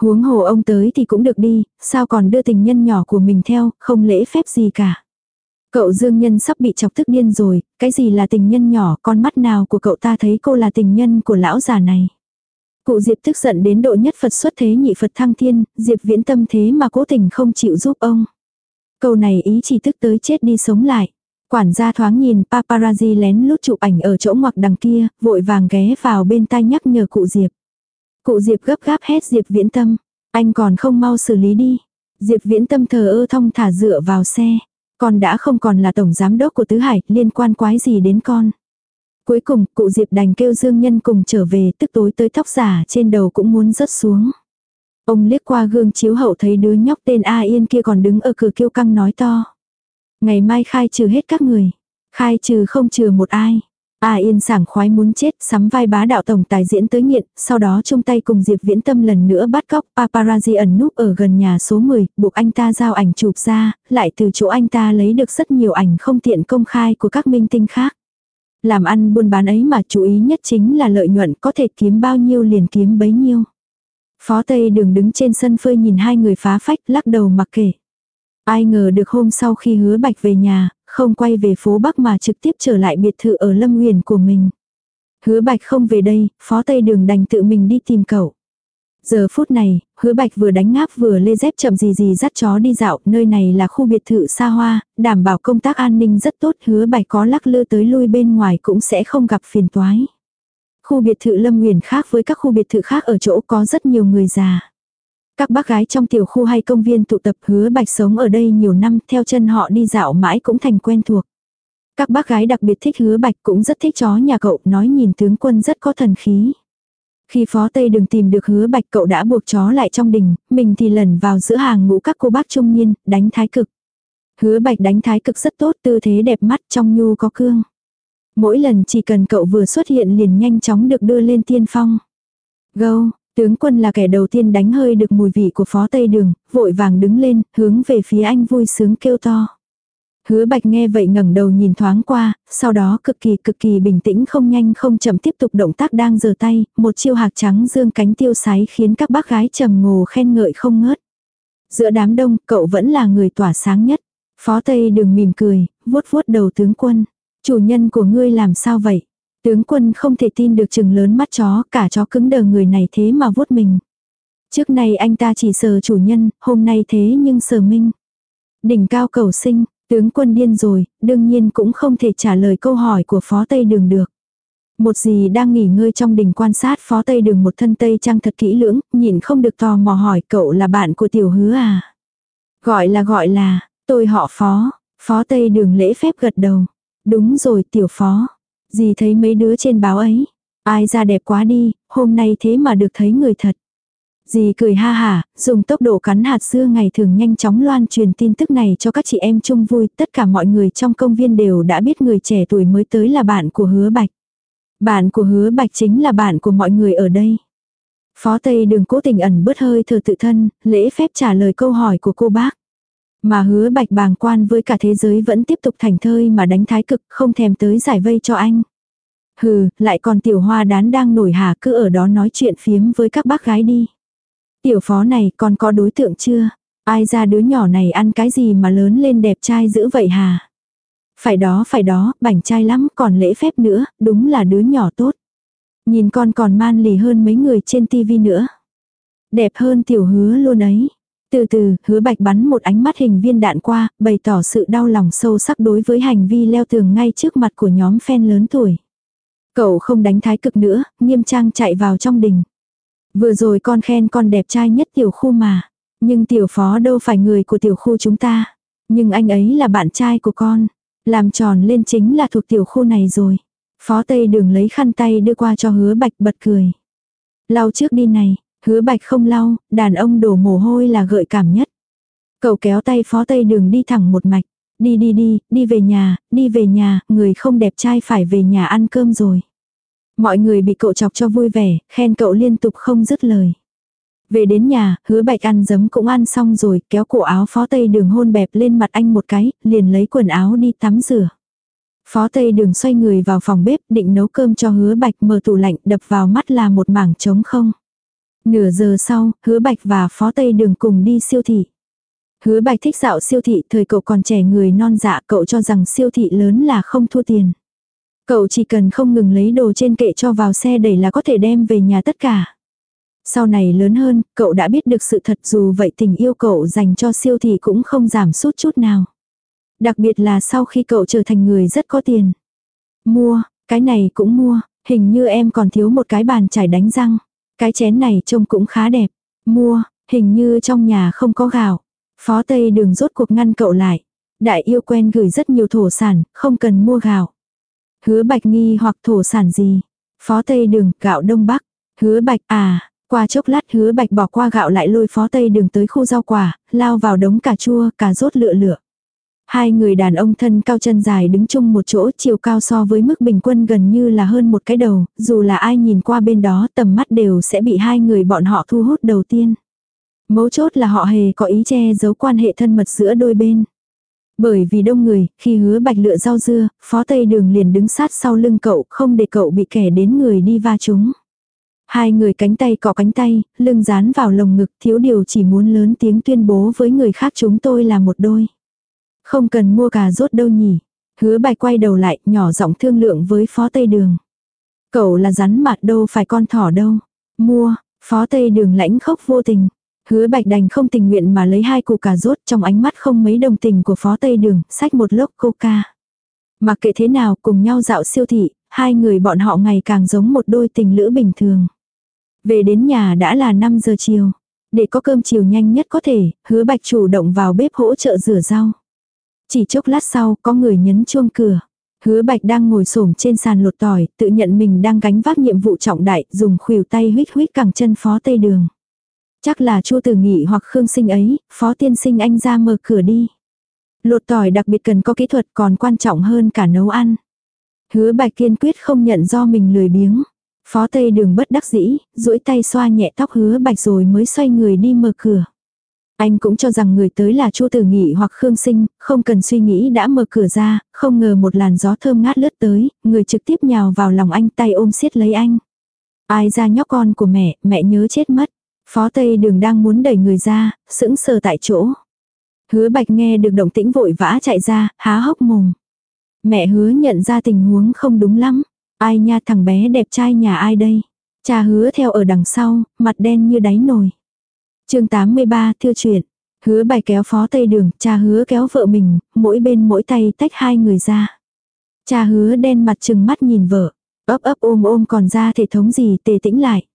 Huống hồ ông tới thì cũng được đi, sao còn đưa tình nhân nhỏ của mình theo, không lễ phép gì cả. Cậu Dương Nhân sắp bị chọc tức điên rồi, cái gì là tình nhân nhỏ, con mắt nào của cậu ta thấy cô là tình nhân của lão già này. Cụ Diệp tức giận đến độ nhất Phật xuất thế nhị Phật thăng thiên, Diệp viễn tâm thế mà cố tình không chịu giúp ông. Câu này ý chỉ tức tới chết đi sống lại. Quản gia thoáng nhìn paparazzi lén lút chụp ảnh ở chỗ ngoặc đằng kia, vội vàng ghé vào bên tai nhắc nhở cụ Diệp. Cụ Diệp gấp gáp hét Diệp viễn tâm. Anh còn không mau xử lý đi. Diệp viễn tâm thờ ơ thông thả dựa vào xe. Con đã không còn là tổng giám đốc của Tứ Hải, liên quan quái gì đến con. Cuối cùng, cụ Diệp đành kêu Dương Nhân cùng trở về, tức tối tới tóc giả trên đầu cũng muốn rớt xuống. Ông liếc qua gương chiếu hậu thấy đứa nhóc tên A Yên kia còn đứng ở cửa kêu căng nói to. Ngày mai khai trừ hết các người. Khai trừ không trừ một ai. A Yên sảng khoái muốn chết, sắm vai bá đạo tổng tài diễn tới nghiện, sau đó chung tay cùng Diệp Viễn Tâm lần nữa bắt cóc paparazzi ẩn núp ở gần nhà số 10, buộc anh ta giao ảnh chụp ra, lại từ chỗ anh ta lấy được rất nhiều ảnh không tiện công khai của các minh tinh khác. Làm ăn buôn bán ấy mà chú ý nhất chính là lợi nhuận có thể kiếm bao nhiêu liền kiếm bấy nhiêu. Phó Tây Đường đứng trên sân phơi nhìn hai người phá phách lắc đầu mặc kệ. Ai ngờ được hôm sau khi hứa bạch về nhà, không quay về phố Bắc mà trực tiếp trở lại biệt thự ở Lâm Nguyền của mình. Hứa bạch không về đây, phó Tây Đường đành tự mình đi tìm cậu. Giờ phút này, hứa bạch vừa đánh ngáp vừa lê dép chậm gì gì dắt chó đi dạo, nơi này là khu biệt thự xa hoa, đảm bảo công tác an ninh rất tốt, hứa bạch có lắc lư tới lui bên ngoài cũng sẽ không gặp phiền toái. Khu biệt thự Lâm Nguyền khác với các khu biệt thự khác ở chỗ có rất nhiều người già. Các bác gái trong tiểu khu hay công viên tụ tập hứa bạch sống ở đây nhiều năm theo chân họ đi dạo mãi cũng thành quen thuộc. Các bác gái đặc biệt thích hứa bạch cũng rất thích chó nhà cậu nói nhìn tướng quân rất có thần khí. Khi phó tây đừng tìm được hứa bạch cậu đã buộc chó lại trong đình, mình thì lẩn vào giữa hàng ngũ các cô bác trung niên, đánh thái cực. Hứa bạch đánh thái cực rất tốt tư thế đẹp mắt trong nhu có cương. Mỗi lần chỉ cần cậu vừa xuất hiện liền nhanh chóng được đưa lên tiên phong. Gâu, tướng quân là kẻ đầu tiên đánh hơi được mùi vị của phó tây đường, vội vàng đứng lên, hướng về phía anh vui sướng kêu to. Hứa bạch nghe vậy ngẩng đầu nhìn thoáng qua, sau đó cực kỳ cực kỳ bình tĩnh không nhanh không chậm tiếp tục động tác đang giơ tay, một chiêu hạc trắng dương cánh tiêu sái khiến các bác gái trầm ngồ khen ngợi không ngớt. Giữa đám đông, cậu vẫn là người tỏa sáng nhất. Phó Tây đường mỉm cười, vuốt vuốt đầu tướng quân. Chủ nhân của ngươi làm sao vậy? Tướng quân không thể tin được chừng lớn mắt chó, cả chó cứng đờ người này thế mà vuốt mình. Trước nay anh ta chỉ sờ chủ nhân, hôm nay thế nhưng sờ minh. Đỉnh cao cầu sinh, tướng quân điên rồi, đương nhiên cũng không thể trả lời câu hỏi của phó Tây Đường được. Một gì đang nghỉ ngơi trong đình quan sát phó Tây Đường một thân Tây trang thật kỹ lưỡng, nhìn không được tò mò hỏi cậu là bạn của tiểu hứa à. Gọi là gọi là, tôi họ phó, phó Tây Đường lễ phép gật đầu. Đúng rồi tiểu phó. Dì thấy mấy đứa trên báo ấy. Ai ra đẹp quá đi, hôm nay thế mà được thấy người thật. Dì cười ha hả, dùng tốc độ cắn hạt xưa ngày thường nhanh chóng loan truyền tin tức này cho các chị em chung vui. Tất cả mọi người trong công viên đều đã biết người trẻ tuổi mới tới là bạn của hứa bạch. Bạn của hứa bạch chính là bạn của mọi người ở đây. Phó Tây đừng cố tình ẩn bớt hơi thở tự thân, lễ phép trả lời câu hỏi của cô bác. Mà hứa bạch bàng quan với cả thế giới vẫn tiếp tục thành thơi mà đánh thái cực không thèm tới giải vây cho anh. Hừ, lại còn tiểu hoa đán đang nổi hà cứ ở đó nói chuyện phiếm với các bác gái đi. Tiểu phó này còn có đối tượng chưa? Ai ra đứa nhỏ này ăn cái gì mà lớn lên đẹp trai dữ vậy hà? Phải đó phải đó, bảnh trai lắm còn lễ phép nữa, đúng là đứa nhỏ tốt. Nhìn con còn man lì hơn mấy người trên tivi nữa. Đẹp hơn tiểu hứa luôn ấy. Từ từ, hứa bạch bắn một ánh mắt hình viên đạn qua, bày tỏ sự đau lòng sâu sắc đối với hành vi leo tường ngay trước mặt của nhóm fan lớn tuổi. Cậu không đánh thái cực nữa, nghiêm trang chạy vào trong đình. Vừa rồi con khen con đẹp trai nhất tiểu khu mà. Nhưng tiểu phó đâu phải người của tiểu khu chúng ta. Nhưng anh ấy là bạn trai của con. Làm tròn lên chính là thuộc tiểu khu này rồi. Phó Tây đường lấy khăn tay đưa qua cho hứa bạch bật cười. Lau trước đi này, Hứa bạch không lau, đàn ông đổ mồ hôi là gợi cảm nhất. Cậu kéo tay phó tây đường đi thẳng một mạch. Đi đi đi, đi về nhà, đi về nhà, người không đẹp trai phải về nhà ăn cơm rồi. Mọi người bị cậu chọc cho vui vẻ, khen cậu liên tục không dứt lời. Về đến nhà, hứa bạch ăn giấm cũng ăn xong rồi, kéo cổ áo phó tây đường hôn bẹp lên mặt anh một cái, liền lấy quần áo đi tắm rửa. Phó tây đường xoay người vào phòng bếp định nấu cơm cho hứa bạch mở tủ lạnh đập vào mắt là một mảng trống không. Nửa giờ sau, hứa bạch và phó tây đường cùng đi siêu thị. Hứa bạch thích dạo siêu thị, thời cậu còn trẻ người non dạ cậu cho rằng siêu thị lớn là không thua tiền. Cậu chỉ cần không ngừng lấy đồ trên kệ cho vào xe đẩy là có thể đem về nhà tất cả. Sau này lớn hơn, cậu đã biết được sự thật dù vậy tình yêu cậu dành cho siêu thị cũng không giảm sút chút nào. Đặc biệt là sau khi cậu trở thành người rất có tiền. Mua, cái này cũng mua, hình như em còn thiếu một cái bàn chải đánh răng. Cái chén này trông cũng khá đẹp. Mua, hình như trong nhà không có gạo. Phó Tây Đường rốt cuộc ngăn cậu lại. Đại yêu quen gửi rất nhiều thổ sản, không cần mua gạo. Hứa Bạch nghi hoặc thổ sản gì? Phó Tây Đường, gạo Đông Bắc. Hứa Bạch, à, qua chốc lát hứa Bạch bỏ qua gạo lại lôi Phó Tây Đường tới khu rau quả, lao vào đống cà chua, cà rốt lựa lựa. Hai người đàn ông thân cao chân dài đứng chung một chỗ chiều cao so với mức bình quân gần như là hơn một cái đầu, dù là ai nhìn qua bên đó tầm mắt đều sẽ bị hai người bọn họ thu hút đầu tiên. Mấu chốt là họ hề có ý che giấu quan hệ thân mật giữa đôi bên. Bởi vì đông người, khi hứa bạch lựa rau dưa, phó tây đường liền đứng sát sau lưng cậu, không để cậu bị kẻ đến người đi va chúng. Hai người cánh tay cọ cánh tay, lưng dán vào lồng ngực thiếu điều chỉ muốn lớn tiếng tuyên bố với người khác chúng tôi là một đôi. Không cần mua cà rốt đâu nhỉ. Hứa bạch quay đầu lại, nhỏ giọng thương lượng với phó tây đường. Cậu là rắn mặt đâu phải con thỏ đâu. Mua, phó tây đường lãnh khốc vô tình. Hứa bạch đành không tình nguyện mà lấy hai củ cà rốt trong ánh mắt không mấy đồng tình của phó tây đường, xách một lốc coca. Mặc kệ thế nào cùng nhau dạo siêu thị, hai người bọn họ ngày càng giống một đôi tình lữ bình thường. Về đến nhà đã là 5 giờ chiều. Để có cơm chiều nhanh nhất có thể, hứa bạch chủ động vào bếp hỗ trợ rửa rau. Chỉ chốc lát sau, có người nhấn chuông cửa. Hứa bạch đang ngồi xổm trên sàn lột tỏi, tự nhận mình đang gánh vác nhiệm vụ trọng đại, dùng khuỷu tay huyết huyết cẳng chân phó tây đường. Chắc là Chu Tử Nghị hoặc Khương Sinh ấy, phó tiên sinh anh ra mở cửa đi. Lột tỏi đặc biệt cần có kỹ thuật còn quan trọng hơn cả nấu ăn. Hứa bạch kiên quyết không nhận do mình lười biếng. Phó Tây Đường bất đắc dĩ, duỗi tay xoa nhẹ tóc hứa bạch rồi mới xoay người đi mở cửa. Anh cũng cho rằng người tới là Chu Tử Nghị hoặc Khương Sinh, không cần suy nghĩ đã mở cửa ra, không ngờ một làn gió thơm ngát lướt tới, người trực tiếp nhào vào lòng anh tay ôm siết lấy anh. Ai ra nhóc con của mẹ, mẹ nhớ chết mất. Phó Tây Đường đang muốn đẩy người ra, sững sờ tại chỗ. Hứa Bạch nghe được động tĩnh vội vã chạy ra, há hốc mồm. Mẹ hứa nhận ra tình huống không đúng lắm. Ai nha thằng bé đẹp trai nhà ai đây? Cha hứa theo ở đằng sau, mặt đen như đáy nồi chương 83 thư chuyện. Hứa bài kéo phó tây đường, cha hứa kéo vợ mình, mỗi bên mỗi tay tách hai người ra. Cha hứa đen mặt trừng mắt nhìn vợ, ấp ấp ôm ôm còn ra thể thống gì tề tĩnh lại.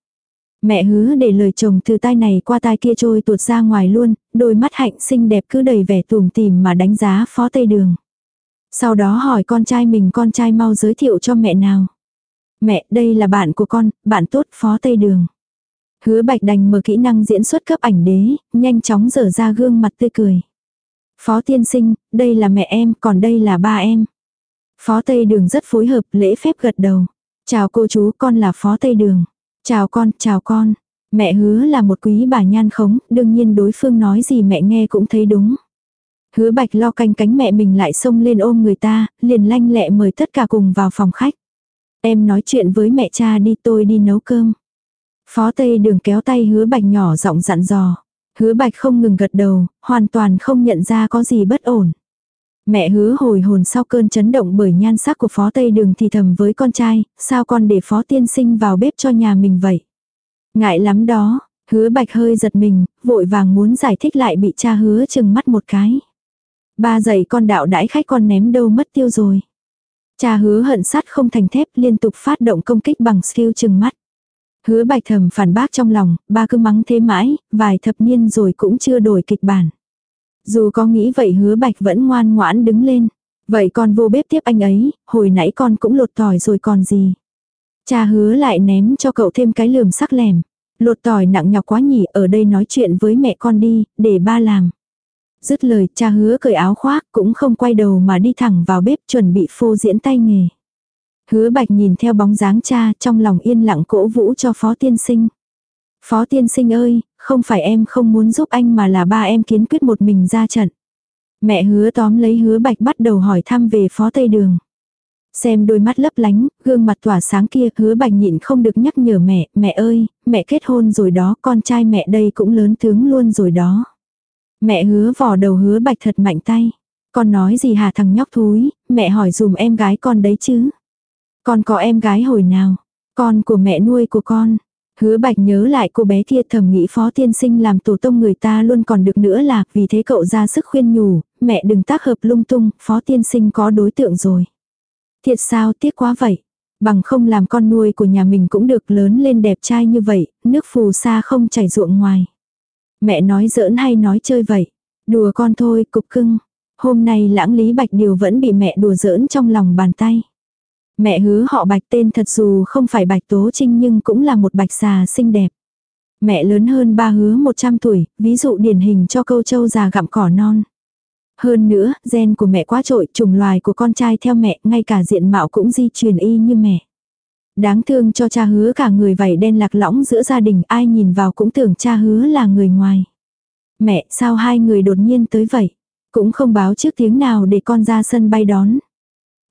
Mẹ hứa để lời chồng từ tai này qua tai kia trôi tuột ra ngoài luôn, đôi mắt hạnh xinh đẹp cứ đầy vẻ tùm tìm mà đánh giá phó tây đường. Sau đó hỏi con trai mình con trai mau giới thiệu cho mẹ nào. Mẹ, đây là bạn của con, bạn tốt phó tây đường. Hứa bạch đành mở kỹ năng diễn xuất cấp ảnh đế, nhanh chóng dở ra gương mặt tươi cười. Phó tiên sinh, đây là mẹ em, còn đây là ba em. Phó Tây Đường rất phối hợp, lễ phép gật đầu. Chào cô chú, con là Phó Tây Đường. Chào con, chào con. Mẹ hứa là một quý bà nhan khống, đương nhiên đối phương nói gì mẹ nghe cũng thấy đúng. Hứa bạch lo canh cánh mẹ mình lại xông lên ôm người ta, liền lanh lẹ mời tất cả cùng vào phòng khách. Em nói chuyện với mẹ cha đi tôi đi nấu cơm. Phó Tây đường kéo tay hứa bạch nhỏ giọng dặn dò. Hứa bạch không ngừng gật đầu, hoàn toàn không nhận ra có gì bất ổn. Mẹ hứa hồi hồn sau cơn chấn động bởi nhan sắc của phó Tây đường thì thầm với con trai, sao con để phó tiên sinh vào bếp cho nhà mình vậy? Ngại lắm đó, hứa bạch hơi giật mình, vội vàng muốn giải thích lại bị cha hứa chừng mắt một cái. Ba dạy con đạo đãi khách con ném đâu mất tiêu rồi. Cha hứa hận sắt không thành thép liên tục phát động công kích bằng skill chừng mắt. Hứa bạch thầm phản bác trong lòng, ba cứ mắng thế mãi, vài thập niên rồi cũng chưa đổi kịch bản. Dù có nghĩ vậy hứa bạch vẫn ngoan ngoãn đứng lên. Vậy con vô bếp tiếp anh ấy, hồi nãy con cũng lột tỏi rồi còn gì. Cha hứa lại ném cho cậu thêm cái lườm sắc lẻm. Lột tỏi nặng nhọc quá nhỉ, ở đây nói chuyện với mẹ con đi, để ba làm. Dứt lời, cha hứa cởi áo khoác, cũng không quay đầu mà đi thẳng vào bếp chuẩn bị phô diễn tay nghề. Hứa bạch nhìn theo bóng dáng cha trong lòng yên lặng cổ vũ cho phó tiên sinh. Phó tiên sinh ơi, không phải em không muốn giúp anh mà là ba em kiến quyết một mình ra trận. Mẹ hứa tóm lấy hứa bạch bắt đầu hỏi thăm về phó tây đường. Xem đôi mắt lấp lánh, gương mặt tỏa sáng kia, hứa bạch nhịn không được nhắc nhở mẹ, mẹ ơi, mẹ kết hôn rồi đó, con trai mẹ đây cũng lớn tướng luôn rồi đó. Mẹ hứa vò đầu hứa bạch thật mạnh tay. Con nói gì hả thằng nhóc thúi, mẹ hỏi dùm em gái con đấy chứ. Con có em gái hồi nào? Con của mẹ nuôi của con. Hứa bạch nhớ lại cô bé kia thầm nghĩ phó tiên sinh làm tổ tông người ta luôn còn được nữa là vì thế cậu ra sức khuyên nhủ, mẹ đừng tác hợp lung tung, phó tiên sinh có đối tượng rồi. Thiệt sao tiếc quá vậy. Bằng không làm con nuôi của nhà mình cũng được lớn lên đẹp trai như vậy, nước phù sa không chảy ruộng ngoài. Mẹ nói giỡn hay nói chơi vậy. Đùa con thôi, cục cưng. Hôm nay lãng lý bạch điều vẫn bị mẹ đùa giỡn trong lòng bàn tay. Mẹ hứa họ bạch tên thật dù không phải bạch tố trinh nhưng cũng là một bạch xà xinh đẹp. Mẹ lớn hơn ba hứa 100 tuổi, ví dụ điển hình cho câu châu già gặm cỏ non. Hơn nữa, gen của mẹ quá trội, chủng loài của con trai theo mẹ, ngay cả diện mạo cũng di truyền y như mẹ. Đáng thương cho cha hứa cả người vảy đen lạc lõng giữa gia đình, ai nhìn vào cũng tưởng cha hứa là người ngoài. Mẹ, sao hai người đột nhiên tới vậy? Cũng không báo trước tiếng nào để con ra sân bay đón.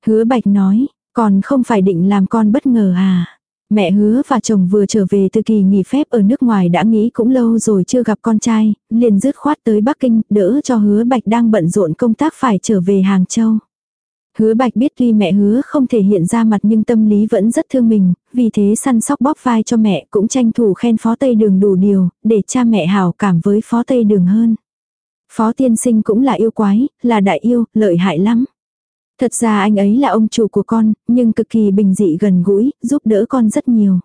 Hứa bạch nói, còn không phải định làm con bất ngờ à? Mẹ hứa và chồng vừa trở về từ kỳ nghỉ phép ở nước ngoài đã nghĩ cũng lâu rồi chưa gặp con trai, liền dứt khoát tới Bắc Kinh, đỡ cho hứa bạch đang bận rộn công tác phải trở về Hàng Châu. Hứa bạch biết tuy mẹ hứa không thể hiện ra mặt nhưng tâm lý vẫn rất thương mình, vì thế săn sóc bóp vai cho mẹ cũng tranh thủ khen phó tây đường đủ điều, để cha mẹ hào cảm với phó tây đường hơn. Phó tiên sinh cũng là yêu quái, là đại yêu, lợi hại lắm. Thật ra anh ấy là ông chủ của con, nhưng cực kỳ bình dị gần gũi, giúp đỡ con rất nhiều.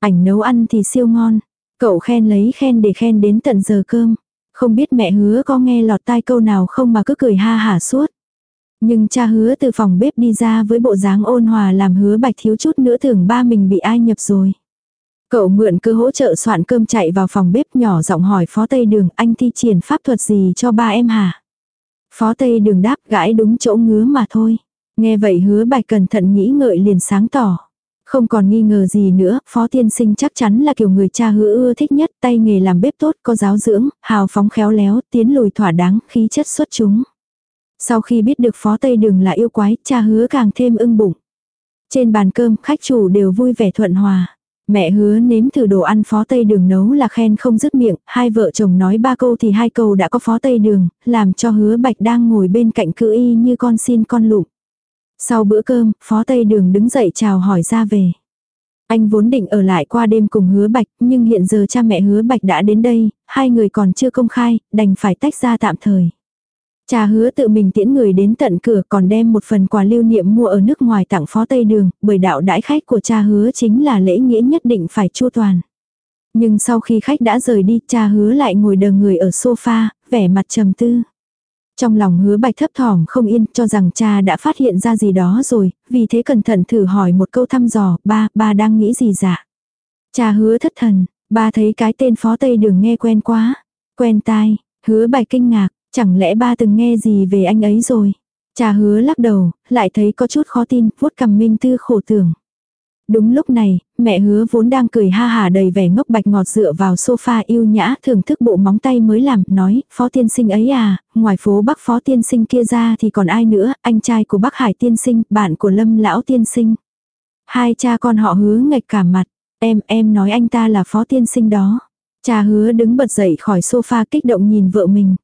Ảnh nấu ăn thì siêu ngon. Cậu khen lấy khen để khen đến tận giờ cơm. Không biết mẹ hứa có nghe lọt tai câu nào không mà cứ cười ha hả suốt. Nhưng cha hứa từ phòng bếp đi ra với bộ dáng ôn hòa làm hứa bạch thiếu chút nữa tưởng ba mình bị ai nhập rồi. Cậu mượn cơ hỗ trợ soạn cơm chạy vào phòng bếp nhỏ giọng hỏi phó tây đường anh thi triển pháp thuật gì cho ba em hả? Phó Tây đường đáp gãi đúng chỗ ngứa mà thôi. Nghe vậy hứa bạch cẩn thận nghĩ ngợi liền sáng tỏ. Không còn nghi ngờ gì nữa, phó tiên sinh chắc chắn là kiểu người cha hứa ưa thích nhất, tay nghề làm bếp tốt, có giáo dưỡng, hào phóng khéo léo, tiến lùi thỏa đáng, khí chất xuất chúng. Sau khi biết được phó Tây Đường là yêu quái, cha hứa càng thêm ưng bụng. Trên bàn cơm, khách chủ đều vui vẻ thuận hòa. Mẹ hứa nếm thử đồ ăn phó tây đường nấu là khen không dứt miệng, hai vợ chồng nói ba câu thì hai câu đã có phó tây đường, làm cho hứa bạch đang ngồi bên cạnh cự y như con xin con lụm. Sau bữa cơm, phó tây đường đứng dậy chào hỏi ra về. Anh vốn định ở lại qua đêm cùng hứa bạch, nhưng hiện giờ cha mẹ hứa bạch đã đến đây, hai người còn chưa công khai, đành phải tách ra tạm thời. Cha hứa tự mình tiễn người đến tận cửa còn đem một phần quà lưu niệm mua ở nước ngoài tặng phó Tây Đường, bởi đạo đãi khách của cha hứa chính là lễ nghĩa nhất định phải chu toàn. Nhưng sau khi khách đã rời đi, cha hứa lại ngồi đờ người ở sofa, vẻ mặt trầm tư. Trong lòng hứa bạch thấp thỏm không yên cho rằng cha đã phát hiện ra gì đó rồi, vì thế cẩn thận thử hỏi một câu thăm dò, ba, ba đang nghĩ gì dạ? Cha hứa thất thần, ba thấy cái tên phó Tây Đường nghe quen quá, quen tai, hứa bạch kinh ngạc, Chẳng lẽ ba từng nghe gì về anh ấy rồi? Cha hứa lắc đầu, lại thấy có chút khó tin, vuốt cầm minh tư khổ tưởng. Đúng lúc này, mẹ hứa vốn đang cười ha hà đầy vẻ ngốc bạch ngọt dựa vào sofa yêu nhã thưởng thức bộ móng tay mới làm, nói, phó tiên sinh ấy à, ngoài phố bắc phó tiên sinh kia ra thì còn ai nữa, anh trai của bác hải tiên sinh, bạn của lâm lão tiên sinh. Hai cha con họ hứa ngạch cả mặt, em, em nói anh ta là phó tiên sinh đó. Cha hứa đứng bật dậy khỏi sofa kích động nhìn vợ mình.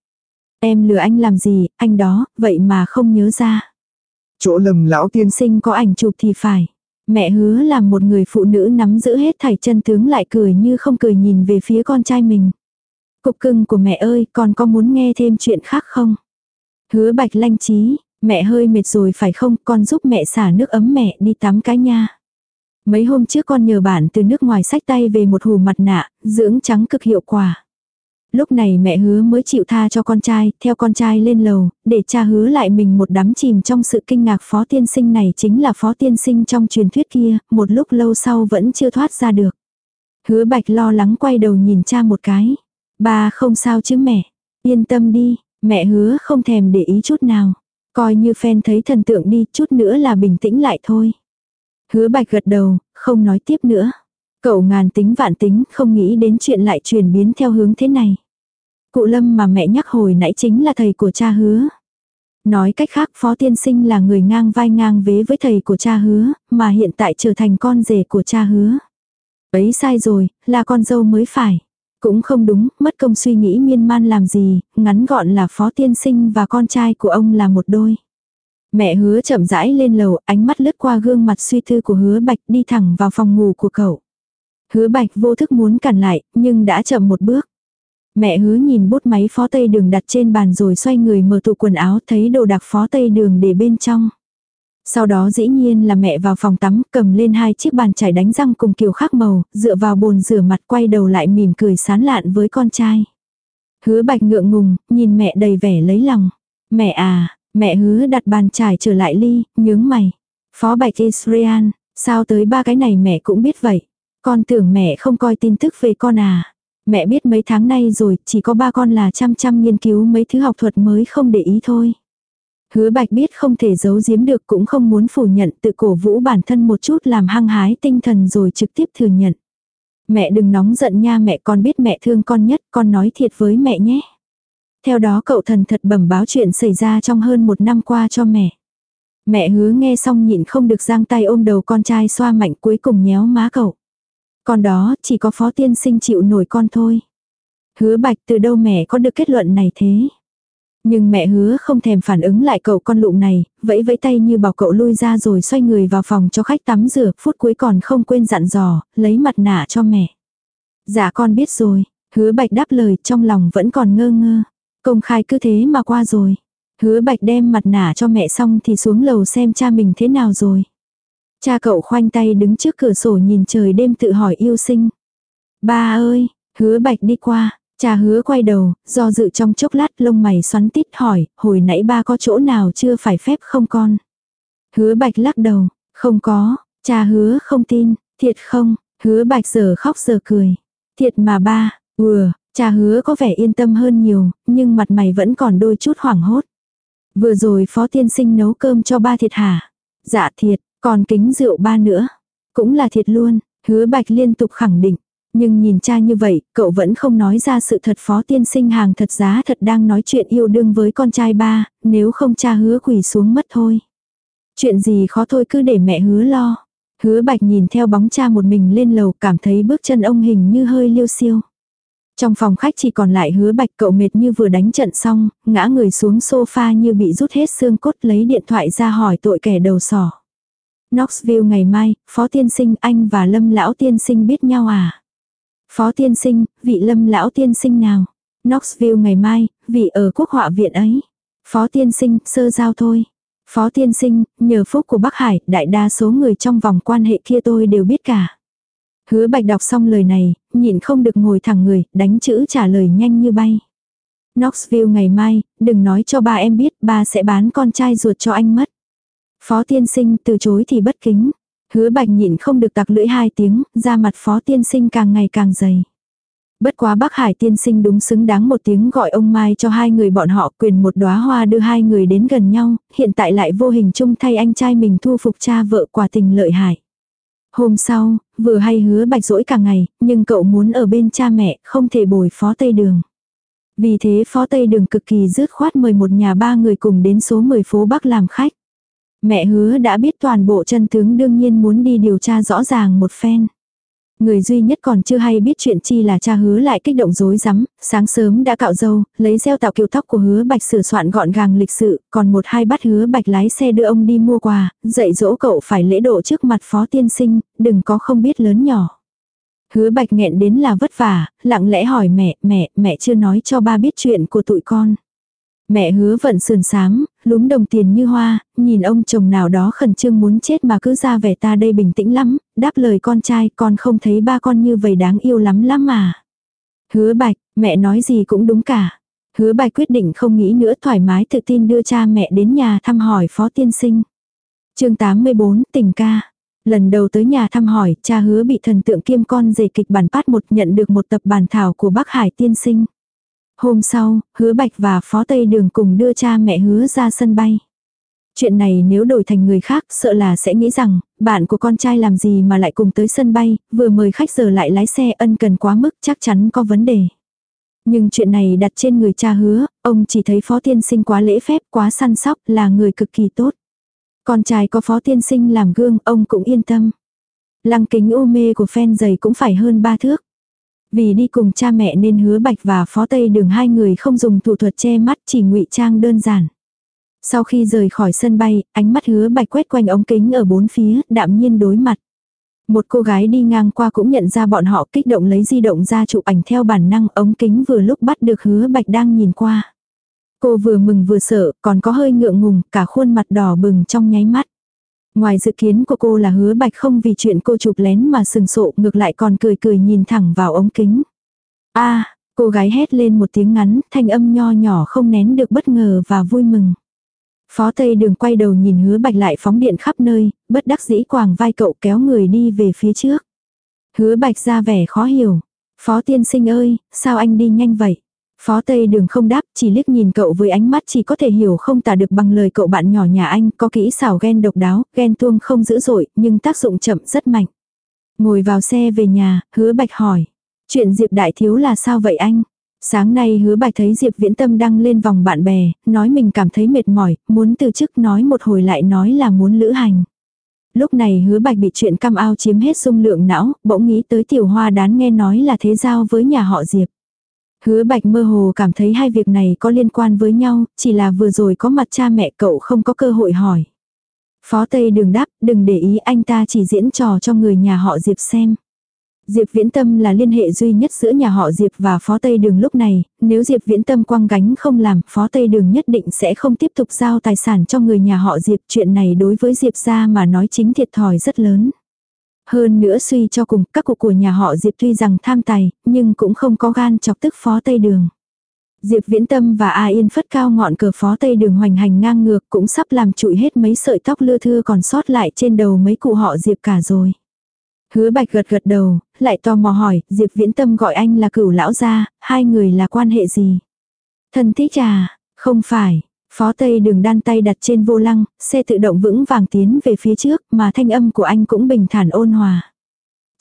Em lừa anh làm gì, anh đó, vậy mà không nhớ ra. Chỗ lâm lão tiên sinh có ảnh chụp thì phải. Mẹ hứa làm một người phụ nữ nắm giữ hết thảy chân tướng lại cười như không cười nhìn về phía con trai mình. Cục cưng của mẹ ơi, con có muốn nghe thêm chuyện khác không? Hứa bạch lanh trí, mẹ hơi mệt rồi phải không, con giúp mẹ xả nước ấm mẹ đi tắm cái nha. Mấy hôm trước con nhờ bạn từ nước ngoài sách tay về một hù mặt nạ, dưỡng trắng cực hiệu quả lúc này mẹ hứa mới chịu tha cho con trai, theo con trai lên lầu, để cha hứa lại mình một đám chìm trong sự kinh ngạc phó tiên sinh này chính là phó tiên sinh trong truyền thuyết kia, một lúc lâu sau vẫn chưa thoát ra được. Hứa bạch lo lắng quay đầu nhìn cha một cái. Ba không sao chứ mẹ, yên tâm đi, mẹ hứa không thèm để ý chút nào. Coi như phen thấy thần tượng đi, chút nữa là bình tĩnh lại thôi. Hứa bạch gật đầu, không nói tiếp nữa. Cậu ngàn tính vạn tính không nghĩ đến chuyện lại chuyển biến theo hướng thế này. Cụ Lâm mà mẹ nhắc hồi nãy chính là thầy của cha hứa. Nói cách khác Phó Tiên Sinh là người ngang vai ngang vế với thầy của cha hứa, mà hiện tại trở thành con rể của cha hứa. Ấy sai rồi, là con dâu mới phải. Cũng không đúng, mất công suy nghĩ miên man làm gì, ngắn gọn là Phó Tiên Sinh và con trai của ông là một đôi. Mẹ hứa chậm rãi lên lầu, ánh mắt lướt qua gương mặt suy tư của hứa bạch đi thẳng vào phòng ngủ của cậu. Hứa bạch vô thức muốn cản lại, nhưng đã chậm một bước. Mẹ hứa nhìn bút máy phó tây đường đặt trên bàn rồi xoay người mở tủ quần áo thấy đồ đặc phó tây đường để bên trong. Sau đó dĩ nhiên là mẹ vào phòng tắm cầm lên hai chiếc bàn chải đánh răng cùng kiểu khác màu, dựa vào bồn rửa mặt quay đầu lại mỉm cười sán lạn với con trai. Hứa bạch ngượng ngùng, nhìn mẹ đầy vẻ lấy lòng. Mẹ à, mẹ hứa đặt bàn chải trở lại ly, nhướng mày. Phó bạch Israel, sao tới ba cái này mẹ cũng biết vậy. Con tưởng mẹ không coi tin tức về con à. Mẹ biết mấy tháng nay rồi, chỉ có ba con là chăm chăm nghiên cứu mấy thứ học thuật mới không để ý thôi. Hứa bạch biết không thể giấu giếm được cũng không muốn phủ nhận tự cổ vũ bản thân một chút làm hăng hái tinh thần rồi trực tiếp thừa nhận. Mẹ đừng nóng giận nha mẹ con biết mẹ thương con nhất con nói thiệt với mẹ nhé. Theo đó cậu thần thật bẩm báo chuyện xảy ra trong hơn một năm qua cho mẹ. Mẹ hứa nghe xong nhịn không được giang tay ôm đầu con trai xoa mạnh cuối cùng nhéo má cậu. Con đó chỉ có phó tiên sinh chịu nổi con thôi. Hứa bạch từ đâu mẹ có được kết luận này thế. Nhưng mẹ hứa không thèm phản ứng lại cậu con lụng này, vẫy vẫy tay như bảo cậu lui ra rồi xoay người vào phòng cho khách tắm rửa, phút cuối còn không quên dặn dò, lấy mặt nạ cho mẹ. Dạ con biết rồi, hứa bạch đáp lời trong lòng vẫn còn ngơ ngơ. Công khai cứ thế mà qua rồi. Hứa bạch đem mặt nạ cho mẹ xong thì xuống lầu xem cha mình thế nào rồi. Cha cậu khoanh tay đứng trước cửa sổ nhìn trời đêm tự hỏi yêu sinh. Ba ơi, hứa bạch đi qua, cha hứa quay đầu, do dự trong chốc lát lông mày xoắn tít hỏi, hồi nãy ba có chỗ nào chưa phải phép không con? Hứa bạch lắc đầu, không có, cha hứa không tin, thiệt không, hứa bạch giờ khóc giờ cười. Thiệt mà ba, vừa, cha hứa có vẻ yên tâm hơn nhiều, nhưng mặt mày vẫn còn đôi chút hoảng hốt. Vừa rồi phó tiên sinh nấu cơm cho ba thiệt hả? Dạ thiệt, còn kính rượu ba nữa. Cũng là thiệt luôn, hứa bạch liên tục khẳng định. Nhưng nhìn cha như vậy, cậu vẫn không nói ra sự thật phó tiên sinh hàng thật giá thật đang nói chuyện yêu đương với con trai ba, nếu không cha hứa quỳ xuống mất thôi. Chuyện gì khó thôi cứ để mẹ hứa lo. Hứa bạch nhìn theo bóng cha một mình lên lầu cảm thấy bước chân ông hình như hơi liêu siêu. Trong phòng khách chỉ còn lại hứa bạch cậu mệt như vừa đánh trận xong, ngã người xuống sofa như bị rút hết xương cốt lấy điện thoại ra hỏi tội kẻ đầu sỏ. Knoxville ngày mai, Phó Tiên Sinh anh và Lâm Lão Tiên Sinh biết nhau à? Phó Tiên Sinh, vị Lâm Lão Tiên Sinh nào? Knoxville ngày mai, vị ở quốc họa viện ấy. Phó Tiên Sinh, sơ giao thôi. Phó Tiên Sinh, nhờ phúc của Bắc Hải, đại đa số người trong vòng quan hệ kia tôi đều biết cả. Hứa bạch đọc xong lời này, nhịn không được ngồi thẳng người, đánh chữ trả lời nhanh như bay. Knoxville ngày mai, đừng nói cho ba em biết, ba sẽ bán con trai ruột cho anh mất. Phó tiên sinh từ chối thì bất kính. Hứa bạch nhịn không được tặc lưỡi hai tiếng, ra mặt phó tiên sinh càng ngày càng dày. Bất quá bác Hải tiên sinh đúng xứng đáng một tiếng gọi ông Mai cho hai người bọn họ quyền một đóa hoa đưa hai người đến gần nhau, hiện tại lại vô hình chung thay anh trai mình thu phục cha vợ quả tình lợi hại. Hôm sau, vừa hay hứa bạch rỗi cả ngày, nhưng cậu muốn ở bên cha mẹ, không thể bồi phó Tây Đường. Vì thế phó Tây Đường cực kỳ dứt khoát mời một nhà ba người cùng đến số 10 phố Bắc làm khách. Mẹ hứa đã biết toàn bộ chân tướng đương nhiên muốn đi điều tra rõ ràng một phen. Người duy nhất còn chưa hay biết chuyện chi là cha hứa lại kích động rối rắm, sáng sớm đã cạo dâu, lấy gieo tạo kiểu tóc của hứa bạch sửa soạn gọn gàng lịch sự, còn một hai bắt hứa bạch lái xe đưa ông đi mua quà, dạy dỗ cậu phải lễ độ trước mặt phó tiên sinh, đừng có không biết lớn nhỏ. Hứa bạch nghẹn đến là vất vả, lặng lẽ hỏi mẹ, mẹ, mẹ chưa nói cho ba biết chuyện của tụi con. Mẹ hứa vận sườn sáng lúm đồng tiền như hoa, nhìn ông chồng nào đó khẩn trương muốn chết mà cứ ra vẻ ta đây bình tĩnh lắm, đáp lời con trai con không thấy ba con như vậy đáng yêu lắm lắm mà. Hứa bạch, mẹ nói gì cũng đúng cả. Hứa bạch quyết định không nghĩ nữa thoải mái tự tin đưa cha mẹ đến nhà thăm hỏi phó tiên sinh. chương 84 tình ca. Lần đầu tới nhà thăm hỏi, cha hứa bị thần tượng kiêm con dề kịch bản phát một nhận được một tập bản thảo của bác Hải tiên sinh. Hôm sau, hứa bạch và phó tây đường cùng đưa cha mẹ hứa ra sân bay. Chuyện này nếu đổi thành người khác sợ là sẽ nghĩ rằng, bạn của con trai làm gì mà lại cùng tới sân bay, vừa mời khách giờ lại lái xe ân cần quá mức chắc chắn có vấn đề. Nhưng chuyện này đặt trên người cha hứa, ông chỉ thấy phó tiên sinh quá lễ phép, quá săn sóc, là người cực kỳ tốt. Con trai có phó tiên sinh làm gương, ông cũng yên tâm. Lăng kính u mê của phen giày cũng phải hơn ba thước. Vì đi cùng cha mẹ nên hứa bạch và phó tây đường hai người không dùng thủ thuật che mắt chỉ ngụy trang đơn giản. Sau khi rời khỏi sân bay, ánh mắt hứa bạch quét quanh ống kính ở bốn phía, đạm nhiên đối mặt. Một cô gái đi ngang qua cũng nhận ra bọn họ kích động lấy di động ra chụp ảnh theo bản năng ống kính vừa lúc bắt được hứa bạch đang nhìn qua. Cô vừa mừng vừa sợ, còn có hơi ngượng ngùng, cả khuôn mặt đỏ bừng trong nháy mắt. Ngoài dự kiến của cô là hứa bạch không vì chuyện cô chụp lén mà sừng sộ ngược lại còn cười cười nhìn thẳng vào ống kính. a cô gái hét lên một tiếng ngắn, thanh âm nho nhỏ không nén được bất ngờ và vui mừng. Phó Tây Đường quay đầu nhìn hứa bạch lại phóng điện khắp nơi, bất đắc dĩ quàng vai cậu kéo người đi về phía trước. Hứa bạch ra vẻ khó hiểu. Phó tiên sinh ơi, sao anh đi nhanh vậy? Phó Tây Đường không đáp, chỉ liếc nhìn cậu với ánh mắt chỉ có thể hiểu không tả được bằng lời cậu bạn nhỏ nhà anh, có kỹ xảo ghen độc đáo, ghen tuông không dữ dội, nhưng tác dụng chậm rất mạnh. Ngồi vào xe về nhà, hứa bạch hỏi. Chuyện Diệp Đại Thiếu là sao vậy anh? Sáng nay hứa bạch thấy Diệp Viễn Tâm đăng lên vòng bạn bè, nói mình cảm thấy mệt mỏi, muốn từ chức nói một hồi lại nói là muốn lữ hành. Lúc này hứa bạch bị chuyện cam ao chiếm hết dung lượng não, bỗng nghĩ tới tiểu hoa đán nghe nói là thế giao với nhà họ Diệp. Hứa bạch mơ hồ cảm thấy hai việc này có liên quan với nhau, chỉ là vừa rồi có mặt cha mẹ cậu không có cơ hội hỏi. Phó Tây đường đáp, đừng để ý anh ta chỉ diễn trò cho người nhà họ Diệp xem. Diệp Viễn Tâm là liên hệ duy nhất giữa nhà họ Diệp và Phó Tây Đường lúc này, nếu Diệp Viễn Tâm quăng gánh không làm, Phó Tây Đường nhất định sẽ không tiếp tục giao tài sản cho người nhà họ Diệp. Chuyện này đối với Diệp gia mà nói chính thiệt thòi rất lớn. Hơn nữa suy cho cùng, các cụ của nhà họ Diệp tuy rằng tham tài, nhưng cũng không có gan chọc tức Phó Tây Đường. Diệp Viễn Tâm và A Yên phất cao ngọn cờ Phó Tây Đường hoành hành ngang ngược cũng sắp làm trụi hết mấy sợi tóc lưa thưa còn sót lại trên đầu mấy cụ họ Diệp cả rồi. Hứa bạch gật gật đầu, lại tò mò hỏi, Diệp Viễn Tâm gọi anh là cửu lão gia, hai người là quan hệ gì? Thân thích à? Không phải. Phó Tây đường đan tay đặt trên vô lăng, xe tự động vững vàng tiến về phía trước mà thanh âm của anh cũng bình thản ôn hòa.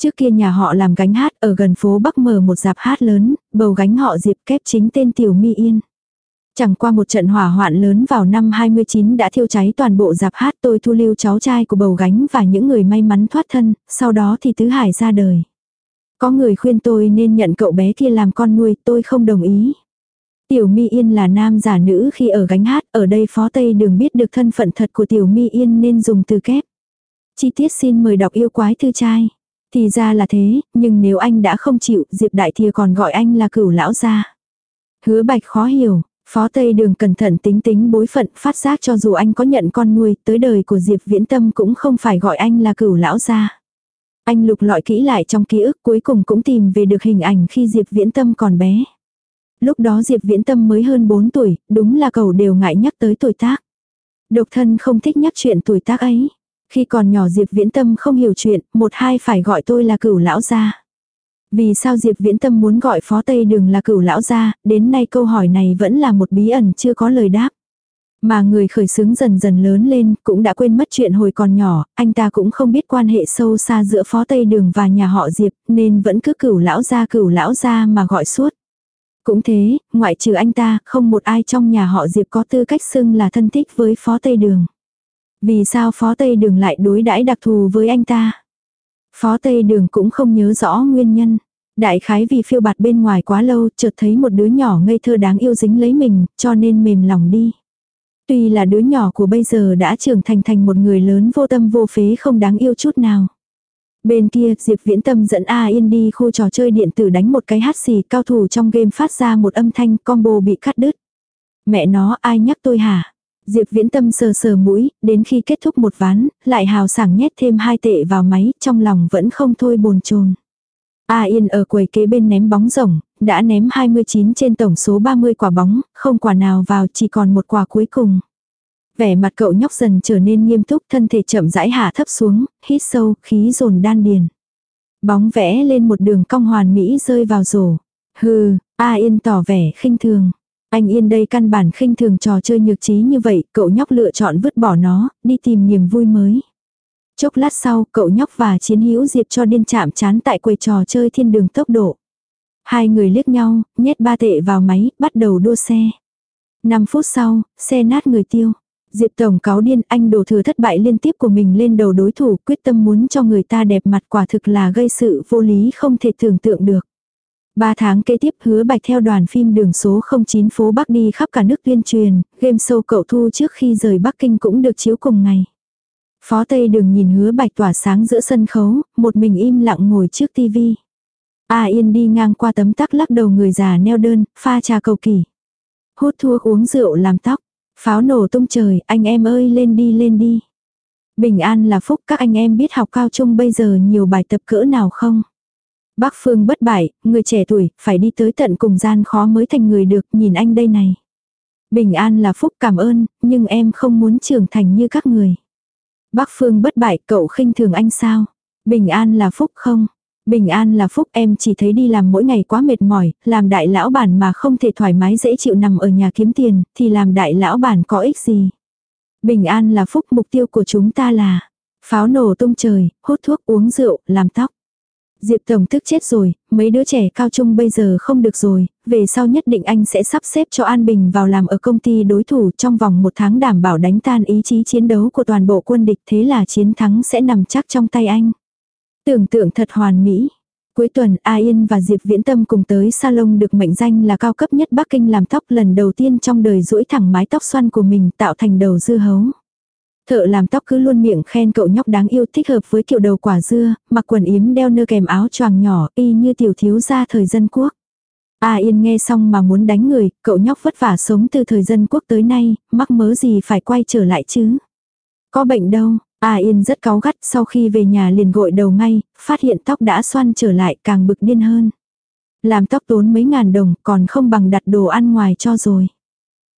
Trước kia nhà họ làm gánh hát ở gần phố Bắc mở một dạp hát lớn, bầu gánh họ Diệp kép chính tên Tiểu Mi Yên. Chẳng qua một trận hỏa hoạn lớn vào năm 29 đã thiêu cháy toàn bộ dạp hát tôi thu lưu cháu trai của bầu gánh và những người may mắn thoát thân, sau đó thì Tứ Hải ra đời. Có người khuyên tôi nên nhận cậu bé kia làm con nuôi, tôi không đồng ý. Tiểu Mi Yên là nam giả nữ khi ở gánh hát, ở đây phó Tây đường biết được thân phận thật của Tiểu Mi Yên nên dùng từ kép. Chi tiết xin mời đọc yêu quái thư trai. Thì ra là thế, nhưng nếu anh đã không chịu, Diệp Đại Thìa còn gọi anh là cửu lão gia. Hứa bạch khó hiểu, Phó Tây Đường cẩn thận tính tính bối phận phát giác cho dù anh có nhận con nuôi, tới đời của Diệp Viễn Tâm cũng không phải gọi anh là cửu lão gia. Anh lục lọi kỹ lại trong ký ức cuối cùng cũng tìm về được hình ảnh khi Diệp Viễn Tâm còn bé. Lúc đó Diệp Viễn Tâm mới hơn 4 tuổi, đúng là cậu đều ngại nhắc tới tuổi tác. Độc thân không thích nhắc chuyện tuổi tác ấy. Khi còn nhỏ Diệp Viễn Tâm không hiểu chuyện, một hai phải gọi tôi là cửu lão gia. Vì sao Diệp Viễn Tâm muốn gọi Phó Tây Đường là cửu lão gia, đến nay câu hỏi này vẫn là một bí ẩn chưa có lời đáp. Mà người khởi xướng dần dần lớn lên, cũng đã quên mất chuyện hồi còn nhỏ, anh ta cũng không biết quan hệ sâu xa giữa Phó Tây Đường và nhà họ Diệp, nên vẫn cứ cửu lão gia cửu lão gia mà gọi suốt. Cũng thế, ngoại trừ anh ta, không một ai trong nhà họ Diệp có tư cách xưng là thân thích với Phó Tây Đường. Vì sao Phó Tây Đường lại đối đãi đặc thù với anh ta? Phó Tây Đường cũng không nhớ rõ nguyên nhân. Đại khái vì phiêu bạt bên ngoài quá lâu, chợt thấy một đứa nhỏ ngây thơ đáng yêu dính lấy mình, cho nên mềm lòng đi. Tuy là đứa nhỏ của bây giờ đã trưởng thành thành một người lớn vô tâm vô phế không đáng yêu chút nào. Bên kia, Diệp Viễn Tâm dẫn A Yên đi khu trò chơi điện tử đánh một cái hát xì cao thủ trong game phát ra một âm thanh combo bị cắt đứt. Mẹ nó ai nhắc tôi hả? Diệp Viễn Tâm sờ sờ mũi, đến khi kết thúc một ván, lại hào sảng nhét thêm hai tệ vào máy, trong lòng vẫn không thôi bồn chồn. A Yên ở quầy kế bên ném bóng rổng đã ném 29 trên tổng số 30 quả bóng, không quả nào vào chỉ còn một quả cuối cùng. Vẻ mặt cậu nhóc dần trở nên nghiêm túc thân thể chậm rãi hạ thấp xuống, hít sâu, khí dồn đan điền. Bóng vẽ lên một đường cong hoàn mỹ rơi vào rổ. Hừ, A Yên tỏ vẻ khinh thường. Anh Yên đây căn bản khinh thường trò chơi nhược trí như vậy, cậu nhóc lựa chọn vứt bỏ nó, đi tìm niềm vui mới. Chốc lát sau, cậu nhóc và chiến hữu Diệp cho điên chạm chán tại quầy trò chơi thiên đường tốc độ. Hai người liếc nhau, nhét ba tệ vào máy, bắt đầu đua xe. 5 phút sau, xe nát người tiêu. Diệp Tổng cáo điên anh đổ thừa thất bại liên tiếp của mình lên đầu đối thủ quyết tâm muốn cho người ta đẹp mặt quả thực là gây sự vô lý không thể tưởng tượng được. Ba tháng kế tiếp hứa bạch theo đoàn phim đường số 09 phố Bắc đi khắp cả nước tuyên truyền, game show cậu thu trước khi rời Bắc Kinh cũng được chiếu cùng ngày. Phó Tây Đường nhìn hứa bạch tỏa sáng giữa sân khấu, một mình im lặng ngồi trước tivi. A Yên đi ngang qua tấm tắc lắc đầu người già neo đơn, pha trà cầu kỳ. Hút thuốc uống rượu làm tóc. Pháo nổ tung trời, anh em ơi lên đi lên đi. Bình an là phúc các anh em biết học cao trung bây giờ nhiều bài tập cỡ nào không? Bác Phương bất bại, người trẻ tuổi, phải đi tới tận cùng gian khó mới thành người được, nhìn anh đây này. Bình an là phúc cảm ơn, nhưng em không muốn trưởng thành như các người. Bác Phương bất bại, cậu khinh thường anh sao? Bình an là phúc không? Bình an là phúc em chỉ thấy đi làm mỗi ngày quá mệt mỏi, làm đại lão bản mà không thể thoải mái dễ chịu nằm ở nhà kiếm tiền, thì làm đại lão bản có ích gì. Bình an là phúc mục tiêu của chúng ta là pháo nổ tung trời, hút thuốc uống rượu, làm tóc. Diệp Tổng tức chết rồi, mấy đứa trẻ cao trung bây giờ không được rồi, về sau nhất định anh sẽ sắp xếp cho An Bình vào làm ở công ty đối thủ trong vòng một tháng đảm bảo đánh tan ý chí chiến đấu của toàn bộ quân địch thế là chiến thắng sẽ nằm chắc trong tay anh. Tưởng tượng thật hoàn mỹ. Cuối tuần A Yên và Diệp Viễn Tâm cùng tới salon được mệnh danh là cao cấp nhất Bắc Kinh làm tóc lần đầu tiên trong đời duỗi thẳng mái tóc xoăn của mình tạo thành đầu dưa hấu. Thợ làm tóc cứ luôn miệng khen cậu nhóc đáng yêu thích hợp với kiểu đầu quả dưa, mặc quần yếm đeo nơ kèm áo choàng nhỏ y như tiểu thiếu gia thời dân quốc. A Yên nghe xong mà muốn đánh người, cậu nhóc vất vả sống từ thời dân quốc tới nay, mắc mớ gì phải quay trở lại chứ. Có bệnh đâu, A Yên rất cáu gắt sau khi về nhà liền gội đầu ngay, phát hiện tóc đã xoăn trở lại càng bực điên hơn. Làm tóc tốn mấy ngàn đồng còn không bằng đặt đồ ăn ngoài cho rồi.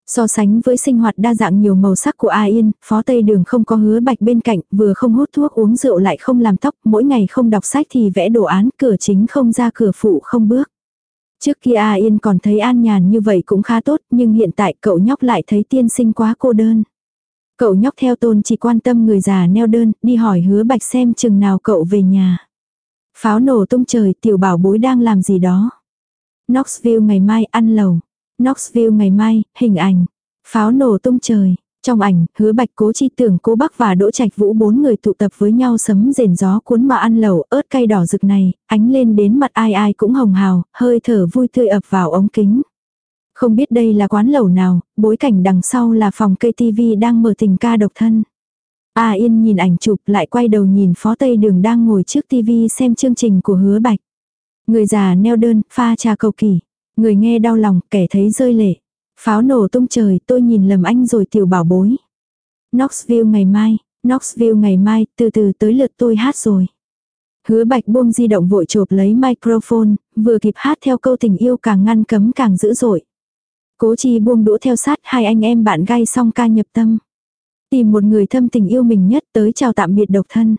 So sánh với sinh hoạt đa dạng nhiều màu sắc của A Yên, phó Tây Đường không có hứa bạch bên cạnh, vừa không hút thuốc uống rượu lại không làm tóc, mỗi ngày không đọc sách thì vẽ đồ án, cửa chính không ra cửa phụ không bước. Trước kia A Yên còn thấy an nhàn như vậy cũng khá tốt, nhưng hiện tại cậu nhóc lại thấy tiên sinh quá cô đơn. Cậu nhóc theo tôn chỉ quan tâm người già neo đơn, đi hỏi hứa bạch xem chừng nào cậu về nhà. Pháo nổ tung trời, tiểu bảo bối đang làm gì đó. Knoxville ngày mai ăn lầu. Knoxville ngày mai, hình ảnh. Pháo nổ tung trời. Trong ảnh, hứa bạch cố chi tưởng cố bắc và đỗ trạch vũ bốn người tụ tập với nhau sấm rền gió cuốn mà ăn lẩu ớt cay đỏ rực này, ánh lên đến mặt ai ai cũng hồng hào, hơi thở vui tươi ập vào ống kính. Không biết đây là quán lẩu nào, bối cảnh đằng sau là phòng cây tivi đang mở tình ca độc thân. A Yên nhìn ảnh chụp lại quay đầu nhìn phó tây đường đang ngồi trước tivi xem chương trình của hứa bạch. Người già neo đơn, pha trà cầu kỳ. Người nghe đau lòng, kẻ thấy rơi lệ. Pháo nổ tung trời, tôi nhìn lầm anh rồi tiểu bảo bối. Knoxville ngày mai, Knoxville ngày mai, từ từ tới lượt tôi hát rồi. Hứa bạch buông di động vội chộp lấy microphone, vừa kịp hát theo câu tình yêu càng ngăn cấm càng dữ dội. Cố chi buông đũa theo sát hai anh em bạn gai song ca nhập tâm. Tìm một người thâm tình yêu mình nhất tới chào tạm biệt độc thân.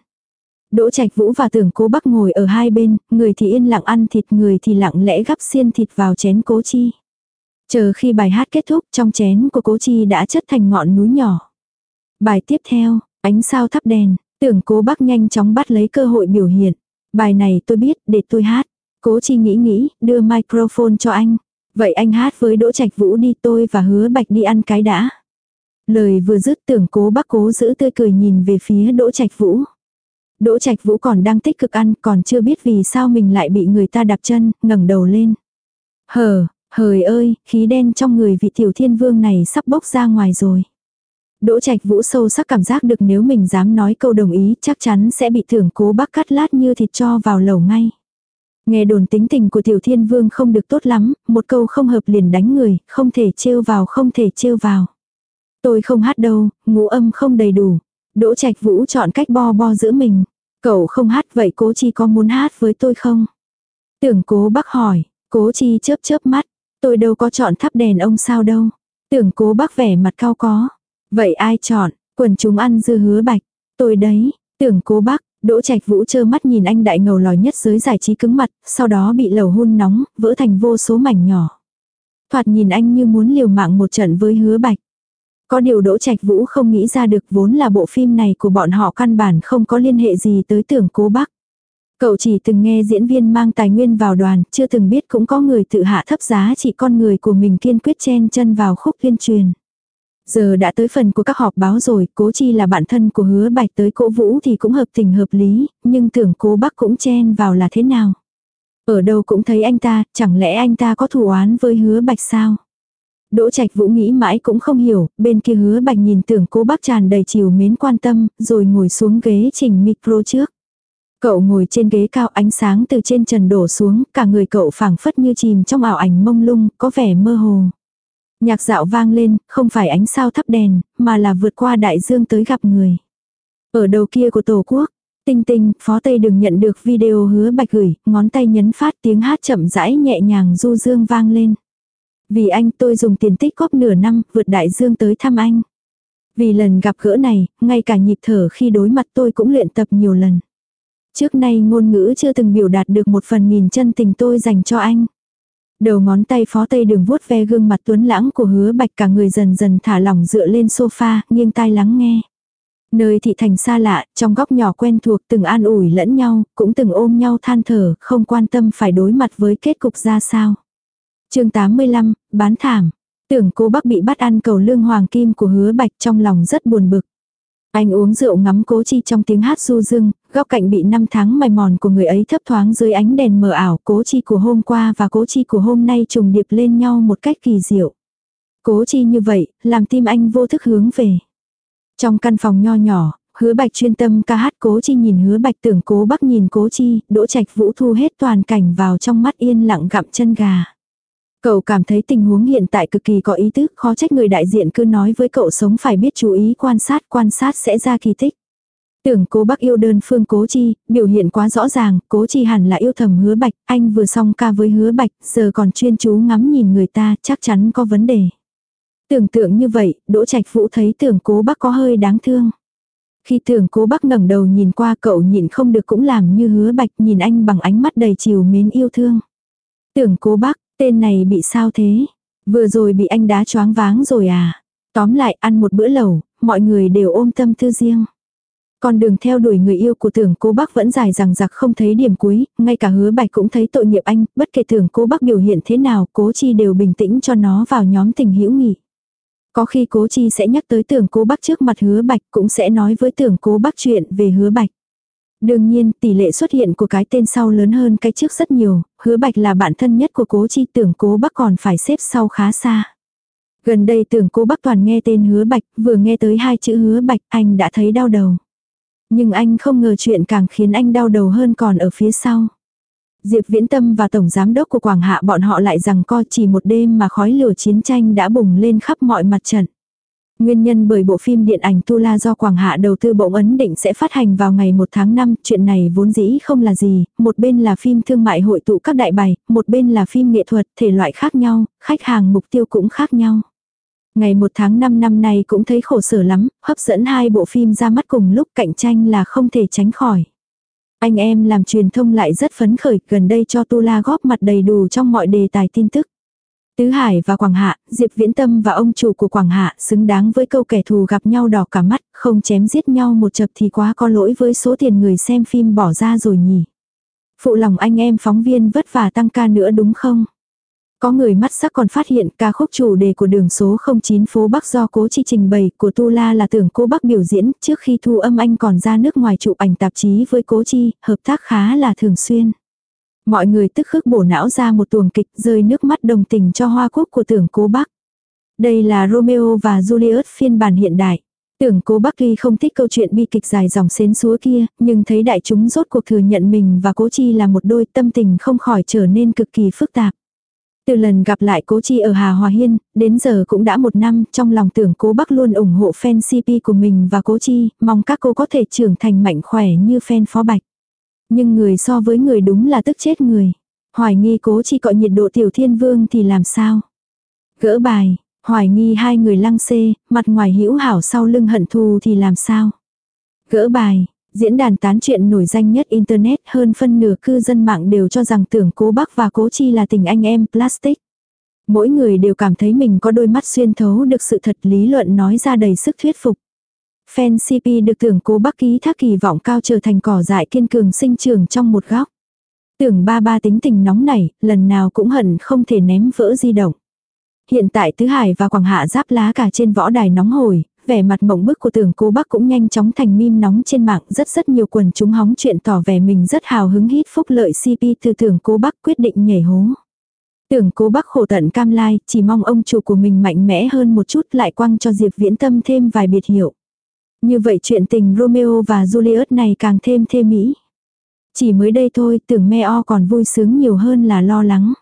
Đỗ Trạch Vũ và Tưởng Cố Bắc ngồi ở hai bên, người thì yên lặng ăn thịt, người thì lặng lẽ gắp xiên thịt vào chén Cố Chi. Chờ khi bài hát kết thúc, trong chén của Cố Chi đã chất thành ngọn núi nhỏ. Bài tiếp theo, ánh sao thắp đèn, Tưởng Cố Bắc nhanh chóng bắt lấy cơ hội biểu hiện. Bài này tôi biết, để tôi hát. Cố Chi nghĩ nghĩ, đưa microphone cho anh. Vậy anh hát với Đỗ Trạch Vũ đi tôi và hứa bạch đi ăn cái đã. Lời vừa dứt tưởng cố bác cố giữ tươi cười nhìn về phía Đỗ Trạch Vũ. Đỗ Trạch Vũ còn đang tích cực ăn còn chưa biết vì sao mình lại bị người ta đạp chân, ngẩng đầu lên. Hờ, hời ơi, khí đen trong người vị tiểu thiên vương này sắp bốc ra ngoài rồi. Đỗ Trạch Vũ sâu sắc cảm giác được nếu mình dám nói câu đồng ý chắc chắn sẽ bị thưởng cố bác cắt lát như thịt cho vào lẩu ngay. Nghe đồn tính tình của tiểu thiên vương không được tốt lắm, một câu không hợp liền đánh người, không thể trêu vào không thể trêu vào. Tôi không hát đâu, ngũ âm không đầy đủ. Đỗ Trạch Vũ chọn cách bo bo giữa mình. Cậu không hát vậy cố chi có muốn hát với tôi không? Tưởng cố bác hỏi, cố chi chớp chớp mắt. Tôi đâu có chọn thắp đèn ông sao đâu. Tưởng cố bác vẻ mặt cao có. Vậy ai chọn, quần chúng ăn dư hứa bạch. Tôi đấy, tưởng cố bác, Đỗ Trạch Vũ trơ mắt nhìn anh đại ngầu lòi nhất giới giải trí cứng mặt, sau đó bị lẩu hun nóng, vỡ thành vô số mảnh nhỏ. Thoạt nhìn anh như muốn liều mạng một trận với hứa bạch. Có điều Đỗ Trạch Vũ không nghĩ ra được vốn là bộ phim này của bọn họ căn bản không có liên hệ gì tới tưởng cố bác. Cậu chỉ từng nghe diễn viên mang tài nguyên vào đoàn, chưa từng biết cũng có người tự hạ thấp giá chỉ con người của mình kiên quyết chen chân vào khúc liên truyền. Giờ đã tới phần của các họp báo rồi, cố chi là bạn thân của hứa bạch tới cỗ vũ thì cũng hợp tình hợp lý, nhưng tưởng cố bác cũng chen vào là thế nào. Ở đâu cũng thấy anh ta, chẳng lẽ anh ta có thù oán với hứa bạch sao? Đỗ Trạch Vũ nghĩ mãi cũng không hiểu, bên kia hứa bạch nhìn tưởng cố bác tràn đầy chiều mến quan tâm, rồi ngồi xuống ghế chỉnh micro trước. Cậu ngồi trên ghế cao ánh sáng từ trên trần đổ xuống, cả người cậu phảng phất như chìm trong ảo ảnh mông lung, có vẻ mơ hồ. Nhạc dạo vang lên, không phải ánh sao thắp đèn, mà là vượt qua đại dương tới gặp người. Ở đầu kia của tổ quốc, tinh tinh, phó tây đừng nhận được video hứa bạch gửi, ngón tay nhấn phát tiếng hát chậm rãi nhẹ nhàng du dương vang lên. Vì anh tôi dùng tiền tích góp nửa năm, vượt đại dương tới thăm anh. Vì lần gặp gỡ này, ngay cả nhịp thở khi đối mặt tôi cũng luyện tập nhiều lần. Trước nay ngôn ngữ chưa từng biểu đạt được một phần nghìn chân tình tôi dành cho anh. Đầu ngón tay phó tây đường vuốt ve gương mặt tuấn lãng của hứa bạch cả người dần dần thả lỏng dựa lên sofa, nghiêng tai lắng nghe. Nơi thị thành xa lạ, trong góc nhỏ quen thuộc từng an ủi lẫn nhau, cũng từng ôm nhau than thở, không quan tâm phải đối mặt với kết cục ra sao. chương 85, bán thảm. Tưởng cô bác bị bắt ăn cầu lương hoàng kim của hứa bạch trong lòng rất buồn bực. Anh uống rượu ngắm cố chi trong tiếng hát du dương, góc cạnh bị năm tháng mài mòn của người ấy thấp thoáng dưới ánh đèn mờ ảo. Cố chi của hôm qua và cố chi của hôm nay trùng điệp lên nhau một cách kỳ diệu. Cố chi như vậy, làm tim anh vô thức hướng về. Trong căn phòng nho nhỏ, hứa bạch chuyên tâm ca hát cố chi nhìn hứa bạch tưởng cố bắc nhìn cố chi, đỗ trạch vũ thu hết toàn cảnh vào trong mắt yên lặng gặm chân gà. Cậu cảm thấy tình huống hiện tại cực kỳ có ý tứ, khó trách người đại diện cứ nói với cậu sống phải biết chú ý quan sát, quan sát sẽ ra kỳ tích. Tưởng cố bác yêu đơn phương cố chi, biểu hiện quá rõ ràng, cố chi hẳn là yêu thầm hứa bạch, anh vừa xong ca với hứa bạch, giờ còn chuyên chú ngắm nhìn người ta, chắc chắn có vấn đề. Tưởng tượng như vậy, Đỗ Trạch Vũ thấy tưởng cố bác có hơi đáng thương. Khi tưởng cố bác ngẩng đầu nhìn qua cậu nhìn không được cũng làm như hứa bạch nhìn anh bằng ánh mắt đầy chiều mến yêu thương. Tưởng cố bác, tên này bị sao thế? Vừa rồi bị anh đá choáng váng rồi à? Tóm lại ăn một bữa lẩu, mọi người đều ôm tâm tư riêng. Con đường theo đuổi người yêu của tưởng cô bác vẫn dài rằng giặc không thấy điểm cuối, ngay cả hứa bạch cũng thấy tội nghiệp anh, bất kể tưởng cô bác biểu hiện thế nào, cố chi đều bình tĩnh cho nó vào nhóm tình hữu nghị. Có khi cố chi sẽ nhắc tới tưởng cô bác trước mặt hứa bạch cũng sẽ nói với tưởng cô bác chuyện về hứa bạch. Đương nhiên, tỷ lệ xuất hiện của cái tên sau lớn hơn cái trước rất nhiều, hứa bạch là bạn thân nhất của cố chi tưởng cố bác còn phải xếp sau khá xa. Gần đây tưởng cố bác toàn nghe tên hứa bạch, vừa nghe tới hai chữ hứa bạch anh đã thấy đau đầu. Nhưng anh không ngờ chuyện càng khiến anh đau đầu hơn còn ở phía sau. Diệp Viễn Tâm và Tổng Giám đốc của Quảng Hạ bọn họ lại rằng co chỉ một đêm mà khói lửa chiến tranh đã bùng lên khắp mọi mặt trận. Nguyên nhân bởi bộ phim điện ảnh Tu La do Quảng Hạ đầu tư bỗng ấn định sẽ phát hành vào ngày 1 tháng 5, chuyện này vốn dĩ không là gì, một bên là phim thương mại hội tụ các đại bài, một bên là phim nghệ thuật, thể loại khác nhau, khách hàng mục tiêu cũng khác nhau. Ngày 1 tháng 5 năm nay cũng thấy khổ sở lắm, hấp dẫn hai bộ phim ra mắt cùng lúc cạnh tranh là không thể tránh khỏi. Anh em làm truyền thông lại rất phấn khởi, gần đây cho Tu La góp mặt đầy đủ trong mọi đề tài tin tức. Tứ Hải và Quảng Hạ, Diệp Viễn Tâm và ông chủ của Quảng Hạ xứng đáng với câu kẻ thù gặp nhau đỏ cả mắt, không chém giết nhau một chập thì quá có lỗi với số tiền người xem phim bỏ ra rồi nhỉ. Phụ lòng anh em phóng viên vất vả tăng ca nữa đúng không? Có người mắt sắc còn phát hiện ca khúc chủ đề của đường số 09 phố Bắc do cố chi trình bày của Tu La là tưởng cô Bắc biểu diễn trước khi thu âm anh còn ra nước ngoài chụp ảnh tạp chí với cố chi, hợp tác khá là thường xuyên. Mọi người tức khức bổ não ra một tuồng kịch rơi nước mắt đồng tình cho hoa quốc của tưởng cố Bắc. Đây là Romeo và Juliet phiên bản hiện đại. Tưởng cố Bắc Ly không thích câu chuyện bi kịch dài dòng xến xúa kia, nhưng thấy đại chúng rốt cuộc thừa nhận mình và cố chi là một đôi tâm tình không khỏi trở nên cực kỳ phức tạp. Từ lần gặp lại cố chi ở Hà Hòa Hiên, đến giờ cũng đã một năm, trong lòng tưởng cố Bắc luôn ủng hộ fan CP của mình và cố chi, mong các cô có thể trưởng thành mạnh khỏe như fan phó bạch. Nhưng người so với người đúng là tức chết người. Hoài nghi cố chi cọ nhiệt độ tiểu thiên vương thì làm sao? Gỡ bài, hoài nghi hai người lăng xê, mặt ngoài hữu hảo sau lưng hận thù thì làm sao? Gỡ bài, diễn đàn tán chuyện nổi danh nhất Internet hơn phân nửa cư dân mạng đều cho rằng tưởng cố bác và cố chi là tình anh em plastic. Mỗi người đều cảm thấy mình có đôi mắt xuyên thấu được sự thật lý luận nói ra đầy sức thuyết phục. Fan CP được tưởng cố Bắc ký thác kỳ vọng cao trở thành cỏ dại kiên cường sinh trưởng trong một góc. Tưởng ba ba tính tình nóng nảy, lần nào cũng hận không thể ném vỡ di động. Hiện tại Tứ Hải và Quảng Hạ giáp lá cả trên võ đài nóng hồi, vẻ mặt mộng bức của tưởng cố bác cũng nhanh chóng thành mim nóng trên mạng rất rất nhiều quần chúng hóng chuyện tỏ vẻ mình rất hào hứng hít phúc lợi CP từ tưởng cố bác quyết định nhảy hố. Tưởng cố bác khổ tận cam lai, chỉ mong ông chủ của mình mạnh mẽ hơn một chút lại quăng cho Diệp Viễn Tâm thêm vài biệt hiệu. Như vậy chuyện tình Romeo và Juliet này càng thêm thê mỹ. Chỉ mới đây thôi tưởng Meo còn vui sướng nhiều hơn là lo lắng.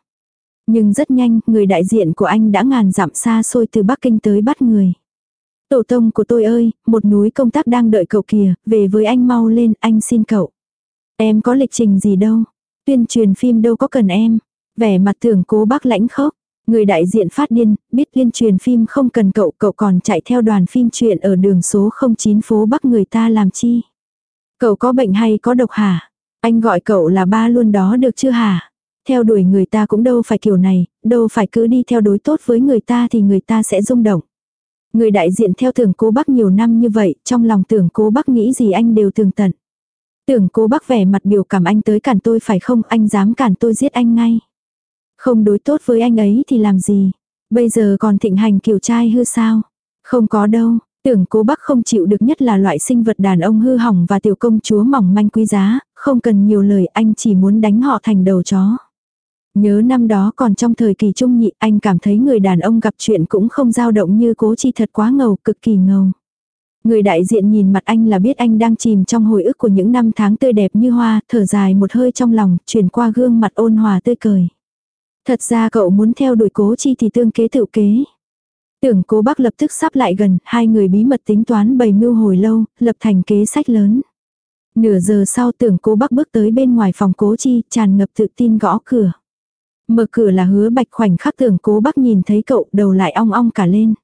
Nhưng rất nhanh, người đại diện của anh đã ngàn dặm xa xôi từ Bắc Kinh tới bắt người. Tổ tông của tôi ơi, một núi công tác đang đợi cậu kìa, về với anh mau lên, anh xin cậu. Em có lịch trình gì đâu, tuyên truyền phim đâu có cần em. Vẻ mặt tưởng cố bác lãnh khốc. Người đại diện phát điên, biết tuyên truyền phim không cần cậu, cậu còn chạy theo đoàn phim truyện ở đường số 09 phố Bắc người ta làm chi. Cậu có bệnh hay có độc hả? Anh gọi cậu là ba luôn đó được chưa hả? Theo đuổi người ta cũng đâu phải kiểu này, đâu phải cứ đi theo đối tốt với người ta thì người ta sẽ rung động. Người đại diện theo tưởng cố bác nhiều năm như vậy, trong lòng tưởng cố bác nghĩ gì anh đều tường tận. Tưởng cố bác vẻ mặt biểu cảm anh tới cản tôi phải không, anh dám cản tôi giết anh ngay. Không đối tốt với anh ấy thì làm gì? Bây giờ còn thịnh hành kiểu trai hư sao? Không có đâu, tưởng cố bác không chịu được nhất là loại sinh vật đàn ông hư hỏng và tiểu công chúa mỏng manh quý giá, không cần nhiều lời anh chỉ muốn đánh họ thành đầu chó. Nhớ năm đó còn trong thời kỳ trung nhị anh cảm thấy người đàn ông gặp chuyện cũng không dao động như cố chi thật quá ngầu, cực kỳ ngầu. Người đại diện nhìn mặt anh là biết anh đang chìm trong hồi ức của những năm tháng tươi đẹp như hoa, thở dài một hơi trong lòng, chuyển qua gương mặt ôn hòa tươi cười. Thật ra cậu muốn theo đuổi cố chi thì tương kế tự kế. Tưởng cố bác lập tức sắp lại gần, hai người bí mật tính toán bày mưu hồi lâu, lập thành kế sách lớn. Nửa giờ sau tưởng cố bác bước tới bên ngoài phòng cố chi, tràn ngập tự tin gõ cửa. Mở cửa là hứa bạch khoảnh khắc tưởng cố bác nhìn thấy cậu đầu lại ong ong cả lên.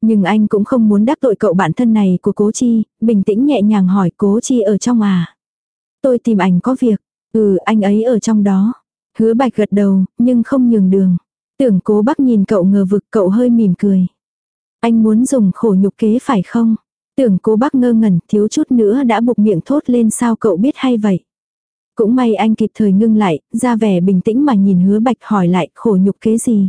Nhưng anh cũng không muốn đắc tội cậu bạn thân này của cố chi, bình tĩnh nhẹ nhàng hỏi cố chi ở trong à. Tôi tìm ảnh có việc, ừ anh ấy ở trong đó. Hứa bạch gật đầu, nhưng không nhường đường. Tưởng cố bác nhìn cậu ngờ vực cậu hơi mỉm cười. Anh muốn dùng khổ nhục kế phải không? Tưởng cố bác ngơ ngẩn thiếu chút nữa đã buộc miệng thốt lên sao cậu biết hay vậy. Cũng may anh kịp thời ngưng lại, ra vẻ bình tĩnh mà nhìn hứa bạch hỏi lại khổ nhục kế gì.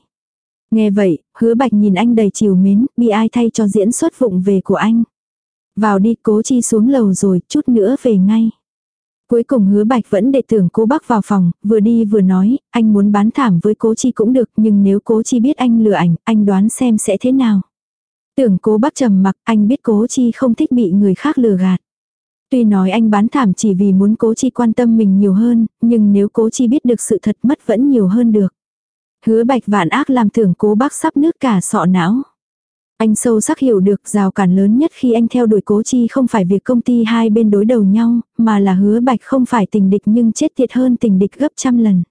Nghe vậy, hứa bạch nhìn anh đầy chiều mến, bị ai thay cho diễn xuất vụng về của anh. Vào đi cố chi xuống lầu rồi, chút nữa về ngay. Cuối cùng hứa bạch vẫn để tưởng cố bác vào phòng, vừa đi vừa nói, anh muốn bán thảm với cố chi cũng được, nhưng nếu cố chi biết anh lừa ảnh, anh đoán xem sẽ thế nào. Tưởng cố bác trầm mặc, anh biết cố chi không thích bị người khác lừa gạt. Tuy nói anh bán thảm chỉ vì muốn cố chi quan tâm mình nhiều hơn, nhưng nếu cố chi biết được sự thật mất vẫn nhiều hơn được. Hứa bạch vạn ác làm tưởng cố bác sắp nước cả sọ não. Anh sâu sắc hiểu được rào cản lớn nhất khi anh theo đuổi cố chi không phải việc công ty hai bên đối đầu nhau, mà là hứa bạch không phải tình địch nhưng chết tiệt hơn tình địch gấp trăm lần.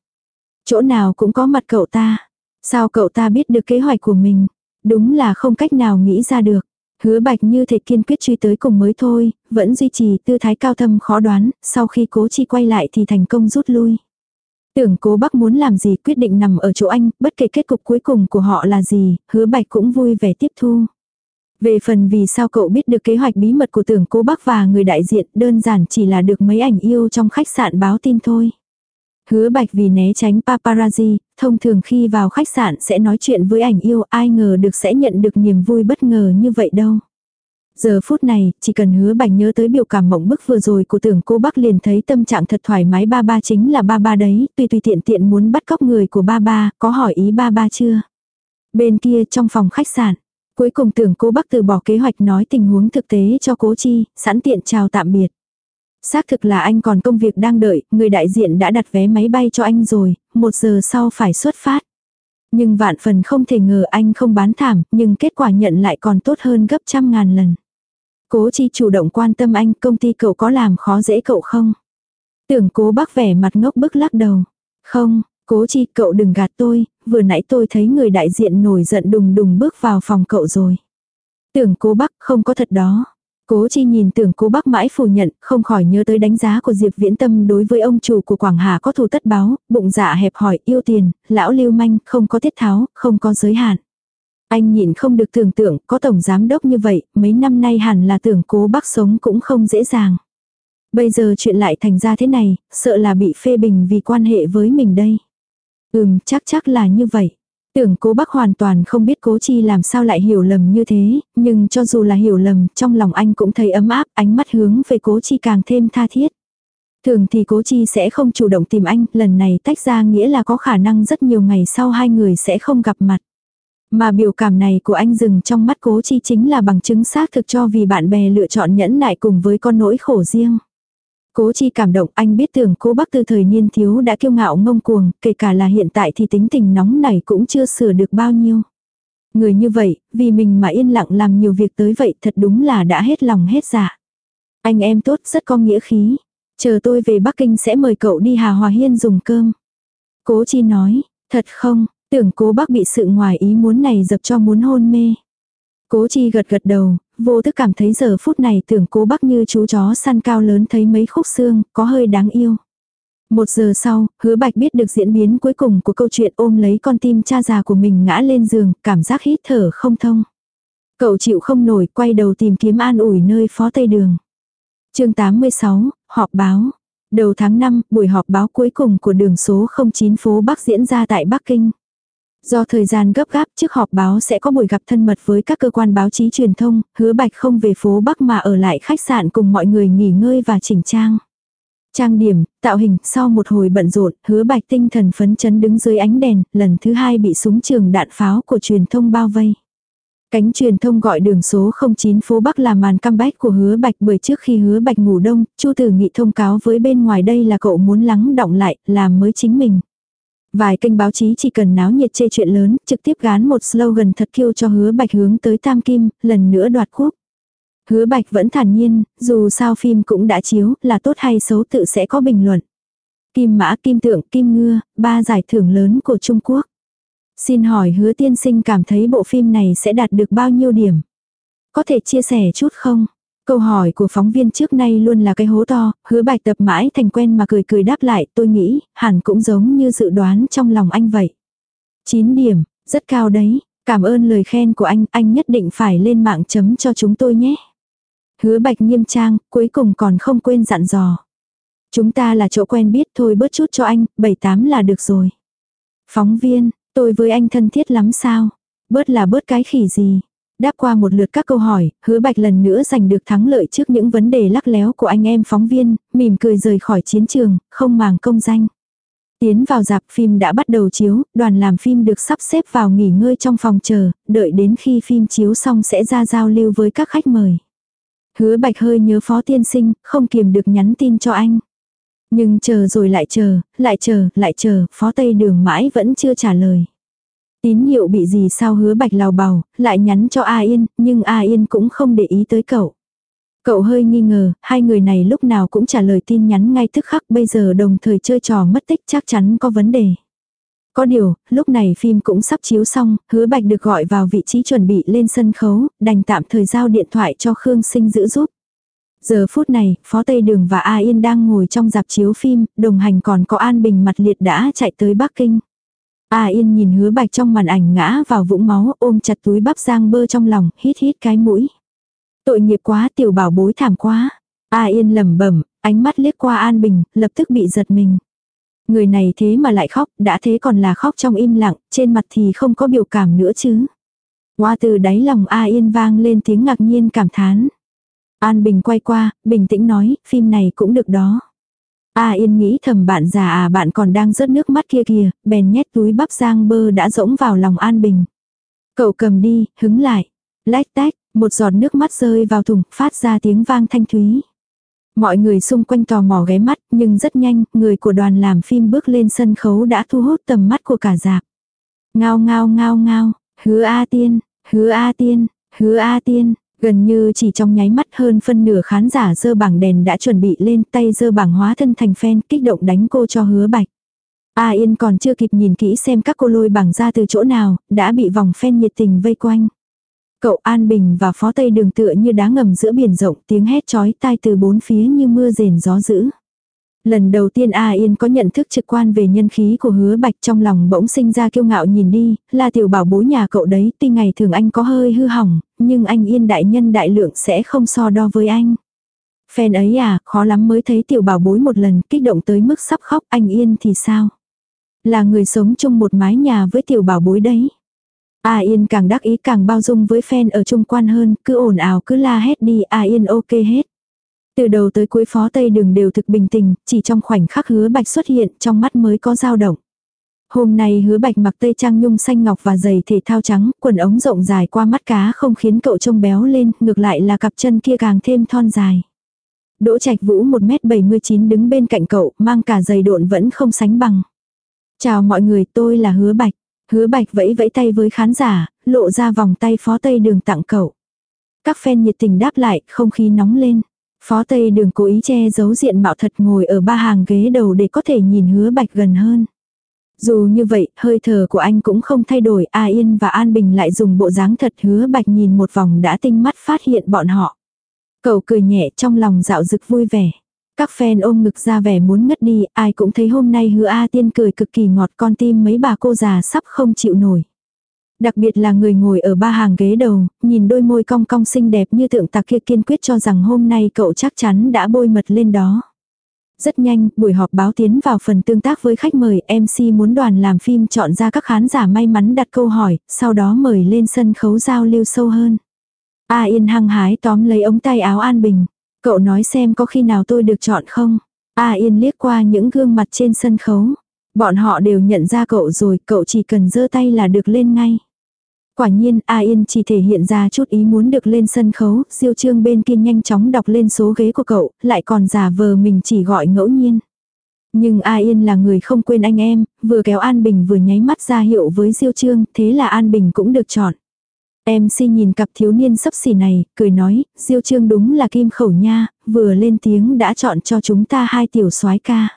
Chỗ nào cũng có mặt cậu ta. Sao cậu ta biết được kế hoạch của mình? Đúng là không cách nào nghĩ ra được. Hứa bạch như thể kiên quyết truy tới cùng mới thôi, vẫn duy trì tư thái cao thâm khó đoán, sau khi cố chi quay lại thì thành công rút lui. Tưởng cố bác muốn làm gì quyết định nằm ở chỗ anh, bất kể kết cục cuối cùng của họ là gì, hứa bạch cũng vui vẻ tiếp thu. Về phần vì sao cậu biết được kế hoạch bí mật của tưởng cố bác và người đại diện đơn giản chỉ là được mấy ảnh yêu trong khách sạn báo tin thôi. Hứa bạch vì né tránh paparazzi, thông thường khi vào khách sạn sẽ nói chuyện với ảnh yêu ai ngờ được sẽ nhận được niềm vui bất ngờ như vậy đâu. Giờ phút này, chỉ cần hứa bạch nhớ tới biểu cảm mộng bức vừa rồi của tưởng cô bác liền thấy tâm trạng thật thoải mái ba ba chính là ba ba đấy, tùy tùy tiện tiện muốn bắt cóc người của ba ba, có hỏi ý ba ba chưa? Bên kia trong phòng khách sạn, cuối cùng tưởng cô bác từ bỏ kế hoạch nói tình huống thực tế cho cố chi, sẵn tiện chào tạm biệt. Xác thực là anh còn công việc đang đợi, người đại diện đã đặt vé máy bay cho anh rồi, một giờ sau phải xuất phát. Nhưng vạn phần không thể ngờ anh không bán thảm, nhưng kết quả nhận lại còn tốt hơn gấp trăm ngàn lần. Cố chi chủ động quan tâm anh công ty cậu có làm khó dễ cậu không? Tưởng cố bác vẻ mặt ngốc bức lắc đầu. Không, cố chi cậu đừng gạt tôi, vừa nãy tôi thấy người đại diện nổi giận đùng đùng bước vào phòng cậu rồi. Tưởng cố bác không có thật đó. Cố chi nhìn tưởng cố bác mãi phủ nhận, không khỏi nhớ tới đánh giá của Diệp Viễn Tâm đối với ông chủ của Quảng Hà có thù tất báo, bụng dạ hẹp hỏi, yêu tiền, lão lưu manh, không có tiết tháo, không có giới hạn. Anh nhìn không được tưởng tượng, có tổng giám đốc như vậy, mấy năm nay hẳn là tưởng cố bác sống cũng không dễ dàng. Bây giờ chuyện lại thành ra thế này, sợ là bị phê bình vì quan hệ với mình đây. Ừm, chắc chắc là như vậy. Tưởng cố bác hoàn toàn không biết cố chi làm sao lại hiểu lầm như thế, nhưng cho dù là hiểu lầm, trong lòng anh cũng thấy ấm áp, ánh mắt hướng về cố chi càng thêm tha thiết. Thường thì cố chi sẽ không chủ động tìm anh, lần này tách ra nghĩa là có khả năng rất nhiều ngày sau hai người sẽ không gặp mặt. Mà biểu cảm này của anh dừng trong mắt cố chi chính là bằng chứng xác thực cho vì bạn bè lựa chọn nhẫn nại cùng với con nỗi khổ riêng. Cố chi cảm động anh biết tưởng cố bác từ thời niên thiếu đã kiêu ngạo ngông cuồng, kể cả là hiện tại thì tính tình nóng này cũng chưa sửa được bao nhiêu. Người như vậy, vì mình mà yên lặng làm nhiều việc tới vậy thật đúng là đã hết lòng hết dạ. Anh em tốt rất có nghĩa khí. Chờ tôi về Bắc Kinh sẽ mời cậu đi Hà Hòa Hiên dùng cơm. Cố chi nói, thật không, tưởng cố bác bị sự ngoài ý muốn này dập cho muốn hôn mê. Cố chi gật gật đầu, vô thức cảm thấy giờ phút này tưởng cố bác như chú chó săn cao lớn thấy mấy khúc xương, có hơi đáng yêu. Một giờ sau, hứa bạch biết được diễn biến cuối cùng của câu chuyện ôm lấy con tim cha già của mình ngã lên giường, cảm giác hít thở không thông. Cậu chịu không nổi, quay đầu tìm kiếm an ủi nơi phó tây đường. chương 86, họp báo. Đầu tháng 5, buổi họp báo cuối cùng của đường số 09 phố Bắc diễn ra tại Bắc Kinh. Do thời gian gấp gáp trước họp báo sẽ có buổi gặp thân mật với các cơ quan báo chí truyền thông, hứa bạch không về phố Bắc mà ở lại khách sạn cùng mọi người nghỉ ngơi và chỉnh trang. Trang điểm, tạo hình, sau một hồi bận rộn, hứa bạch tinh thần phấn chấn đứng dưới ánh đèn, lần thứ hai bị súng trường đạn pháo của truyền thông bao vây. Cánh truyền thông gọi đường số 09 phố Bắc là màn comeback của hứa bạch bởi trước khi hứa bạch ngủ đông, Chu Tử Nghị thông cáo với bên ngoài đây là cậu muốn lắng động lại, làm mới chính mình. Vài kênh báo chí chỉ cần náo nhiệt chê chuyện lớn, trực tiếp gán một slogan thật kiêu cho hứa bạch hướng tới Tam Kim, lần nữa đoạt quốc. Hứa bạch vẫn thản nhiên, dù sao phim cũng đã chiếu, là tốt hay xấu tự sẽ có bình luận. Kim mã, kim tượng, kim ngưa, ba giải thưởng lớn của Trung Quốc. Xin hỏi hứa tiên sinh cảm thấy bộ phim này sẽ đạt được bao nhiêu điểm? Có thể chia sẻ chút không? Câu hỏi của phóng viên trước nay luôn là cái hố to, hứa bạch tập mãi thành quen mà cười cười đáp lại, tôi nghĩ, hẳn cũng giống như dự đoán trong lòng anh vậy. 9 điểm, rất cao đấy, cảm ơn lời khen của anh, anh nhất định phải lên mạng chấm cho chúng tôi nhé. Hứa bạch nghiêm trang, cuối cùng còn không quên dặn dò. Chúng ta là chỗ quen biết thôi bớt chút cho anh, 7-8 là được rồi. Phóng viên, tôi với anh thân thiết lắm sao? Bớt là bớt cái khỉ gì? Đáp qua một lượt các câu hỏi, hứa bạch lần nữa giành được thắng lợi trước những vấn đề lắc léo của anh em phóng viên, mỉm cười rời khỏi chiến trường, không màng công danh. Tiến vào dạp phim đã bắt đầu chiếu, đoàn làm phim được sắp xếp vào nghỉ ngơi trong phòng chờ, đợi đến khi phim chiếu xong sẽ ra giao lưu với các khách mời. Hứa bạch hơi nhớ phó tiên sinh, không kiềm được nhắn tin cho anh. Nhưng chờ rồi lại chờ, lại chờ, lại chờ, phó tây đường mãi vẫn chưa trả lời. Tín hiệu bị gì sao hứa bạch lào bào, lại nhắn cho A Yên, nhưng A Yên cũng không để ý tới cậu. Cậu hơi nghi ngờ, hai người này lúc nào cũng trả lời tin nhắn ngay tức khắc bây giờ đồng thời chơi trò mất tích chắc chắn có vấn đề. Có điều, lúc này phim cũng sắp chiếu xong, hứa bạch được gọi vào vị trí chuẩn bị lên sân khấu, đành tạm thời giao điện thoại cho Khương Sinh giữ giúp. Giờ phút này, Phó Tây Đường và A Yên đang ngồi trong dạp chiếu phim, đồng hành còn có An Bình mặt liệt đã chạy tới Bắc Kinh. A Yên nhìn hứa bạch trong màn ảnh ngã vào vũng máu ôm chặt túi bắp giang bơ trong lòng, hít hít cái mũi. Tội nghiệp quá tiểu bảo bối thảm quá. A Yên lẩm bẩm, ánh mắt liếc qua An Bình, lập tức bị giật mình. Người này thế mà lại khóc, đã thế còn là khóc trong im lặng, trên mặt thì không có biểu cảm nữa chứ. Hoa từ đáy lòng A Yên vang lên tiếng ngạc nhiên cảm thán. An Bình quay qua, bình tĩnh nói, phim này cũng được đó. A Yên nghĩ thầm bạn già à bạn còn đang rớt nước mắt kia kìa, bèn nhét túi bắp giang bơ đã rỗng vào lòng An Bình. Cậu cầm đi, hứng lại. Lách tách, một giọt nước mắt rơi vào thùng, phát ra tiếng vang thanh thúy. Mọi người xung quanh tò mò ghé mắt, nhưng rất nhanh, người của đoàn làm phim bước lên sân khấu đã thu hút tầm mắt của cả dạp. Ngao ngao ngao ngao, hứa A Tiên, hứa A Tiên, hứa A Tiên, Gần như chỉ trong nháy mắt hơn phân nửa khán giả dơ bảng đèn đã chuẩn bị lên tay dơ bảng hóa thân thành fan kích động đánh cô cho hứa bạch. A Yên còn chưa kịp nhìn kỹ xem các cô lôi bảng ra từ chỗ nào, đã bị vòng fan nhiệt tình vây quanh. Cậu An Bình và Phó Tây Đường tựa như đá ngầm giữa biển rộng tiếng hét chói tai từ bốn phía như mưa rền gió dữ. Lần đầu tiên A Yên có nhận thức trực quan về nhân khí của hứa bạch trong lòng bỗng sinh ra kiêu ngạo nhìn đi, là tiểu bảo bối nhà cậu đấy, tuy ngày thường anh có hơi hư hỏng, nhưng anh Yên đại nhân đại lượng sẽ không so đo với anh. Fan ấy à, khó lắm mới thấy tiểu bảo bối một lần, kích động tới mức sắp khóc, anh Yên thì sao? Là người sống chung một mái nhà với tiểu bảo bối đấy. A Yên càng đắc ý càng bao dung với fan ở chung quan hơn, cứ ồn ào cứ la hét đi, A Yên ok hết. Từ đầu tới cuối phó tây đường đều thực bình tĩnh, chỉ trong khoảnh khắc hứa bạch xuất hiện trong mắt mới có dao động. Hôm nay hứa bạch mặc tây trang nhung xanh ngọc và giày thể thao trắng, quần ống rộng dài qua mắt cá không khiến cậu trông béo lên, ngược lại là cặp chân kia càng thêm thon dài. Đỗ Trạch Vũ 1m79 đứng bên cạnh cậu, mang cả giày độn vẫn không sánh bằng. Chào mọi người, tôi là Hứa Bạch. Hứa Bạch vẫy vẫy tay với khán giả, lộ ra vòng tay phó tây đường tặng cậu. Các fan nhiệt tình đáp lại, không khí nóng lên. Phó tây đường cố ý che giấu diện mạo thật ngồi ở ba hàng ghế đầu để có thể nhìn hứa bạch gần hơn. Dù như vậy, hơi thở của anh cũng không thay đổi, A Yên và An Bình lại dùng bộ dáng thật hứa bạch nhìn một vòng đã tinh mắt phát hiện bọn họ. Cậu cười nhẹ trong lòng dạo dực vui vẻ. Các fan ôm ngực ra vẻ muốn ngất đi, ai cũng thấy hôm nay hứa A Tiên cười cực kỳ ngọt con tim mấy bà cô già sắp không chịu nổi. Đặc biệt là người ngồi ở ba hàng ghế đầu, nhìn đôi môi cong cong xinh đẹp như tượng tạc kia kiên quyết cho rằng hôm nay cậu chắc chắn đã bôi mật lên đó. Rất nhanh, buổi họp báo tiến vào phần tương tác với khách mời, MC muốn đoàn làm phim chọn ra các khán giả may mắn đặt câu hỏi, sau đó mời lên sân khấu giao lưu sâu hơn. A Yên hăng hái tóm lấy ống tay áo An Bình. Cậu nói xem có khi nào tôi được chọn không? A Yên liếc qua những gương mặt trên sân khấu. Bọn họ đều nhận ra cậu rồi, cậu chỉ cần giơ tay là được lên ngay. Quả nhiên, A Yên chỉ thể hiện ra chút ý muốn được lên sân khấu, Diêu Trương bên kia nhanh chóng đọc lên số ghế của cậu, lại còn giả vờ mình chỉ gọi ngẫu nhiên. Nhưng A Yên là người không quên anh em, vừa kéo An Bình vừa nháy mắt ra hiệu với Diêu Trương, thế là An Bình cũng được chọn. MC nhìn cặp thiếu niên sấp xỉ này, cười nói, Diêu Trương đúng là kim khẩu nha, vừa lên tiếng đã chọn cho chúng ta hai tiểu soái ca.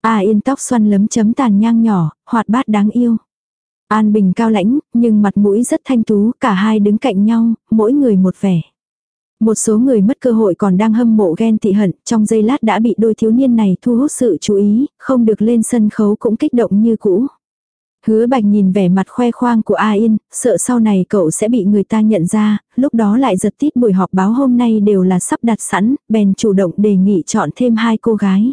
A Yên tóc xoăn lấm chấm tàn nhang nhỏ, hoạt bát đáng yêu. An Bình cao lãnh, nhưng mặt mũi rất thanh tú, cả hai đứng cạnh nhau, mỗi người một vẻ. Một số người mất cơ hội còn đang hâm mộ ghen tị hận, trong giây lát đã bị đôi thiếu niên này thu hút sự chú ý, không được lên sân khấu cũng kích động như cũ. Hứa bạch nhìn vẻ mặt khoe khoang của A Yên, sợ sau này cậu sẽ bị người ta nhận ra, lúc đó lại giật tít buổi họp báo hôm nay đều là sắp đặt sẵn, bèn chủ động đề nghị chọn thêm hai cô gái.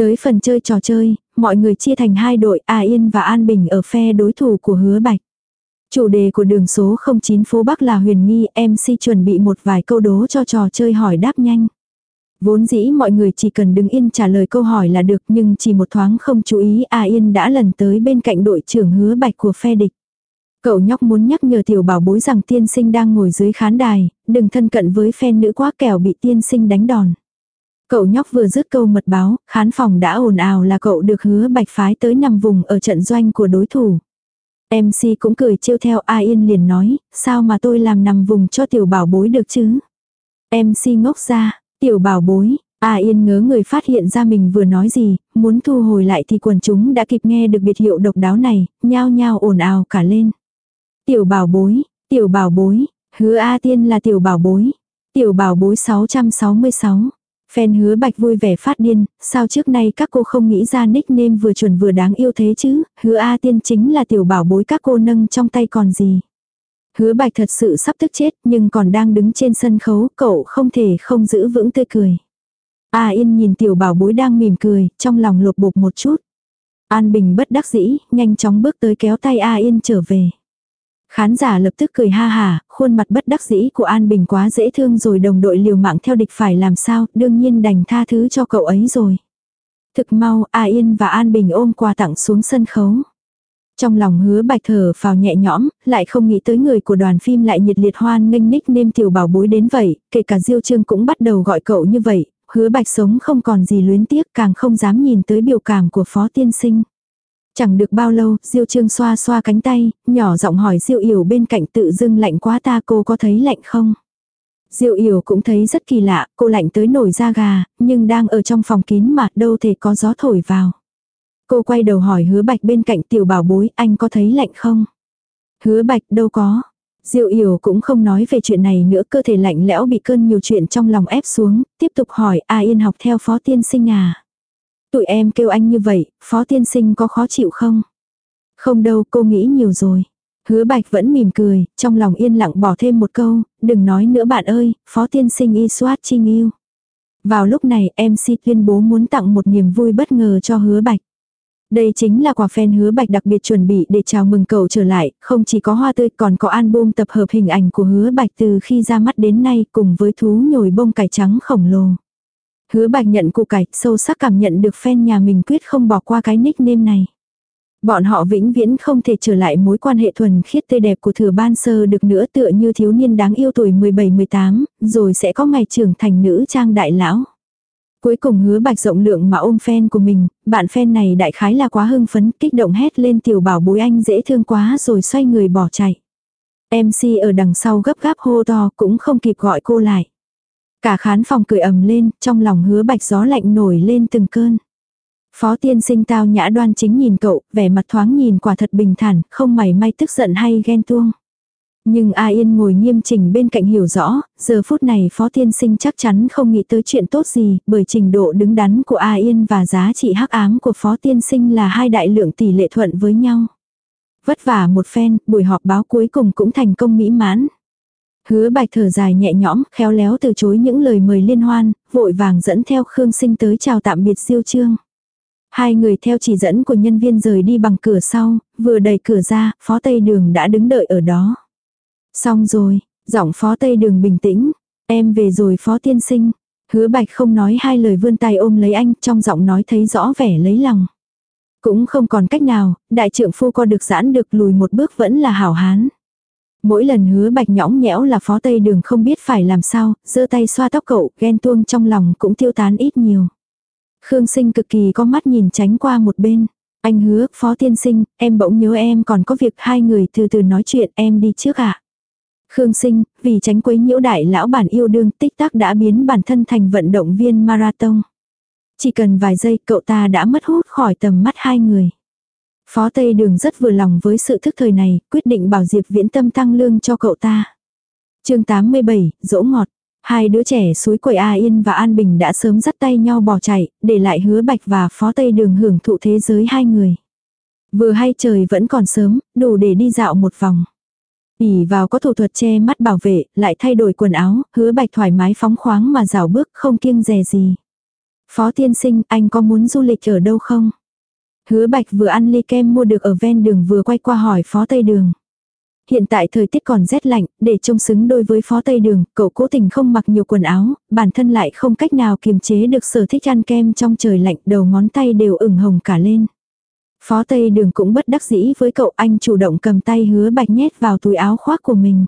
Tới phần chơi trò chơi, mọi người chia thành hai đội A Yên và An Bình ở phe đối thủ của hứa bạch. Chủ đề của đường số 09 phố Bắc là huyền nghi, MC chuẩn bị một vài câu đố cho trò chơi hỏi đáp nhanh. Vốn dĩ mọi người chỉ cần đứng yên trả lời câu hỏi là được nhưng chỉ một thoáng không chú ý A Yên đã lần tới bên cạnh đội trưởng hứa bạch của phe địch. Cậu nhóc muốn nhắc nhở tiểu bảo bối rằng tiên sinh đang ngồi dưới khán đài, đừng thân cận với phe nữ quá kẻo bị tiên sinh đánh đòn. Cậu nhóc vừa dứt câu mật báo, khán phòng đã ồn ào là cậu được hứa bạch phái tới nằm vùng ở trận doanh của đối thủ. MC cũng cười trêu theo A Yên liền nói, sao mà tôi làm nằm vùng cho tiểu bảo bối được chứ? MC ngốc ra, tiểu bảo bối, A Yên ngớ người phát hiện ra mình vừa nói gì, muốn thu hồi lại thì quần chúng đã kịp nghe được biệt hiệu độc đáo này, nhao nhao ồn ào cả lên. Tiểu bảo bối, tiểu bảo bối, hứa A Tiên là tiểu bảo bối. Tiểu bảo bối 666. Fan hứa bạch vui vẻ phát điên, sao trước nay các cô không nghĩ ra nickname vừa chuẩn vừa đáng yêu thế chứ, hứa A tiên chính là tiểu bảo bối các cô nâng trong tay còn gì. Hứa bạch thật sự sắp tức chết nhưng còn đang đứng trên sân khấu cậu không thể không giữ vững tươi cười. A yên nhìn tiểu bảo bối đang mỉm cười, trong lòng lột bột một chút. An Bình bất đắc dĩ, nhanh chóng bước tới kéo tay A Yên trở về. Khán giả lập tức cười ha hà, khuôn mặt bất đắc dĩ của An Bình quá dễ thương rồi đồng đội liều mạng theo địch phải làm sao, đương nhiên đành tha thứ cho cậu ấy rồi. Thực mau, A Yên và An Bình ôm quà tặng xuống sân khấu. Trong lòng hứa bạch thở vào nhẹ nhõm, lại không nghĩ tới người của đoàn phim lại nhiệt liệt hoan nghênh nick nêm tiểu bảo bối đến vậy, kể cả Diêu Trương cũng bắt đầu gọi cậu như vậy, hứa bạch sống không còn gì luyến tiếc càng không dám nhìn tới biểu cảm của phó tiên sinh. Chẳng được bao lâu, Diêu Trương xoa xoa cánh tay, nhỏ giọng hỏi Diêu Yểu bên cạnh tự dưng lạnh quá ta cô có thấy lạnh không? Diêu Yểu cũng thấy rất kỳ lạ, cô lạnh tới nổi da gà, nhưng đang ở trong phòng kín mà đâu thể có gió thổi vào. Cô quay đầu hỏi hứa bạch bên cạnh tiểu bảo bối, anh có thấy lạnh không? Hứa bạch đâu có. Diệu Yểu cũng không nói về chuyện này nữa, cơ thể lạnh lẽo bị cơn nhiều chuyện trong lòng ép xuống, tiếp tục hỏi A Yên học theo phó tiên sinh à. Tụi em kêu anh như vậy, phó tiên sinh có khó chịu không? Không đâu, cô nghĩ nhiều rồi. Hứa bạch vẫn mỉm cười, trong lòng yên lặng bỏ thêm một câu, đừng nói nữa bạn ơi, phó tiên sinh y soát chi yêu. Vào lúc này MC tuyên bố muốn tặng một niềm vui bất ngờ cho hứa bạch. Đây chính là quà fan hứa bạch đặc biệt chuẩn bị để chào mừng cậu trở lại, không chỉ có hoa tươi còn có album tập hợp hình ảnh của hứa bạch từ khi ra mắt đến nay cùng với thú nhồi bông cải trắng khổng lồ. Hứa bạch nhận củ cải, sâu sắc cảm nhận được fan nhà mình quyết không bỏ qua cái nickname này. Bọn họ vĩnh viễn không thể trở lại mối quan hệ thuần khiết tươi đẹp của thừa ban sơ được nữa tựa như thiếu niên đáng yêu tuổi 17-18, rồi sẽ có ngày trưởng thành nữ trang đại lão. Cuối cùng hứa bạch rộng lượng mà ôm fan của mình, bạn fan này đại khái là quá hưng phấn, kích động hét lên tiểu bảo bối anh dễ thương quá rồi xoay người bỏ chạy. MC ở đằng sau gấp gáp hô to cũng không kịp gọi cô lại. Cả khán phòng cười ầm lên, trong lòng hứa bạch gió lạnh nổi lên từng cơn. Phó tiên sinh tao nhã đoan chính nhìn cậu, vẻ mặt thoáng nhìn quả thật bình thản, không mảy may tức giận hay ghen tuông. Nhưng A Yên ngồi nghiêm chỉnh bên cạnh hiểu rõ, giờ phút này Phó Tiên Sinh chắc chắn không nghĩ tới chuyện tốt gì, bởi trình độ đứng đắn của A Yên và giá trị hắc ám của Phó Tiên Sinh là hai đại lượng tỷ lệ thuận với nhau. Vất vả một phen, buổi họp báo cuối cùng cũng thành công mỹ mãn. Hứa bạch thở dài nhẹ nhõm, khéo léo từ chối những lời mời liên hoan, vội vàng dẫn theo Khương Sinh tới chào tạm biệt siêu trương. Hai người theo chỉ dẫn của nhân viên rời đi bằng cửa sau, vừa đẩy cửa ra, phó tây đường đã đứng đợi ở đó. Xong rồi, giọng phó tây đường bình tĩnh, em về rồi phó tiên sinh. Hứa bạch không nói hai lời vươn tay ôm lấy anh, trong giọng nói thấy rõ vẻ lấy lòng. Cũng không còn cách nào, đại trưởng phu co được giãn được lùi một bước vẫn là hảo hán. Mỗi lần hứa bạch nhõng nhẽo là phó tây đường không biết phải làm sao, giơ tay xoa tóc cậu, ghen tuông trong lòng cũng tiêu tán ít nhiều. Khương sinh cực kỳ có mắt nhìn tránh qua một bên. Anh hứa, phó tiên sinh, em bỗng nhớ em còn có việc hai người từ từ nói chuyện em đi trước ạ. À? Khương sinh, vì tránh quấy nhiễu đại lão bản yêu đương tích tắc đã biến bản thân thành vận động viên marathon. Chỉ cần vài giây cậu ta đã mất hút khỏi tầm mắt hai người. Phó Tây Đường rất vừa lòng với sự thức thời này, quyết định bảo Diệp Viễn Tâm tăng lương cho cậu ta. chương 87, dỗ ngọt. Hai đứa trẻ suối quầy A Yên và An Bình đã sớm dắt tay nhau bỏ chạy, để lại hứa bạch và phó Tây Đường hưởng thụ thế giới hai người. Vừa hay trời vẫn còn sớm, đủ để đi dạo một vòng. ỉ vào có thủ thuật che mắt bảo vệ, lại thay đổi quần áo, hứa bạch thoải mái phóng khoáng mà dạo bước không kiêng dè gì. Phó tiên sinh, anh có muốn du lịch ở đâu không? Hứa bạch vừa ăn ly kem mua được ở ven đường vừa quay qua hỏi phó tây đường. Hiện tại thời tiết còn rét lạnh, để trông xứng đôi với phó tây đường, cậu cố tình không mặc nhiều quần áo, bản thân lại không cách nào kiềm chế được sở thích ăn kem trong trời lạnh, đầu ngón tay đều ửng hồng cả lên. Phó tây đường cũng bất đắc dĩ với cậu anh chủ động cầm tay hứa bạch nhét vào túi áo khoác của mình.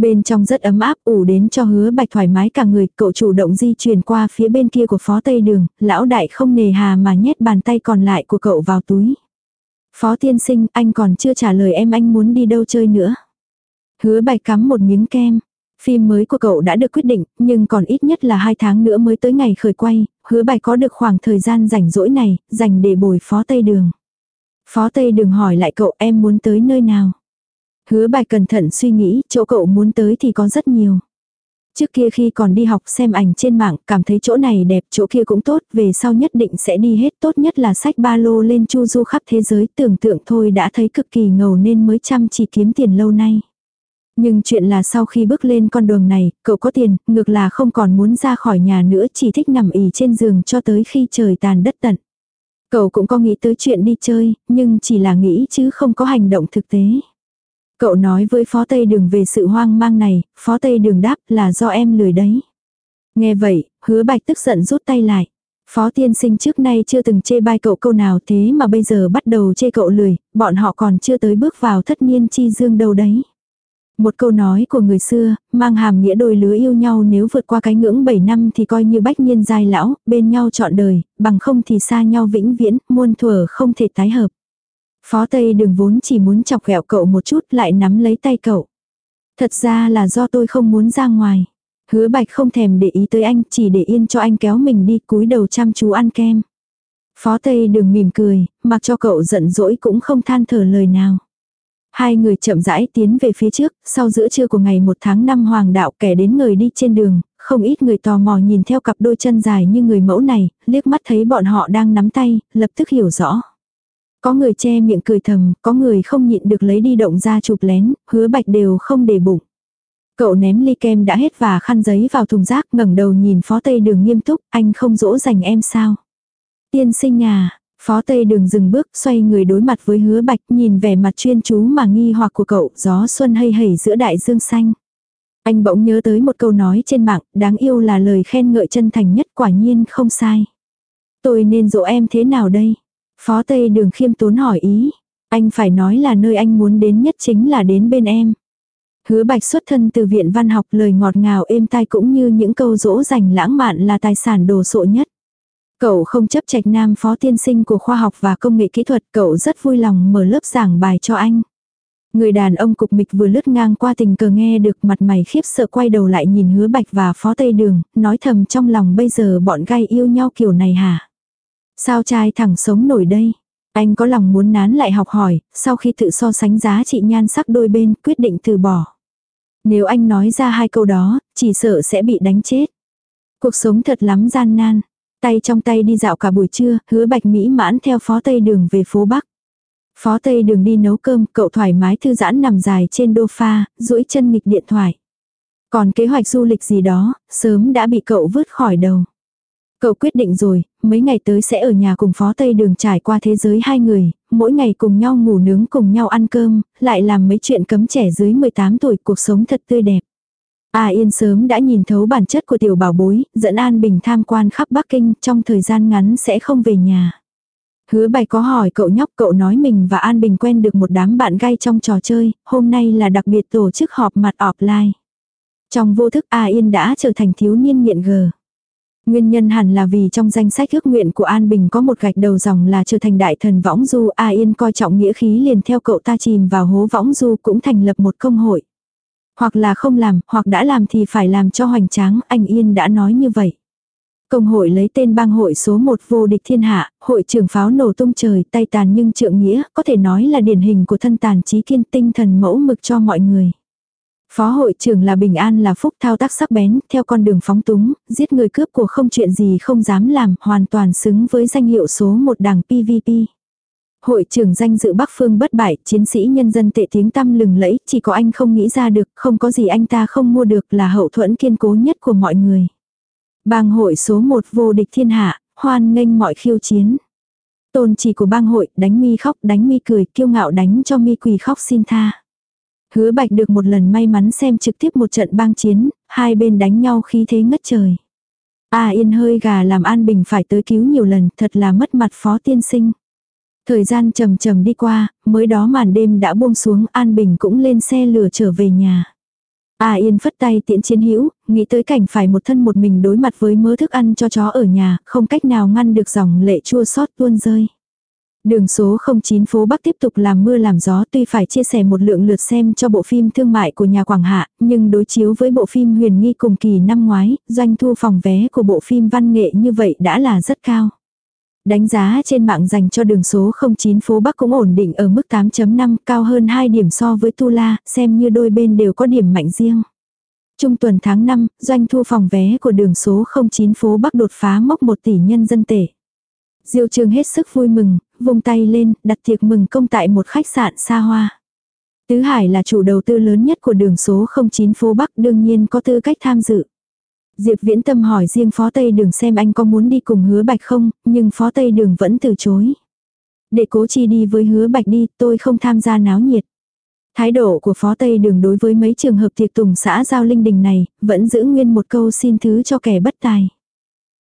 Bên trong rất ấm áp ủ đến cho hứa bạch thoải mái cả người, cậu chủ động di chuyển qua phía bên kia của phó tây đường, lão đại không nề hà mà nhét bàn tay còn lại của cậu vào túi. Phó tiên sinh, anh còn chưa trả lời em anh muốn đi đâu chơi nữa. Hứa bạch cắm một miếng kem. Phim mới của cậu đã được quyết định, nhưng còn ít nhất là hai tháng nữa mới tới ngày khởi quay, hứa bạch có được khoảng thời gian rảnh rỗi này, dành để bồi phó Tây Đường. Phó Tây Đường hỏi lại cậu em muốn tới nơi nào. Hứa bài cẩn thận suy nghĩ, chỗ cậu muốn tới thì có rất nhiều. Trước kia khi còn đi học xem ảnh trên mạng, cảm thấy chỗ này đẹp, chỗ kia cũng tốt, về sau nhất định sẽ đi hết, tốt nhất là sách ba lô lên chu du khắp thế giới, tưởng tượng thôi đã thấy cực kỳ ngầu nên mới chăm chỉ kiếm tiền lâu nay. Nhưng chuyện là sau khi bước lên con đường này, cậu có tiền, ngược là không còn muốn ra khỏi nhà nữa, chỉ thích nằm ỉ trên giường cho tới khi trời tàn đất tận. Cậu cũng có nghĩ tới chuyện đi chơi, nhưng chỉ là nghĩ chứ không có hành động thực tế. Cậu nói với Phó Tây Đường về sự hoang mang này, Phó Tây Đường đáp là do em lười đấy. Nghe vậy, hứa bạch tức giận rút tay lại. Phó tiên sinh trước nay chưa từng chê bai cậu câu nào thế mà bây giờ bắt đầu chê cậu lười, bọn họ còn chưa tới bước vào thất niên chi dương đâu đấy. Một câu nói của người xưa, mang hàm nghĩa đôi lứa yêu nhau nếu vượt qua cái ngưỡng 7 năm thì coi như bách niên giai lão, bên nhau trọn đời, bằng không thì xa nhau vĩnh viễn, muôn thuở không thể tái hợp. Phó Tây đường vốn chỉ muốn chọc ghẹo cậu một chút lại nắm lấy tay cậu. Thật ra là do tôi không muốn ra ngoài. Hứa bạch không thèm để ý tới anh, chỉ để yên cho anh kéo mình đi cúi đầu chăm chú ăn kem. Phó Tây đường mỉm cười, mặc cho cậu giận dỗi cũng không than thở lời nào. Hai người chậm rãi tiến về phía trước, sau giữa trưa của ngày 1 tháng 5 hoàng đạo kẻ đến người đi trên đường, không ít người tò mò nhìn theo cặp đôi chân dài như người mẫu này, liếc mắt thấy bọn họ đang nắm tay, lập tức hiểu rõ. Có người che miệng cười thầm, có người không nhịn được lấy đi động ra chụp lén, hứa bạch đều không để bụng. Cậu ném ly kem đã hết và khăn giấy vào thùng rác ngẩng đầu nhìn phó tây đường nghiêm túc, anh không dỗ dành em sao. Tiên sinh à, phó tây đường dừng bước xoay người đối mặt với hứa bạch nhìn vẻ mặt chuyên chú mà nghi hoặc của cậu gió xuân hay hẩy giữa đại dương xanh. Anh bỗng nhớ tới một câu nói trên mạng, đáng yêu là lời khen ngợi chân thành nhất quả nhiên không sai. Tôi nên dỗ em thế nào đây? Phó Tây Đường khiêm tốn hỏi ý. Anh phải nói là nơi anh muốn đến nhất chính là đến bên em. Hứa bạch xuất thân từ viện văn học lời ngọt ngào êm tai cũng như những câu dỗ dành lãng mạn là tài sản đồ sộ nhất. Cậu không chấp trạch nam phó tiên sinh của khoa học và công nghệ kỹ thuật, cậu rất vui lòng mở lớp giảng bài cho anh. Người đàn ông cục mịch vừa lướt ngang qua tình cờ nghe được mặt mày khiếp sợ quay đầu lại nhìn hứa bạch và phó tây đường, nói thầm trong lòng bây giờ bọn gai yêu nhau kiểu này hả? Sao trai thẳng sống nổi đây? Anh có lòng muốn nán lại học hỏi, sau khi tự so sánh giá trị nhan sắc đôi bên quyết định từ bỏ. Nếu anh nói ra hai câu đó, chỉ sợ sẽ bị đánh chết. Cuộc sống thật lắm gian nan. Tay trong tay đi dạo cả buổi trưa, hứa bạch mỹ mãn theo phó tây đường về phố Bắc. Phó tây đường đi nấu cơm, cậu thoải mái thư giãn nằm dài trên đô pha, duỗi chân nghịch điện thoại. Còn kế hoạch du lịch gì đó, sớm đã bị cậu vứt khỏi đầu. Cậu quyết định rồi, mấy ngày tới sẽ ở nhà cùng phó tây đường trải qua thế giới hai người, mỗi ngày cùng nhau ngủ nướng cùng nhau ăn cơm, lại làm mấy chuyện cấm trẻ dưới 18 tuổi cuộc sống thật tươi đẹp. A Yên sớm đã nhìn thấu bản chất của tiểu bảo bối, dẫn An Bình tham quan khắp Bắc Kinh, trong thời gian ngắn sẽ không về nhà. Hứa bày có hỏi cậu nhóc cậu nói mình và An Bình quen được một đám bạn gay trong trò chơi, hôm nay là đặc biệt tổ chức họp mặt offline. Trong vô thức A Yên đã trở thành thiếu niên nghiện gờ. Nguyên nhân hẳn là vì trong danh sách ước nguyện của An Bình có một gạch đầu dòng là trở thành đại thần võng du A Yên coi trọng nghĩa khí liền theo cậu ta chìm vào hố võng du cũng thành lập một công hội. Hoặc là không làm, hoặc đã làm thì phải làm cho hoành tráng, anh Yên đã nói như vậy. Công hội lấy tên bang hội số 1 vô địch thiên hạ, hội trưởng pháo nổ tung trời, tay tàn nhưng trượng nghĩa, có thể nói là điển hình của thân tàn trí kiên tinh thần mẫu mực cho mọi người. Phó hội trưởng là bình an là phúc thao tác sắc bén, theo con đường phóng túng, giết người cướp của không chuyện gì không dám làm, hoàn toàn xứng với danh hiệu số một đảng PVP. Hội trưởng danh dự Bắc Phương bất bại, chiến sĩ nhân dân tệ tiếng tăm lừng lẫy, chỉ có anh không nghĩ ra được, không có gì anh ta không mua được là hậu thuẫn kiên cố nhất của mọi người. Bang hội số một vô địch thiên hạ, hoan nghênh mọi khiêu chiến. Tôn chỉ của bang hội, đánh mi khóc, đánh mi cười, kiêu ngạo đánh cho mi quỳ khóc xin tha. Hứa bạch được một lần may mắn xem trực tiếp một trận bang chiến, hai bên đánh nhau khí thế ngất trời. A yên hơi gà làm An Bình phải tới cứu nhiều lần, thật là mất mặt phó tiên sinh. Thời gian trầm trầm đi qua, mới đó màn đêm đã buông xuống An Bình cũng lên xe lửa trở về nhà. A Yên phất tay tiễn chiến hữu, nghĩ tới cảnh phải một thân một mình đối mặt với mớ thức ăn cho chó ở nhà, không cách nào ngăn được dòng lệ chua xót tuôn rơi. Đường số 09 phố Bắc tiếp tục làm mưa làm gió tuy phải chia sẻ một lượng lượt xem cho bộ phim thương mại của nhà Quảng Hạ, nhưng đối chiếu với bộ phim huyền nghi cùng kỳ năm ngoái, doanh thu phòng vé của bộ phim văn nghệ như vậy đã là rất cao. Đánh giá trên mạng dành cho đường số 09 phố Bắc cũng ổn định ở mức 8.5 cao hơn 2 điểm so với Tu La, xem như đôi bên đều có điểm mạnh riêng. Trung tuần tháng 5, doanh thu phòng vé của đường số 09 phố Bắc đột phá mốc 1 tỷ nhân dân tệ. Diêu Trương hết sức vui mừng, vung tay lên, đặt tiệc mừng công tại một khách sạn xa hoa. Tứ Hải là chủ đầu tư lớn nhất của đường số 09 phố Bắc đương nhiên có tư cách tham dự. Diệp Viễn Tâm hỏi riêng Phó Tây Đường xem anh có muốn đi cùng hứa bạch không, nhưng Phó Tây Đường vẫn từ chối. Để cố chi đi với hứa bạch đi, tôi không tham gia náo nhiệt. Thái độ của Phó Tây Đường đối với mấy trường hợp tiệc tùng xã giao linh đình này, vẫn giữ nguyên một câu xin thứ cho kẻ bất tài.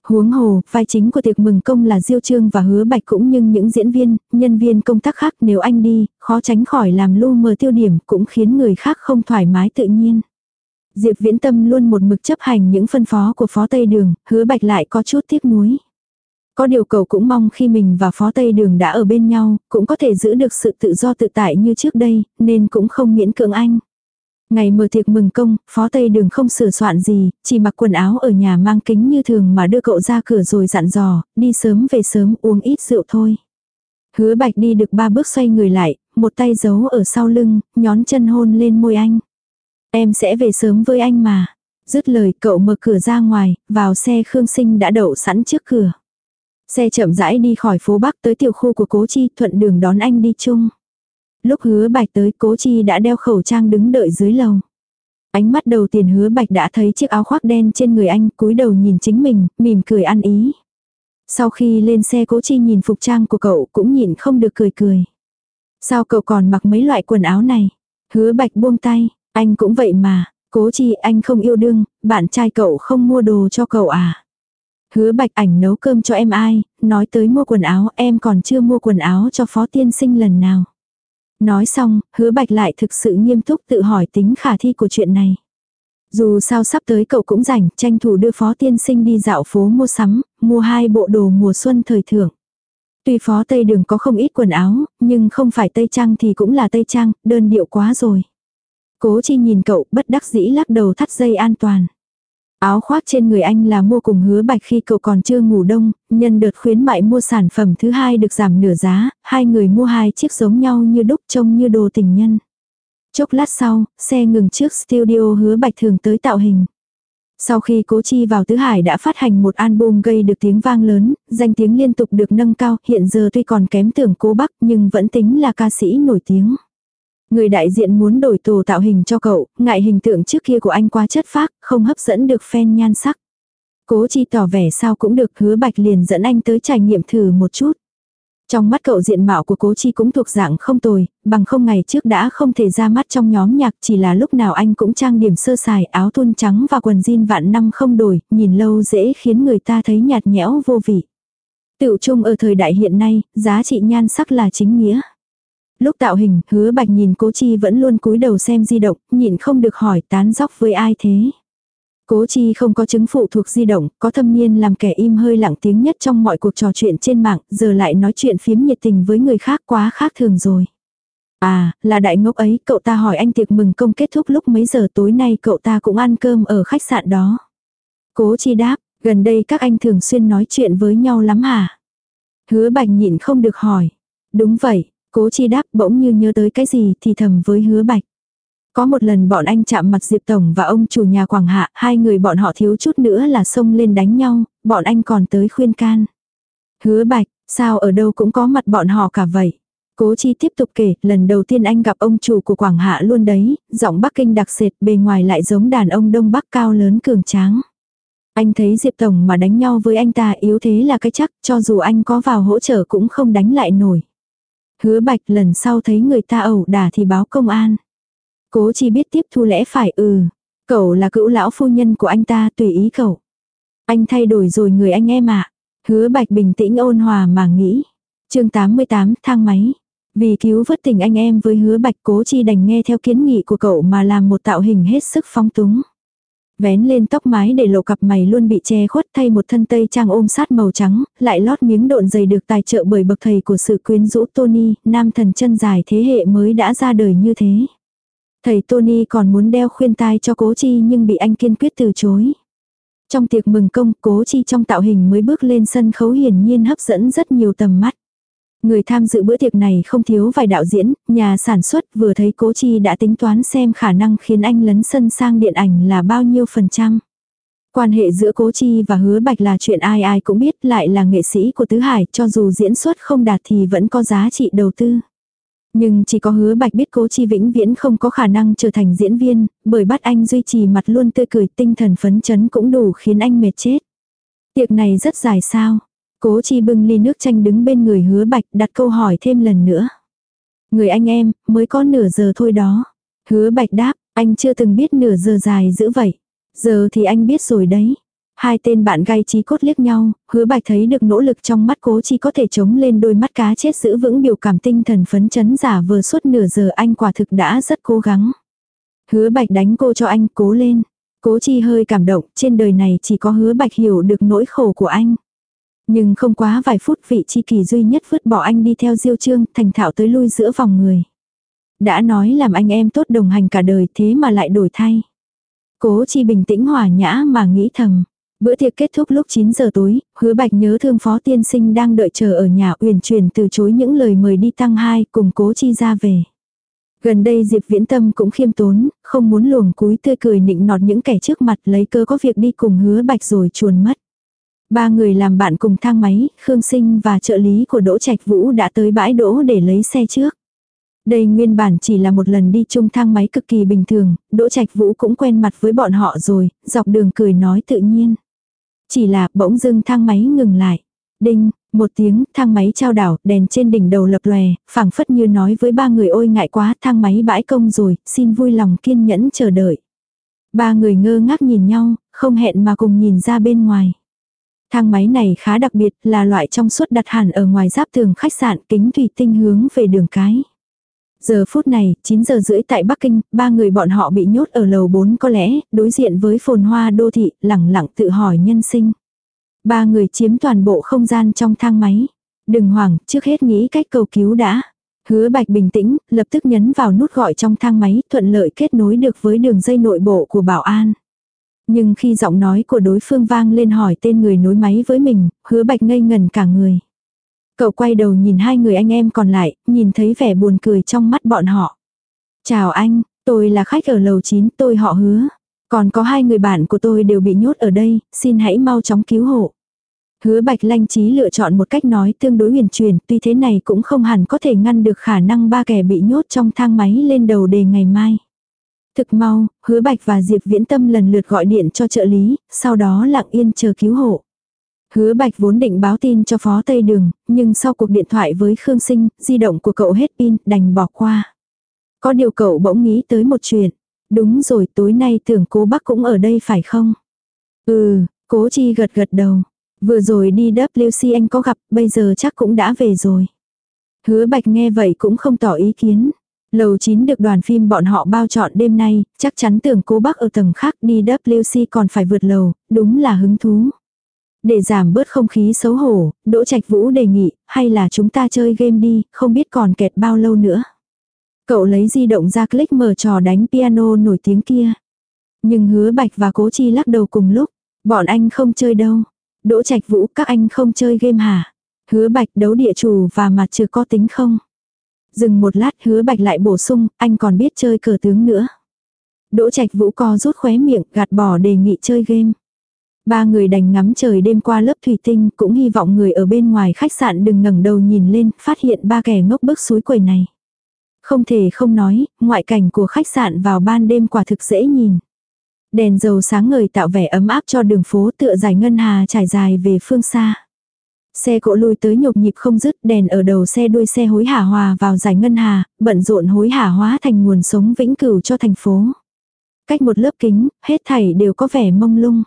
Huống hồ, vai chính của tiệc mừng công là Diêu Trương và Hứa Bạch cũng như những diễn viên, nhân viên công tác khác nếu anh đi, khó tránh khỏi làm lu mờ tiêu điểm cũng khiến người khác không thoải mái tự nhiên. Diệp Viễn Tâm luôn một mực chấp hành những phân phó của Phó Tây Đường, Hứa Bạch lại có chút tiếc nuối. Có điều cầu cũng mong khi mình và Phó Tây Đường đã ở bên nhau, cũng có thể giữ được sự tự do tự tại như trước đây, nên cũng không miễn cưỡng anh. Ngày mở tiệc mừng công, phó tây đường không sửa soạn gì, chỉ mặc quần áo ở nhà mang kính như thường mà đưa cậu ra cửa rồi dặn dò, đi sớm về sớm uống ít rượu thôi. Hứa bạch đi được ba bước xoay người lại, một tay giấu ở sau lưng, nhón chân hôn lên môi anh. Em sẽ về sớm với anh mà. Dứt lời cậu mở cửa ra ngoài, vào xe Khương Sinh đã đậu sẵn trước cửa. Xe chậm rãi đi khỏi phố Bắc tới tiểu khu của cố chi thuận đường đón anh đi chung. Lúc hứa bạch tới cố chi đã đeo khẩu trang đứng đợi dưới lầu. Ánh mắt đầu tiên hứa bạch đã thấy chiếc áo khoác đen trên người anh cúi đầu nhìn chính mình, mỉm cười ăn ý. Sau khi lên xe cố chi nhìn phục trang của cậu cũng nhìn không được cười cười. Sao cậu còn mặc mấy loại quần áo này? Hứa bạch buông tay, anh cũng vậy mà. Cố chi anh không yêu đương, bạn trai cậu không mua đồ cho cậu à. Hứa bạch ảnh nấu cơm cho em ai, nói tới mua quần áo em còn chưa mua quần áo cho phó tiên sinh lần nào. Nói xong, hứa bạch lại thực sự nghiêm túc tự hỏi tính khả thi của chuyện này. Dù sao sắp tới cậu cũng rảnh, tranh thủ đưa phó tiên sinh đi dạo phố mua sắm, mua hai bộ đồ mùa xuân thời thượng. Tuy phó Tây Đường có không ít quần áo, nhưng không phải Tây Trang thì cũng là Tây Trang, đơn điệu quá rồi. Cố chi nhìn cậu bất đắc dĩ lắc đầu thắt dây an toàn. Áo khoác trên người anh là mua cùng hứa bạch khi cậu còn chưa ngủ đông, nhân đợt khuyến mại mua sản phẩm thứ hai được giảm nửa giá, hai người mua hai chiếc giống nhau như đúc trông như đồ tình nhân. Chốc lát sau, xe ngừng trước studio hứa bạch thường tới tạo hình. Sau khi cố chi vào tứ hải đã phát hành một album gây được tiếng vang lớn, danh tiếng liên tục được nâng cao, hiện giờ tuy còn kém tưởng cố bắc nhưng vẫn tính là ca sĩ nổi tiếng. Người đại diện muốn đổi tổ tạo hình cho cậu, ngại hình tượng trước kia của anh quá chất phác, không hấp dẫn được fan nhan sắc. Cố chi tỏ vẻ sao cũng được hứa bạch liền dẫn anh tới trải nghiệm thử một chút. Trong mắt cậu diện mạo của cố chi cũng thuộc dạng không tồi, bằng không ngày trước đã không thể ra mắt trong nhóm nhạc chỉ là lúc nào anh cũng trang điểm sơ sài áo thun trắng và quần jean vạn năm không đổi, nhìn lâu dễ khiến người ta thấy nhạt nhẽo vô vị. Tự chung ở thời đại hiện nay, giá trị nhan sắc là chính nghĩa. Lúc tạo hình, hứa bạch nhìn cố chi vẫn luôn cúi đầu xem di động, nhịn không được hỏi tán dóc với ai thế. Cố chi không có chứng phụ thuộc di động, có thâm niên làm kẻ im hơi lặng tiếng nhất trong mọi cuộc trò chuyện trên mạng, giờ lại nói chuyện phiếm nhiệt tình với người khác quá khác thường rồi. À, là đại ngốc ấy, cậu ta hỏi anh tiệc mừng công kết thúc lúc mấy giờ tối nay cậu ta cũng ăn cơm ở khách sạn đó. Cố chi đáp, gần đây các anh thường xuyên nói chuyện với nhau lắm hả? Hứa bạch nhịn không được hỏi. Đúng vậy, cố chi đáp bỗng như nhớ tới cái gì thì thầm với hứa bạch. Có một lần bọn anh chạm mặt Diệp Tổng và ông chủ nhà Quảng Hạ, hai người bọn họ thiếu chút nữa là xông lên đánh nhau, bọn anh còn tới khuyên can. Hứa bạch, sao ở đâu cũng có mặt bọn họ cả vậy. Cố chi tiếp tục kể, lần đầu tiên anh gặp ông chủ của Quảng Hạ luôn đấy, giọng Bắc Kinh đặc sệt, bề ngoài lại giống đàn ông Đông Bắc cao lớn cường tráng. Anh thấy Diệp Tổng mà đánh nhau với anh ta yếu thế là cái chắc, cho dù anh có vào hỗ trợ cũng không đánh lại nổi. Hứa bạch lần sau thấy người ta ẩu đả thì báo công an. Cố chỉ biết tiếp thu lẽ phải ừ. Cậu là cữu lão phu nhân của anh ta, tùy ý cậu. Anh thay đổi rồi người anh em ạ. Hứa bạch bình tĩnh ôn hòa mà nghĩ. chương 88 thang máy. Vì cứu vớt tình anh em với hứa bạch, cố chi đành nghe theo kiến nghị của cậu mà làm một tạo hình hết sức phong túng. Vén lên tóc mái để lộ cặp mày luôn bị che khuất thay một thân tây trang ôm sát màu trắng, lại lót miếng độn dày được tài trợ bởi bậc thầy của sự quyến rũ Tony, nam thần chân dài thế hệ mới đã ra đời như thế. Thầy Tony còn muốn đeo khuyên tai cho cố chi nhưng bị anh kiên quyết từ chối. Trong tiệc mừng công, cố chi trong tạo hình mới bước lên sân khấu hiển nhiên hấp dẫn rất nhiều tầm mắt. Người tham dự bữa tiệc này không thiếu vài đạo diễn, nhà sản xuất vừa thấy cố chi đã tính toán xem khả năng khiến anh lấn sân sang điện ảnh là bao nhiêu phần trăm. Quan hệ giữa cố chi và hứa bạch là chuyện ai ai cũng biết lại là nghệ sĩ của Tứ Hải cho dù diễn xuất không đạt thì vẫn có giá trị đầu tư. Nhưng chỉ có hứa bạch biết cố chi vĩnh viễn không có khả năng trở thành diễn viên, bởi bắt anh duy trì mặt luôn tươi cười tinh thần phấn chấn cũng đủ khiến anh mệt chết. Tiệc này rất dài sao. Cố chi bưng ly nước chanh đứng bên người hứa bạch đặt câu hỏi thêm lần nữa. Người anh em, mới có nửa giờ thôi đó. Hứa bạch đáp, anh chưa từng biết nửa giờ dài dữ vậy. Giờ thì anh biết rồi đấy. Hai tên bạn gai trí cốt liếc nhau, hứa bạch thấy được nỗ lực trong mắt cố chi có thể chống lên đôi mắt cá chết giữ vững biểu cảm tinh thần phấn chấn giả vừa suốt nửa giờ anh quả thực đã rất cố gắng. Hứa bạch đánh cô cho anh cố lên. Cố chi hơi cảm động, trên đời này chỉ có hứa bạch hiểu được nỗi khổ của anh. Nhưng không quá vài phút vị chi kỳ duy nhất vứt bỏ anh đi theo diêu trương, thành thạo tới lui giữa vòng người. Đã nói làm anh em tốt đồng hành cả đời thế mà lại đổi thay. Cố chi bình tĩnh hòa nhã mà nghĩ thầm. Bữa tiệc kết thúc lúc 9 giờ tối, hứa bạch nhớ thương phó tiên sinh đang đợi chờ ở nhà uyển chuyển từ chối những lời mời đi tăng hai cùng cố chi ra về. Gần đây Diệp Viễn Tâm cũng khiêm tốn, không muốn luồng cúi tươi cười nịnh nọt những kẻ trước mặt lấy cơ có việc đi cùng hứa bạch rồi chuồn mất. Ba người làm bạn cùng thang máy, Khương Sinh và trợ lý của Đỗ Trạch Vũ đã tới bãi đỗ để lấy xe trước. Đây nguyên bản chỉ là một lần đi chung thang máy cực kỳ bình thường, Đỗ Trạch Vũ cũng quen mặt với bọn họ rồi, dọc đường cười nói tự nhiên. Chỉ là bỗng dưng thang máy ngừng lại. Đinh, một tiếng, thang máy trao đảo, đèn trên đỉnh đầu lập lòe, phảng phất như nói với ba người ôi ngại quá, thang máy bãi công rồi, xin vui lòng kiên nhẫn chờ đợi. Ba người ngơ ngác nhìn nhau, không hẹn mà cùng nhìn ra bên ngoài. Thang máy này khá đặc biệt, là loại trong suốt đặt hẳn ở ngoài giáp tường khách sạn kính thủy tinh hướng về đường cái. Giờ phút này, 9 giờ rưỡi tại Bắc Kinh, ba người bọn họ bị nhốt ở lầu 4 có lẽ, đối diện với phồn hoa đô thị, lẳng lặng tự hỏi nhân sinh. Ba người chiếm toàn bộ không gian trong thang máy. Đừng hoảng, trước hết nghĩ cách cầu cứu đã. Hứa Bạch bình tĩnh, lập tức nhấn vào nút gọi trong thang máy, thuận lợi kết nối được với đường dây nội bộ của bảo an. Nhưng khi giọng nói của đối phương vang lên hỏi tên người nối máy với mình, hứa Bạch ngây ngần cả người. Cậu quay đầu nhìn hai người anh em còn lại, nhìn thấy vẻ buồn cười trong mắt bọn họ. Chào anh, tôi là khách ở lầu 9, tôi họ hứa. Còn có hai người bạn của tôi đều bị nhốt ở đây, xin hãy mau chóng cứu hộ. Hứa Bạch Lanh Trí lựa chọn một cách nói tương đối huyền truyền, tuy thế này cũng không hẳn có thể ngăn được khả năng ba kẻ bị nhốt trong thang máy lên đầu đề ngày mai. Thực mau, Hứa Bạch và Diệp Viễn Tâm lần lượt gọi điện cho trợ lý, sau đó lặng yên chờ cứu hộ. Hứa Bạch vốn định báo tin cho Phó Tây Đường, nhưng sau cuộc điện thoại với Khương Sinh, di động của cậu hết pin, đành bỏ qua. Có điều cậu bỗng nghĩ tới một chuyện. Đúng rồi, tối nay tưởng cố bác cũng ở đây phải không? Ừ, cố chi gật gật đầu. Vừa rồi đi WC anh có gặp, bây giờ chắc cũng đã về rồi. Hứa Bạch nghe vậy cũng không tỏ ý kiến. Lầu 9 được đoàn phim bọn họ bao chọn đêm nay, chắc chắn tưởng cố bác ở tầng khác đi WC còn phải vượt lầu, đúng là hứng thú. Để giảm bớt không khí xấu hổ, Đỗ Trạch Vũ đề nghị, hay là chúng ta chơi game đi, không biết còn kẹt bao lâu nữa. Cậu lấy di động ra click mở trò đánh piano nổi tiếng kia. Nhưng hứa bạch và cố chi lắc đầu cùng lúc. Bọn anh không chơi đâu. Đỗ Trạch Vũ các anh không chơi game hả? Hứa bạch đấu địa chủ và mặt trừ có tính không? Dừng một lát hứa bạch lại bổ sung, anh còn biết chơi cờ tướng nữa. Đỗ Trạch Vũ co rút khóe miệng, gạt bỏ đề nghị chơi game. Ba người đành ngắm trời đêm qua lớp thủy tinh, cũng hy vọng người ở bên ngoài khách sạn đừng ngẩng đầu nhìn lên, phát hiện ba kẻ ngốc bức suối quầy này. Không thể không nói, ngoại cảnh của khách sạn vào ban đêm quả thực dễ nhìn. Đèn dầu sáng ngời tạo vẻ ấm áp cho đường phố tựa dài ngân hà trải dài về phương xa. Xe cộ lùi tới nhộp nhịp không dứt đèn ở đầu xe đuôi xe hối hả hòa vào giải ngân hà, bận rộn hối hả hóa thành nguồn sống vĩnh cửu cho thành phố. Cách một lớp kính, hết thảy đều có vẻ mông lung.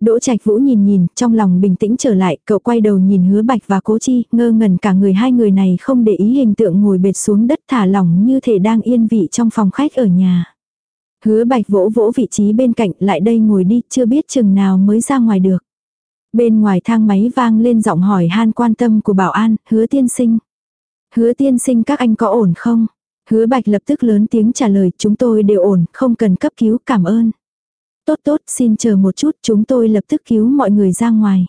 Đỗ Trạch Vũ nhìn nhìn, trong lòng bình tĩnh trở lại, cậu quay đầu nhìn Hứa Bạch và Cố Chi, ngơ ngẩn cả người hai người này không để ý hình tượng ngồi bệt xuống đất thả lỏng như thể đang yên vị trong phòng khách ở nhà. Hứa Bạch vỗ vỗ vị trí bên cạnh, lại đây ngồi đi, chưa biết chừng nào mới ra ngoài được. Bên ngoài thang máy vang lên giọng hỏi han quan tâm của bảo an, hứa tiên sinh. Hứa tiên sinh các anh có ổn không? Hứa Bạch lập tức lớn tiếng trả lời, chúng tôi đều ổn, không cần cấp cứu, cảm ơn. Tốt tốt, xin chờ một chút, chúng tôi lập tức cứu mọi người ra ngoài.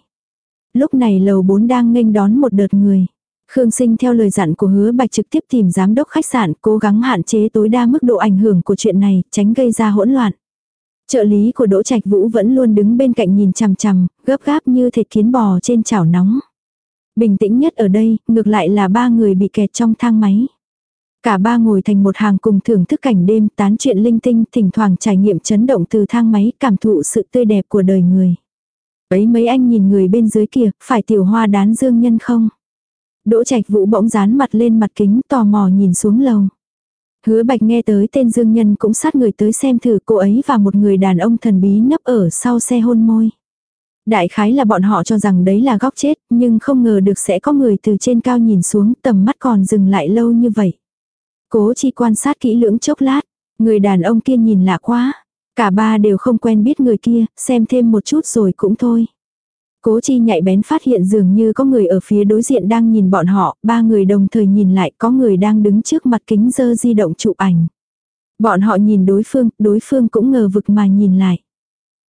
Lúc này lầu 4 đang nghênh đón một đợt người. Khương Sinh theo lời dặn của hứa bạch trực tiếp tìm giám đốc khách sạn cố gắng hạn chế tối đa mức độ ảnh hưởng của chuyện này, tránh gây ra hỗn loạn. Trợ lý của Đỗ Trạch Vũ vẫn luôn đứng bên cạnh nhìn chằm chằm, gấp gáp như thể kiến bò trên chảo nóng. Bình tĩnh nhất ở đây, ngược lại là ba người bị kẹt trong thang máy. Cả ba ngồi thành một hàng cùng thưởng thức cảnh đêm tán chuyện linh tinh, thỉnh thoảng trải nghiệm chấn động từ thang máy, cảm thụ sự tươi đẹp của đời người. Ấy mấy anh nhìn người bên dưới kia, phải tiểu hoa đán dương nhân không? Đỗ trạch vũ bỗng dán mặt lên mặt kính tò mò nhìn xuống lầu. Hứa bạch nghe tới tên dương nhân cũng sát người tới xem thử cô ấy và một người đàn ông thần bí nấp ở sau xe hôn môi. Đại khái là bọn họ cho rằng đấy là góc chết, nhưng không ngờ được sẽ có người từ trên cao nhìn xuống tầm mắt còn dừng lại lâu như vậy. Cố chi quan sát kỹ lưỡng chốc lát, người đàn ông kia nhìn lạ quá. Cả ba đều không quen biết người kia, xem thêm một chút rồi cũng thôi. Cố chi nhạy bén phát hiện dường như có người ở phía đối diện đang nhìn bọn họ, ba người đồng thời nhìn lại có người đang đứng trước mặt kính dơ di động chụp ảnh. Bọn họ nhìn đối phương, đối phương cũng ngờ vực mà nhìn lại.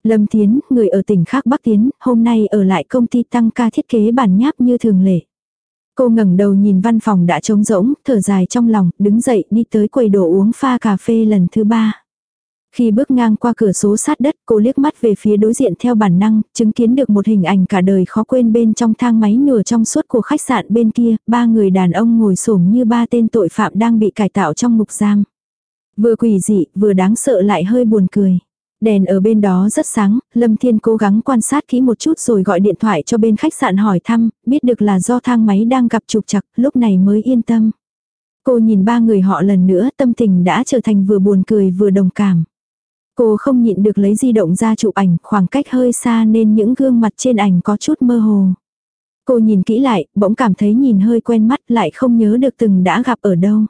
Lâm Tiến, người ở tỉnh khác Bắc Tiến, hôm nay ở lại công ty tăng ca thiết kế bản nháp như thường lệ. Cô ngẩng đầu nhìn văn phòng đã trống rỗng, thở dài trong lòng, đứng dậy đi tới quầy đồ uống pha cà phê lần thứ ba. Khi bước ngang qua cửa số sát đất, cô liếc mắt về phía đối diện theo bản năng, chứng kiến được một hình ảnh cả đời khó quên bên trong thang máy nửa trong suốt của khách sạn bên kia, ba người đàn ông ngồi xổm như ba tên tội phạm đang bị cải tạo trong ngục giam. Vừa quỷ dị, vừa đáng sợ lại hơi buồn cười. Đèn ở bên đó rất sáng, Lâm Thiên cố gắng quan sát kỹ một chút rồi gọi điện thoại cho bên khách sạn hỏi thăm, biết được là do thang máy đang gặp trục trặc lúc này mới yên tâm. Cô nhìn ba người họ lần nữa, tâm tình đã trở thành vừa buồn cười vừa đồng cảm. Cô không nhịn được lấy di động ra chụp ảnh khoảng cách hơi xa nên những gương mặt trên ảnh có chút mơ hồ. Cô nhìn kỹ lại, bỗng cảm thấy nhìn hơi quen mắt lại không nhớ được từng đã gặp ở đâu.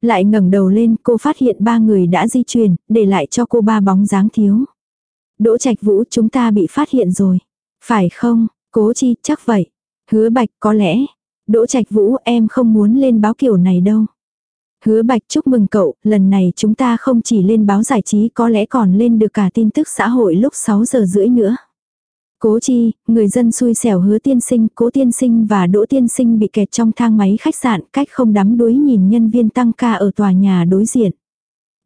Lại ngẩng đầu lên cô phát hiện ba người đã di chuyển, để lại cho cô ba bóng dáng thiếu. Đỗ Trạch Vũ chúng ta bị phát hiện rồi. Phải không, cố chi chắc vậy. Hứa bạch có lẽ. Đỗ Trạch Vũ em không muốn lên báo kiểu này đâu. Hứa bạch chúc mừng cậu, lần này chúng ta không chỉ lên báo giải trí có lẽ còn lên được cả tin tức xã hội lúc 6 giờ rưỡi nữa. Cố chi, người dân xui xẻo hứa tiên sinh, cố tiên sinh và đỗ tiên sinh bị kẹt trong thang máy khách sạn cách không đắm đuối nhìn nhân viên tăng ca ở tòa nhà đối diện.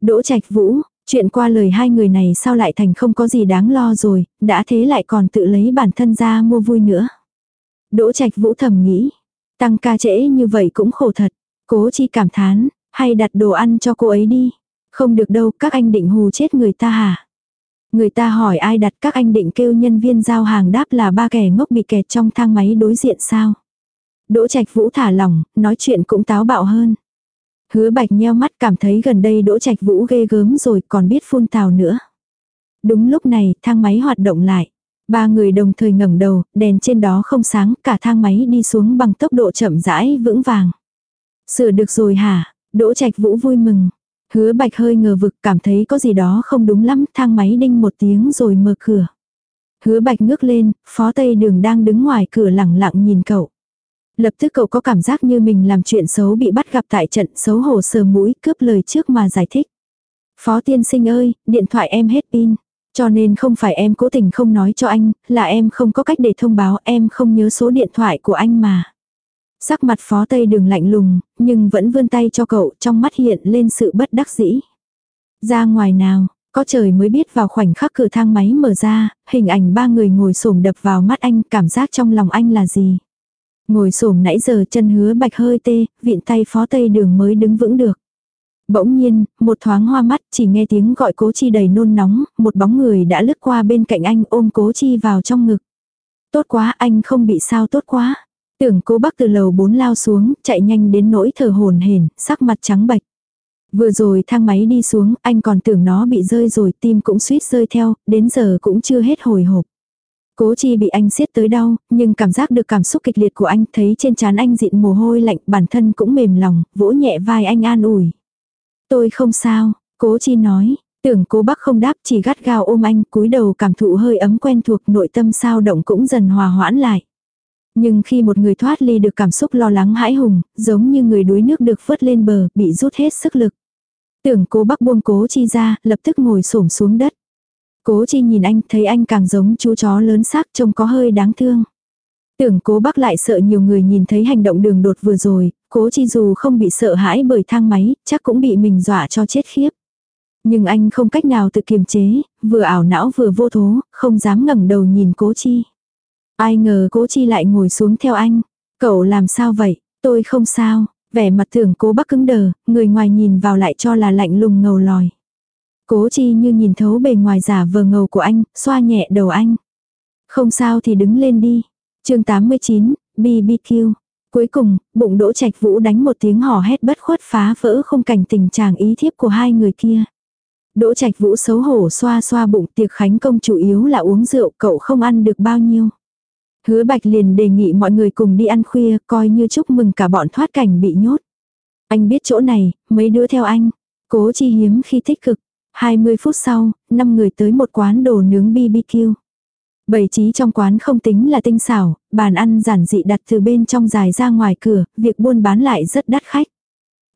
Đỗ trạch vũ, chuyện qua lời hai người này sao lại thành không có gì đáng lo rồi, đã thế lại còn tự lấy bản thân ra mua vui nữa. Đỗ trạch vũ thầm nghĩ, tăng ca trễ như vậy cũng khổ thật, cố chi cảm thán, hay đặt đồ ăn cho cô ấy đi. Không được đâu, các anh định hù chết người ta hả? Người ta hỏi ai đặt các anh định kêu nhân viên giao hàng đáp là ba kẻ ngốc bị kẹt trong thang máy đối diện sao. Đỗ Trạch Vũ thả lỏng, nói chuyện cũng táo bạo hơn. Hứa bạch nheo mắt cảm thấy gần đây Đỗ Trạch Vũ ghê gớm rồi còn biết phun tào nữa. Đúng lúc này thang máy hoạt động lại. Ba người đồng thời ngẩng đầu, đèn trên đó không sáng, cả thang máy đi xuống bằng tốc độ chậm rãi, vững vàng. Sửa được rồi hả? Đỗ Trạch Vũ vui mừng. Hứa bạch hơi ngờ vực cảm thấy có gì đó không đúng lắm, thang máy đinh một tiếng rồi mở cửa. Hứa bạch ngước lên, phó tây đường đang đứng ngoài cửa lẳng lặng nhìn cậu. Lập tức cậu có cảm giác như mình làm chuyện xấu bị bắt gặp tại trận xấu hổ sờ mũi cướp lời trước mà giải thích. Phó tiên sinh ơi, điện thoại em hết pin. Cho nên không phải em cố tình không nói cho anh, là em không có cách để thông báo em không nhớ số điện thoại của anh mà. Sắc mặt phó tây đường lạnh lùng, nhưng vẫn vươn tay cho cậu trong mắt hiện lên sự bất đắc dĩ. Ra ngoài nào, có trời mới biết vào khoảnh khắc cửa thang máy mở ra, hình ảnh ba người ngồi xổm đập vào mắt anh, cảm giác trong lòng anh là gì. Ngồi xổm nãy giờ chân hứa bạch hơi tê, viện tay phó tây đường mới đứng vững được. Bỗng nhiên, một thoáng hoa mắt chỉ nghe tiếng gọi cố chi đầy nôn nóng, một bóng người đã lướt qua bên cạnh anh ôm cố chi vào trong ngực. Tốt quá anh không bị sao tốt quá. Tưởng cố bác từ lầu bốn lao xuống, chạy nhanh đến nỗi thở hồn hển, sắc mặt trắng bệch. Vừa rồi thang máy đi xuống, anh còn tưởng nó bị rơi rồi, tim cũng suýt rơi theo, đến giờ cũng chưa hết hồi hộp. Cố chi bị anh siết tới đau, nhưng cảm giác được cảm xúc kịch liệt của anh, thấy trên trán anh dịn mồ hôi lạnh, bản thân cũng mềm lòng, vỗ nhẹ vai anh an ủi. Tôi không sao, cố chi nói, tưởng cố bác không đáp chỉ gắt gao ôm anh, cúi đầu cảm thụ hơi ấm quen thuộc nội tâm sao động cũng dần hòa hoãn lại. Nhưng khi một người thoát ly được cảm xúc lo lắng hãi hùng, giống như người đuối nước được vớt lên bờ, bị rút hết sức lực. Tưởng cố bắc buông cố chi ra, lập tức ngồi xổm xuống đất. Cố chi nhìn anh, thấy anh càng giống chú chó lớn xác trông có hơi đáng thương. Tưởng cố bắc lại sợ nhiều người nhìn thấy hành động đường đột vừa rồi, cố chi dù không bị sợ hãi bởi thang máy, chắc cũng bị mình dọa cho chết khiếp. Nhưng anh không cách nào tự kiềm chế, vừa ảo não vừa vô thố, không dám ngẩng đầu nhìn cố chi. Ai ngờ cố chi lại ngồi xuống theo anh. Cậu làm sao vậy? Tôi không sao. Vẻ mặt tưởng cố bắc cứng đờ, người ngoài nhìn vào lại cho là lạnh lùng ngầu lòi. Cố chi như nhìn thấu bề ngoài giả vờ ngầu của anh, xoa nhẹ đầu anh. Không sao thì đứng lên đi. chương 89, BBQ. Cuối cùng, bụng đỗ trạch vũ đánh một tiếng hò hét bất khuất phá vỡ không cảnh tình trạng ý thiếp của hai người kia. Đỗ trạch vũ xấu hổ xoa xoa bụng tiệc khánh công chủ yếu là uống rượu cậu không ăn được bao nhiêu. Hứa Bạch liền đề nghị mọi người cùng đi ăn khuya, coi như chúc mừng cả bọn thoát cảnh bị nhốt. Anh biết chỗ này, mấy đứa theo anh. Cố chi hiếm khi thích cực. 20 phút sau, 5 người tới một quán đồ nướng BBQ. Bày trí trong quán không tính là tinh xảo, bàn ăn giản dị đặt từ bên trong dài ra ngoài cửa, việc buôn bán lại rất đắt khách.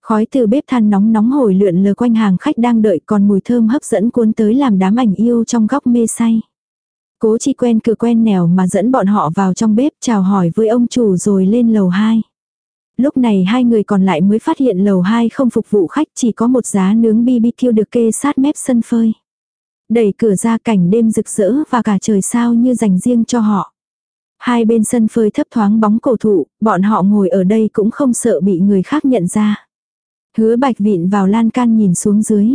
Khói từ bếp than nóng nóng hồi lượn lờ quanh hàng khách đang đợi còn mùi thơm hấp dẫn cuốn tới làm đám ảnh yêu trong góc mê say. Cố chi quen cửa quen nẻo mà dẫn bọn họ vào trong bếp chào hỏi với ông chủ rồi lên lầu 2. Lúc này hai người còn lại mới phát hiện lầu 2 không phục vụ khách chỉ có một giá nướng BBQ được kê sát mép sân phơi. Đẩy cửa ra cảnh đêm rực rỡ và cả trời sao như dành riêng cho họ. Hai bên sân phơi thấp thoáng bóng cổ thụ, bọn họ ngồi ở đây cũng không sợ bị người khác nhận ra. Hứa bạch vịn vào lan can nhìn xuống dưới.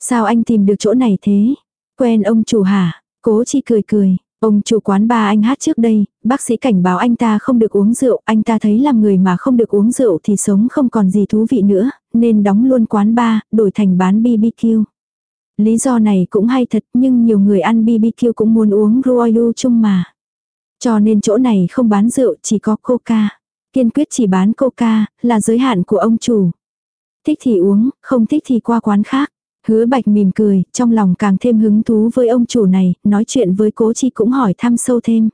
Sao anh tìm được chỗ này thế? Quen ông chủ hả? Cố chi cười cười, ông chủ quán ba anh hát trước đây, bác sĩ cảnh báo anh ta không được uống rượu, anh ta thấy làm người mà không được uống rượu thì sống không còn gì thú vị nữa, nên đóng luôn quán ba, đổi thành bán BBQ. Lý do này cũng hay thật nhưng nhiều người ăn BBQ cũng muốn uống Royal chung mà. Cho nên chỗ này không bán rượu chỉ có coca. Kiên quyết chỉ bán coca là giới hạn của ông chủ. Thích thì uống, không thích thì qua quán khác. Hứa bạch mỉm cười, trong lòng càng thêm hứng thú với ông chủ này, nói chuyện với cố chi cũng hỏi thăm sâu thêm.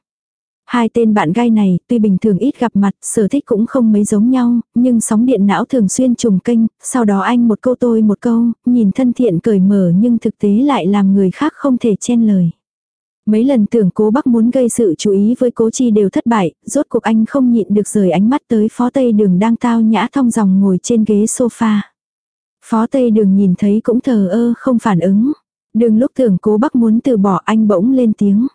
Hai tên bạn gai này, tuy bình thường ít gặp mặt, sở thích cũng không mấy giống nhau, nhưng sóng điện não thường xuyên trùng kênh, sau đó anh một câu tôi một câu, nhìn thân thiện cởi mở nhưng thực tế lại làm người khác không thể chen lời. Mấy lần tưởng cố bác muốn gây sự chú ý với cố chi đều thất bại, rốt cuộc anh không nhịn được rời ánh mắt tới phó tây đường đang tao nhã thong dòng ngồi trên ghế sofa. Phó tây đường nhìn thấy cũng thờ ơ không phản ứng. Đường lúc tưởng cố bác muốn từ bỏ anh bỗng lên tiếng.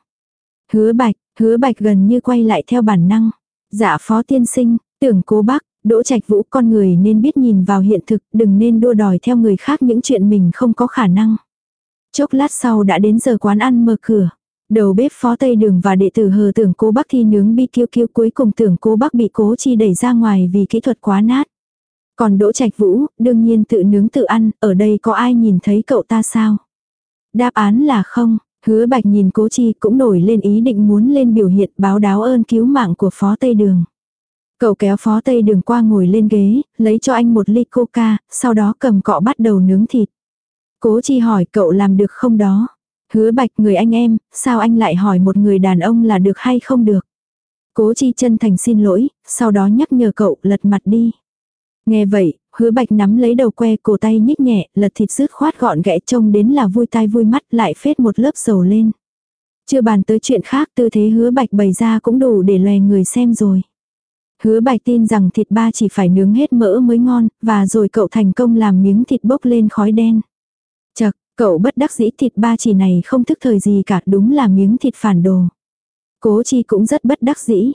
Hứa bạch, hứa bạch gần như quay lại theo bản năng. Dạ phó tiên sinh, tưởng cố bác, đỗ trạch vũ con người nên biết nhìn vào hiện thực, đừng nên đua đòi theo người khác những chuyện mình không có khả năng. Chốc lát sau đã đến giờ quán ăn mở cửa. Đầu bếp phó Tây Đường và đệ tử hờ tưởng cố bác thi nướng bi kiêu kiêu cuối cùng tưởng cố bác bị cố chi đẩy ra ngoài vì kỹ thuật quá nát. Còn Đỗ Trạch Vũ, đương nhiên tự nướng tự ăn, ở đây có ai nhìn thấy cậu ta sao? Đáp án là không, hứa bạch nhìn cố chi cũng nổi lên ý định muốn lên biểu hiện báo đáo ơn cứu mạng của phó Tây Đường. Cậu kéo phó Tây Đường qua ngồi lên ghế, lấy cho anh một ly coca, sau đó cầm cọ bắt đầu nướng thịt. Cố chi hỏi cậu làm được không đó? Hứa bạch người anh em, sao anh lại hỏi một người đàn ông là được hay không được? Cố chi chân thành xin lỗi, sau đó nhắc nhở cậu lật mặt đi. Nghe vậy, hứa bạch nắm lấy đầu que cổ tay nhích nhẹ, lật thịt rứt khoát gọn gẽ trông đến là vui tai vui mắt lại phết một lớp dầu lên. Chưa bàn tới chuyện khác tư thế hứa bạch bày ra cũng đủ để lòe người xem rồi. Hứa bạch tin rằng thịt ba chỉ phải nướng hết mỡ mới ngon, và rồi cậu thành công làm miếng thịt bốc lên khói đen. Chật, cậu bất đắc dĩ thịt ba chỉ này không thức thời gì cả đúng là miếng thịt phản đồ. Cố chi cũng rất bất đắc dĩ.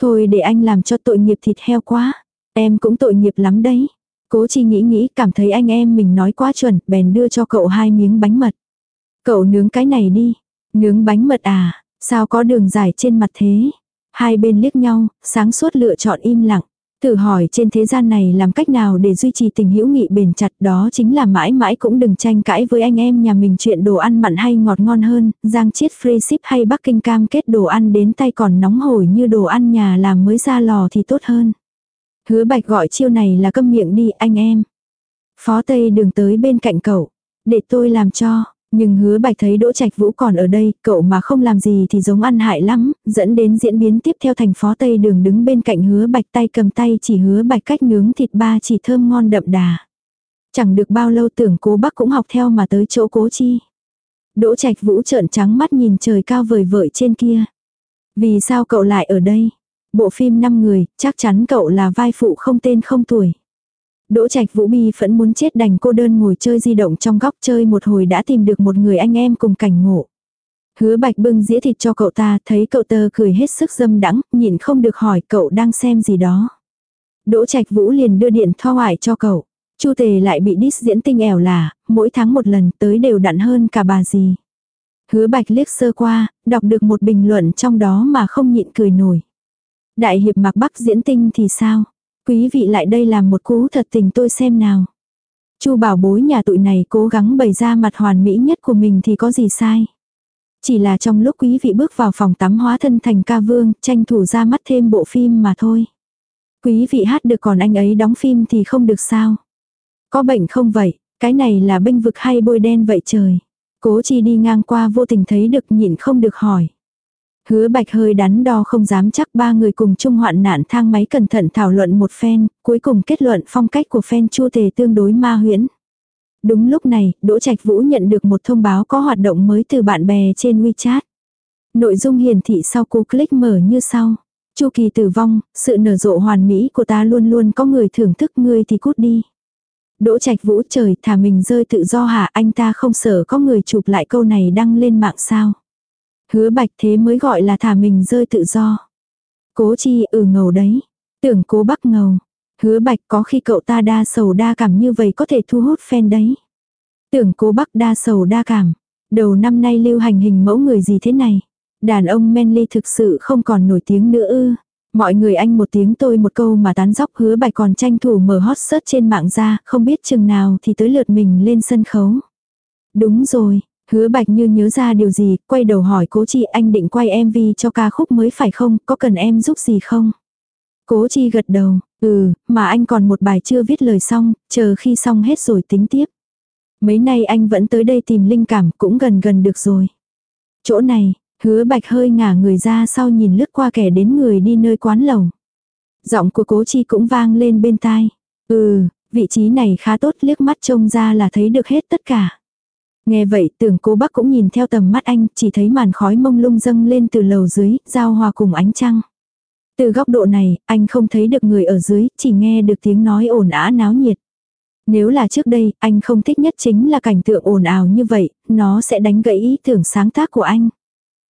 Thôi để anh làm cho tội nghiệp thịt heo quá. Em cũng tội nghiệp lắm đấy. Cố chi nghĩ nghĩ cảm thấy anh em mình nói quá chuẩn, bèn đưa cho cậu hai miếng bánh mật. Cậu nướng cái này đi. Nướng bánh mật à, sao có đường dài trên mặt thế? Hai bên liếc nhau, sáng suốt lựa chọn im lặng. Thử hỏi trên thế gian này làm cách nào để duy trì tình hữu nghị bền chặt đó chính là mãi mãi cũng đừng tranh cãi với anh em nhà mình chuyện đồ ăn mặn hay ngọt ngon hơn, giang chiết free ship hay Bắc Kinh cam kết đồ ăn đến tay còn nóng hổi như đồ ăn nhà làm mới ra lò thì tốt hơn. Hứa bạch gọi chiêu này là câm miệng đi anh em. Phó Tây đường tới bên cạnh cậu. Để tôi làm cho. Nhưng hứa bạch thấy Đỗ Trạch Vũ còn ở đây, cậu mà không làm gì thì giống ăn hại lắm, dẫn đến diễn biến tiếp theo thành phó Tây đường đứng bên cạnh hứa bạch tay cầm tay chỉ hứa bạch cách nướng thịt ba chỉ thơm ngon đậm đà. Chẳng được bao lâu tưởng cố bác cũng học theo mà tới chỗ cố chi. Đỗ Trạch Vũ trợn trắng mắt nhìn trời cao vời vợi trên kia. Vì sao cậu lại ở đây? Bộ phim 5 người, chắc chắn cậu là vai phụ không tên không tuổi. Đỗ Trạch Vũ Bi vẫn muốn chết đành cô đơn ngồi chơi di động trong góc chơi một hồi đã tìm được một người anh em cùng cảnh ngộ. Hứa Bạch bưng dĩa thịt cho cậu ta, thấy cậu tơ cười hết sức dâm đắng, nhịn không được hỏi cậu đang xem gì đó. Đỗ Trạch Vũ liền đưa điện thoại ngoại cho cậu. Chu Tề lại bị diss diễn tinh ẻo là, mỗi tháng một lần tới đều đặn hơn cả bà gì. Hứa Bạch liếc sơ qua, đọc được một bình luận trong đó mà không nhịn cười nổi. Đại hiệp mặc bắc diễn tinh thì sao? Quý vị lại đây làm một cú thật tình tôi xem nào. Chu bảo bối nhà tụi này cố gắng bày ra mặt hoàn mỹ nhất của mình thì có gì sai. Chỉ là trong lúc quý vị bước vào phòng tắm hóa thân thành ca vương, tranh thủ ra mắt thêm bộ phim mà thôi. Quý vị hát được còn anh ấy đóng phim thì không được sao. Có bệnh không vậy, cái này là bênh vực hay bôi đen vậy trời. Cố chi đi ngang qua vô tình thấy được nhịn không được hỏi. Hứa bạch hơi đắn đo không dám chắc ba người cùng chung hoạn nạn thang máy cẩn thận thảo luận một phen, cuối cùng kết luận phong cách của phen chua tề tương đối ma huyễn. Đúng lúc này, Đỗ Trạch Vũ nhận được một thông báo có hoạt động mới từ bạn bè trên WeChat. Nội dung hiển thị sau cú click mở như sau. Chu kỳ tử vong, sự nở rộ hoàn mỹ của ta luôn luôn có người thưởng thức ngươi thì cút đi. Đỗ Trạch Vũ trời thả mình rơi tự do hả anh ta không sợ có người chụp lại câu này đăng lên mạng sao. Hứa bạch thế mới gọi là thả mình rơi tự do. Cố chi ừ ngầu đấy. Tưởng cố bắc ngầu. Hứa bạch có khi cậu ta đa sầu đa cảm như vậy có thể thu hút fan đấy. Tưởng cố bắc đa sầu đa cảm. Đầu năm nay lưu hành hình mẫu người gì thế này. Đàn ông Manly thực sự không còn nổi tiếng nữa ư. Mọi người anh một tiếng tôi một câu mà tán dóc hứa bạch còn tranh thủ mở hot search trên mạng ra, không biết chừng nào thì tới lượt mình lên sân khấu. Đúng rồi, hứa bạch như nhớ ra điều gì, quay đầu hỏi cố chi anh định quay MV cho ca khúc mới phải không, có cần em giúp gì không? Cố chi gật đầu, ừ, mà anh còn một bài chưa viết lời xong, chờ khi xong hết rồi tính tiếp. Mấy nay anh vẫn tới đây tìm linh cảm cũng gần gần được rồi. Chỗ này, hứa bạch hơi ngả người ra sau nhìn lướt qua kẻ đến người đi nơi quán lầu. Giọng của cố chi cũng vang lên bên tai. Ừ, vị trí này khá tốt liếc mắt trông ra là thấy được hết tất cả. Nghe vậy tưởng cố bác cũng nhìn theo tầm mắt anh, chỉ thấy màn khói mông lung dâng lên từ lầu dưới, giao hòa cùng ánh trăng. Từ góc độ này, anh không thấy được người ở dưới, chỉ nghe được tiếng nói ồn ã náo nhiệt. Nếu là trước đây, anh không thích nhất chính là cảnh tượng ồn ào như vậy, nó sẽ đánh gãy ý tưởng sáng tác của anh.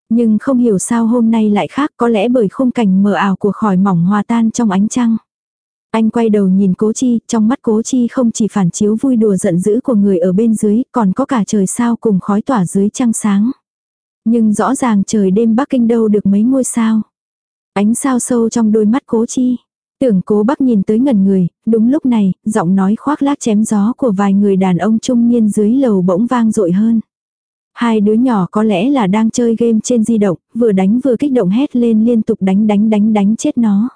Nhưng không hiểu sao hôm nay lại khác có lẽ bởi khung cảnh mờ ảo của khỏi mỏng hòa tan trong ánh trăng. Anh quay đầu nhìn cố chi, trong mắt cố chi không chỉ phản chiếu vui đùa giận dữ của người ở bên dưới, còn có cả trời sao cùng khói tỏa dưới trăng sáng. Nhưng rõ ràng trời đêm Bắc Kinh đâu được mấy ngôi sao. Ánh sao sâu trong đôi mắt cố chi. Tưởng cố bắc nhìn tới ngần người, đúng lúc này, giọng nói khoác lác chém gió của vài người đàn ông trung niên dưới lầu bỗng vang dội hơn. Hai đứa nhỏ có lẽ là đang chơi game trên di động, vừa đánh vừa kích động hét lên liên tục đánh đánh đánh đánh chết nó.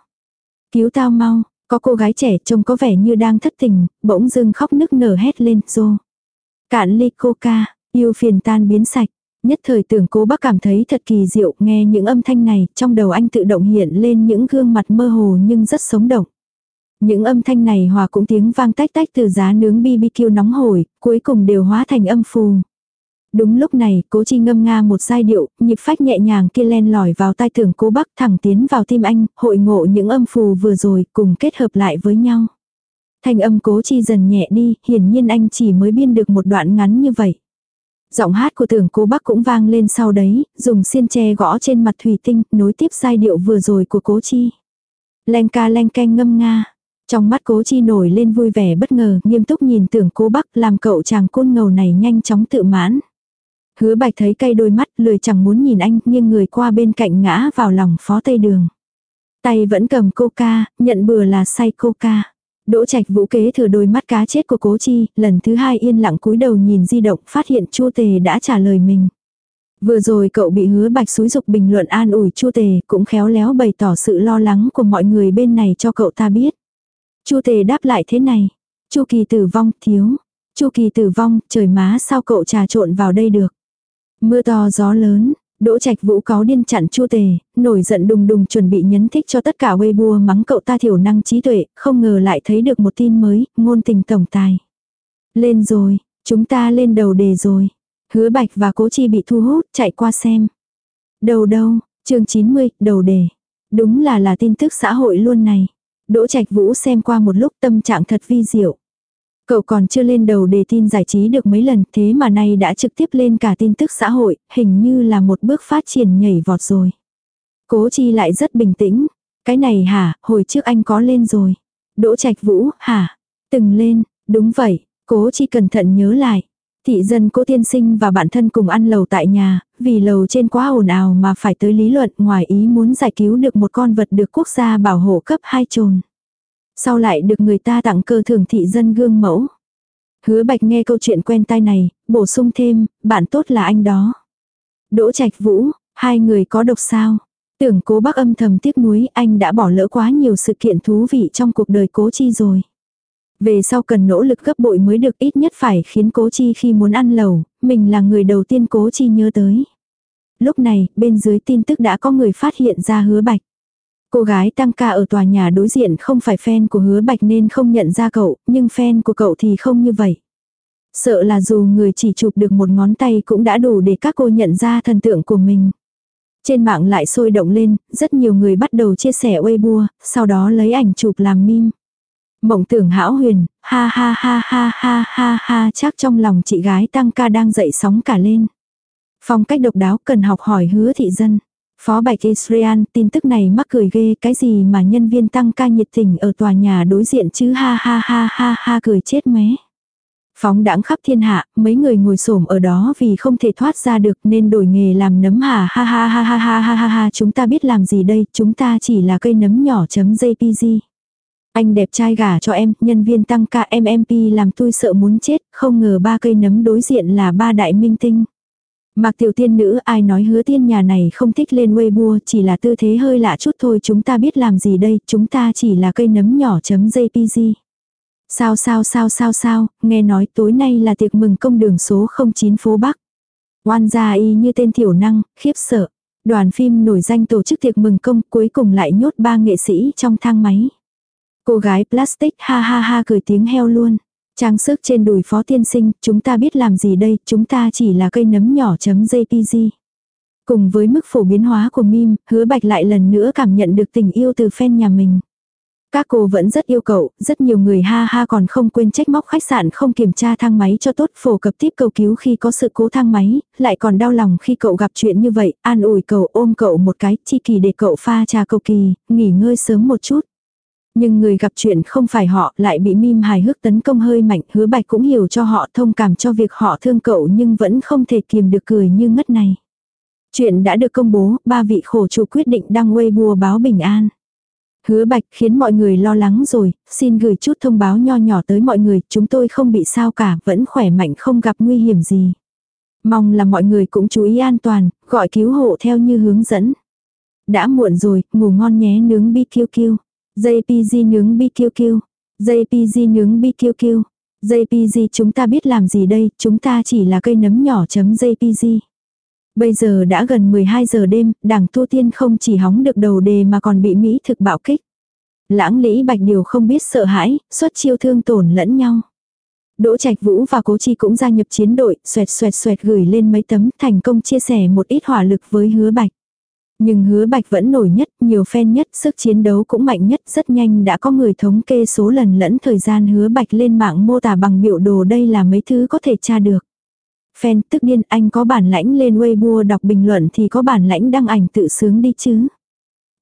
Cứu tao mau, có cô gái trẻ trông có vẻ như đang thất tình, bỗng dưng khóc nức nở hét lên, rô. Cạn ly coca, yêu phiền tan biến sạch. Nhất thời tưởng cố bác cảm thấy thật kỳ diệu, nghe những âm thanh này, trong đầu anh tự động hiện lên những gương mặt mơ hồ nhưng rất sống động. Những âm thanh này hòa cũng tiếng vang tách tách từ giá nướng BBQ nóng hổi, cuối cùng đều hóa thành âm phù. Đúng lúc này, cố chi ngâm nga một giai điệu, nhịp phách nhẹ nhàng kia len lỏi vào tai tưởng cố bắc thẳng tiến vào tim anh, hội ngộ những âm phù vừa rồi, cùng kết hợp lại với nhau. Thanh âm cố chi dần nhẹ đi, hiển nhiên anh chỉ mới biên được một đoạn ngắn như vậy. Giọng hát của tưởng cố bắc cũng vang lên sau đấy, dùng xiên tre gõ trên mặt thủy tinh, nối tiếp giai điệu vừa rồi của cố chi. Len ca len canh ngâm nga. Trong mắt cố chi nổi lên vui vẻ bất ngờ, nghiêm túc nhìn tưởng cố bắc làm cậu chàng côn ngầu này nhanh chóng tự mãn. Hứa bạch thấy cay đôi mắt, lười chẳng muốn nhìn anh, nhưng người qua bên cạnh ngã vào lòng phó tây đường. Tay vẫn cầm coca, nhận bừa là say coca. Đỗ Trạch Vũ kế thừa đôi mắt cá chết của Cố Chi, lần thứ hai yên lặng cúi đầu nhìn di động, phát hiện Chu Tề đã trả lời mình. Vừa rồi cậu bị hứa bạch xúi dục bình luận an ủi Chu Tề, cũng khéo léo bày tỏ sự lo lắng của mọi người bên này cho cậu ta biết. Chu Tề đáp lại thế này, Chu Kỳ tử vong, thiếu. Chu Kỳ tử vong, trời má sao cậu trà trộn vào đây được. Mưa to gió lớn, Đỗ Trạch Vũ có điên chặn Chu Tề, nổi giận đùng đùng chuẩn bị nhấn thích cho tất cả Weibo mắng cậu ta thiểu năng trí tuệ, không ngờ lại thấy được một tin mới, ngôn tình tổng tài. Lên rồi, chúng ta lên đầu đề rồi. Hứa Bạch và Cố Chi bị thu hút, chạy qua xem. Đầu đâu, chương 90, đầu đề. Đúng là là tin tức xã hội luôn này. Đỗ Trạch Vũ xem qua một lúc tâm trạng thật vi diệu. Cậu còn chưa lên đầu đề tin giải trí được mấy lần thế mà nay đã trực tiếp lên cả tin tức xã hội, hình như là một bước phát triển nhảy vọt rồi. Cố chi lại rất bình tĩnh. Cái này hả, hồi trước anh có lên rồi. Đỗ Trạch Vũ, hả? Từng lên, đúng vậy, cố chi cẩn thận nhớ lại. Thị dân cố tiên sinh và bản thân cùng ăn lầu tại nhà, vì lầu trên quá ồn ào mà phải tới lý luận ngoài ý muốn giải cứu được một con vật được quốc gia bảo hộ cấp 2 trồn. Sau lại được người ta tặng cơ thường thị dân gương mẫu. Hứa bạch nghe câu chuyện quen tai này, bổ sung thêm, bạn tốt là anh đó. Đỗ Trạch Vũ, hai người có độc sao? Tưởng cố bác âm thầm tiếc nuối anh đã bỏ lỡ quá nhiều sự kiện thú vị trong cuộc đời cố chi rồi. Về sau cần nỗ lực gấp bội mới được ít nhất phải khiến cố chi khi muốn ăn lẩu, mình là người đầu tiên cố chi nhớ tới. Lúc này, bên dưới tin tức đã có người phát hiện ra hứa bạch. Cô gái tăng ca ở tòa nhà đối diện không phải fan của hứa bạch nên không nhận ra cậu, nhưng fan của cậu thì không như vậy. Sợ là dù người chỉ chụp được một ngón tay cũng đã đủ để các cô nhận ra thần tượng của mình. Trên mạng lại sôi động lên, rất nhiều người bắt đầu chia sẻ Weibo, sau đó lấy ảnh chụp làm meme. Mộng tưởng hão huyền, ha ha ha ha ha ha ha chắc trong lòng chị gái tăng ca đang dậy sóng cả lên. Phong cách độc đáo cần học hỏi hứa thị dân. Phó Bạch Israel, tin tức này mắc cười ghê, cái gì mà nhân viên tăng ca nhiệt tình ở tòa nhà đối diện chứ ha ha ha ha ha cười chết mé. Phóng đãng khắp thiên hạ, mấy người ngồi xổm ở đó vì không thể thoát ra được nên đổi nghề làm nấm hà ha ha ha ha ha ha ha ha chúng ta biết làm gì đây, chúng ta chỉ là cây nấm nhỏ chấm jpg. Anh đẹp trai gả cho em, nhân viên tăng ca MMP làm tôi sợ muốn chết, không ngờ ba cây nấm đối diện là ba đại minh tinh. Mạc tiểu tiên nữ ai nói hứa tiên nhà này không thích lên Weibo chỉ là tư thế hơi lạ chút thôi chúng ta biết làm gì đây, chúng ta chỉ là cây nấm nhỏ chấm JPG. Sao sao sao sao sao, nghe nói tối nay là tiệc mừng công đường số 09 phố Bắc. Oan gia y như tên thiểu năng, khiếp sợ. Đoàn phim nổi danh tổ chức tiệc mừng công cuối cùng lại nhốt ba nghệ sĩ trong thang máy. Cô gái plastic ha ha ha cười tiếng heo luôn. Trang sức trên đùi phó tiên sinh, chúng ta biết làm gì đây, chúng ta chỉ là cây nấm nhỏ chấm JPG. Cùng với mức phổ biến hóa của mim hứa bạch lại lần nữa cảm nhận được tình yêu từ fan nhà mình. Các cô vẫn rất yêu cậu, rất nhiều người ha ha còn không quên trách móc khách sạn không kiểm tra thang máy cho tốt phổ cập tiếp cầu cứu khi có sự cố thang máy, lại còn đau lòng khi cậu gặp chuyện như vậy, an ủi cậu ôm cậu một cái, chi kỳ để cậu pha trà cầu kỳ, nghỉ ngơi sớm một chút. Nhưng người gặp chuyện không phải họ lại bị mim hài hước tấn công hơi mạnh, hứa bạch cũng hiểu cho họ thông cảm cho việc họ thương cậu nhưng vẫn không thể kiềm được cười như ngất này. Chuyện đã được công bố, ba vị khổ chủ quyết định đăng Weibo báo bình an. Hứa bạch khiến mọi người lo lắng rồi, xin gửi chút thông báo nho nhỏ tới mọi người, chúng tôi không bị sao cả, vẫn khỏe mạnh không gặp nguy hiểm gì. Mong là mọi người cũng chú ý an toàn, gọi cứu hộ theo như hướng dẫn. Đã muộn rồi, ngủ ngon nhé nướng BQQ. JPG nướng BQQ. JPG nướng BQQ. JPG chúng ta biết làm gì đây, chúng ta chỉ là cây nấm nhỏ chấm JPG. Bây giờ đã gần 12 giờ đêm, đảng tu tiên không chỉ hóng được đầu đề mà còn bị Mỹ thực bạo kích. Lãng lĩ bạch điều không biết sợ hãi, xuất chiêu thương tổn lẫn nhau. Đỗ Trạch Vũ và Cố Chi cũng gia nhập chiến đội, xoẹt xoẹt xoẹt gửi lên mấy tấm thành công chia sẻ một ít hỏa lực với hứa bạch. Nhưng hứa bạch vẫn nổi nhất, nhiều fan nhất, sức chiến đấu cũng mạnh nhất, rất nhanh đã có người thống kê số lần lẫn thời gian hứa bạch lên mạng mô tả bằng biểu đồ đây là mấy thứ có thể tra được. Fan tức điên anh có bản lãnh lên Weibo đọc bình luận thì có bản lãnh đăng ảnh tự sướng đi chứ.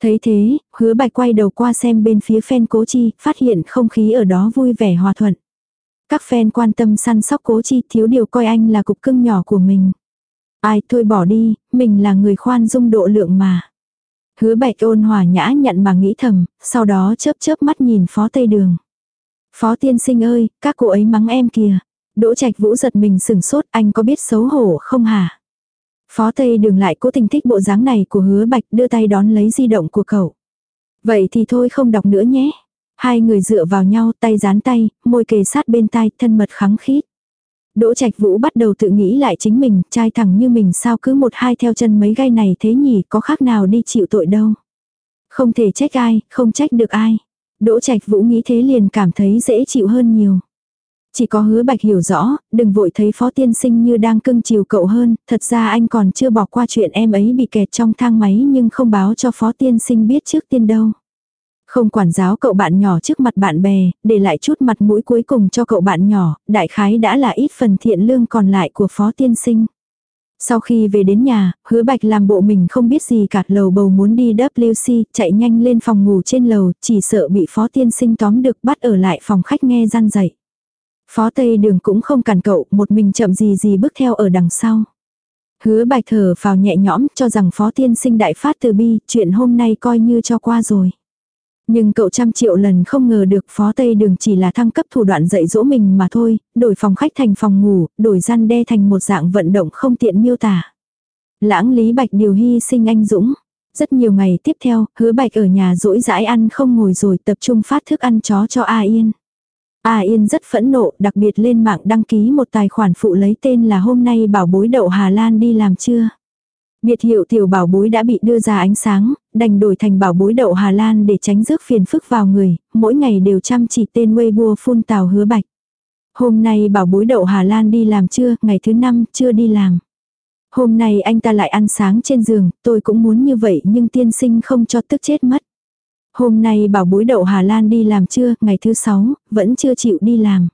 Thấy thế, hứa bạch quay đầu qua xem bên phía fan cố chi, phát hiện không khí ở đó vui vẻ hòa thuận. Các fan quan tâm săn sóc cố chi thiếu điều coi anh là cục cưng nhỏ của mình. Ai thôi bỏ đi, mình là người khoan dung độ lượng mà. Hứa bạch ôn hòa nhã nhận mà nghĩ thầm, sau đó chớp chớp mắt nhìn phó tây đường. Phó tiên sinh ơi, các cô ấy mắng em kìa. Đỗ Trạch Vũ giật mình sừng sốt, anh có biết xấu hổ không hả? Phó Tây Đường lại cố tình thích bộ dáng này của Hứa Bạch, đưa tay đón lấy di động của cậu. Vậy thì thôi không đọc nữa nhé. Hai người dựa vào nhau, tay dán tay, môi kề sát bên tai, thân mật khắng khít. Đỗ Trạch Vũ bắt đầu tự nghĩ lại chính mình, trai thẳng như mình sao cứ một hai theo chân mấy gai này thế nhỉ, có khác nào đi chịu tội đâu. Không thể trách ai, không trách được ai. Đỗ Trạch Vũ nghĩ thế liền cảm thấy dễ chịu hơn nhiều. Chỉ có hứa bạch hiểu rõ, đừng vội thấy phó tiên sinh như đang cưng chiều cậu hơn, thật ra anh còn chưa bỏ qua chuyện em ấy bị kẹt trong thang máy nhưng không báo cho phó tiên sinh biết trước tiên đâu. Không quản giáo cậu bạn nhỏ trước mặt bạn bè, để lại chút mặt mũi cuối cùng cho cậu bạn nhỏ, đại khái đã là ít phần thiện lương còn lại của phó tiên sinh. Sau khi về đến nhà, hứa bạch làm bộ mình không biết gì cả lầu bầu muốn đi WC, chạy nhanh lên phòng ngủ trên lầu, chỉ sợ bị phó tiên sinh tóm được bắt ở lại phòng khách nghe gian dậy. Phó Tây Đường cũng không cản cậu, một mình chậm gì gì bước theo ở đằng sau. Hứa bạch thở vào nhẹ nhõm cho rằng phó tiên sinh đại phát từ bi, chuyện hôm nay coi như cho qua rồi. Nhưng cậu trăm triệu lần không ngờ được phó Tây Đường chỉ là thăng cấp thủ đoạn dạy dỗ mình mà thôi, đổi phòng khách thành phòng ngủ, đổi gian đe thành một dạng vận động không tiện miêu tả. Lãng Lý Bạch điều hy sinh anh Dũng. Rất nhiều ngày tiếp theo, hứa Bạch ở nhà rỗi rãi ăn không ngồi rồi tập trung phát thức ăn chó cho A Yên. A Yên rất phẫn nộ, đặc biệt lên mạng đăng ký một tài khoản phụ lấy tên là hôm nay bảo bối đậu Hà Lan đi làm chưa. Biệt hiệu tiểu bảo bối đã bị đưa ra ánh sáng, đành đổi thành bảo bối đậu Hà Lan để tránh rước phiền phức vào người, mỗi ngày đều chăm chỉ tên Weibo phun tào hứa bạch. Hôm nay bảo bối đậu Hà Lan đi làm chưa, ngày thứ năm chưa đi làm. Hôm nay anh ta lại ăn sáng trên giường, tôi cũng muốn như vậy nhưng tiên sinh không cho tức chết mất. Hôm nay bảo bối đậu Hà Lan đi làm chưa, ngày thứ sáu, vẫn chưa chịu đi làm.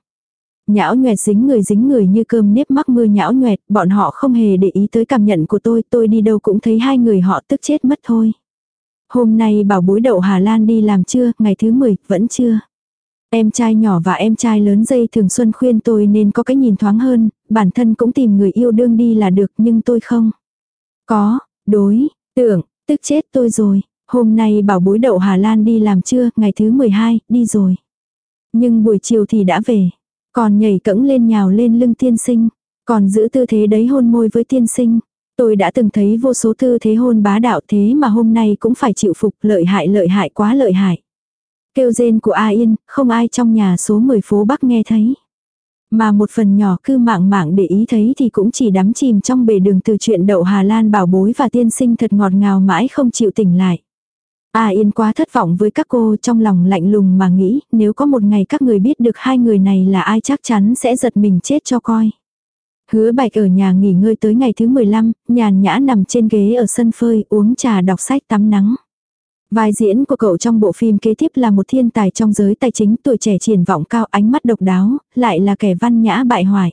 Nhão nhoẹt dính người dính người như cơm nếp mắc mưa nhão nhoẹt, bọn họ không hề để ý tới cảm nhận của tôi, tôi đi đâu cũng thấy hai người họ tức chết mất thôi. Hôm nay bảo bối đậu Hà Lan đi làm chưa, ngày thứ 10, vẫn chưa. Em trai nhỏ và em trai lớn dây thường xuân khuyên tôi nên có cái nhìn thoáng hơn, bản thân cũng tìm người yêu đương đi là được nhưng tôi không. Có, đối, tưởng, tức chết tôi rồi. Hôm nay bảo bối đậu Hà Lan đi làm trưa, ngày thứ 12, đi rồi. Nhưng buổi chiều thì đã về. Còn nhảy cẫng lên nhào lên lưng tiên sinh. Còn giữ tư thế đấy hôn môi với tiên sinh. Tôi đã từng thấy vô số tư thế hôn bá đạo thế mà hôm nay cũng phải chịu phục lợi hại lợi hại quá lợi hại. Kêu rên của A Yên, không ai trong nhà số 10 phố Bắc nghe thấy. Mà một phần nhỏ cư mạng mạng để ý thấy thì cũng chỉ đắm chìm trong bể đường từ chuyện đậu Hà Lan bảo bối và tiên sinh thật ngọt ngào mãi không chịu tỉnh lại. A Yên quá thất vọng với các cô trong lòng lạnh lùng mà nghĩ nếu có một ngày các người biết được hai người này là ai chắc chắn sẽ giật mình chết cho coi. Hứa bạch ở nhà nghỉ ngơi tới ngày thứ 15, nhàn nhã nằm trên ghế ở sân phơi uống trà đọc sách tắm nắng. Vai diễn của cậu trong bộ phim kế tiếp là một thiên tài trong giới tài chính tuổi trẻ triển vọng cao ánh mắt độc đáo, lại là kẻ văn nhã bại hoại.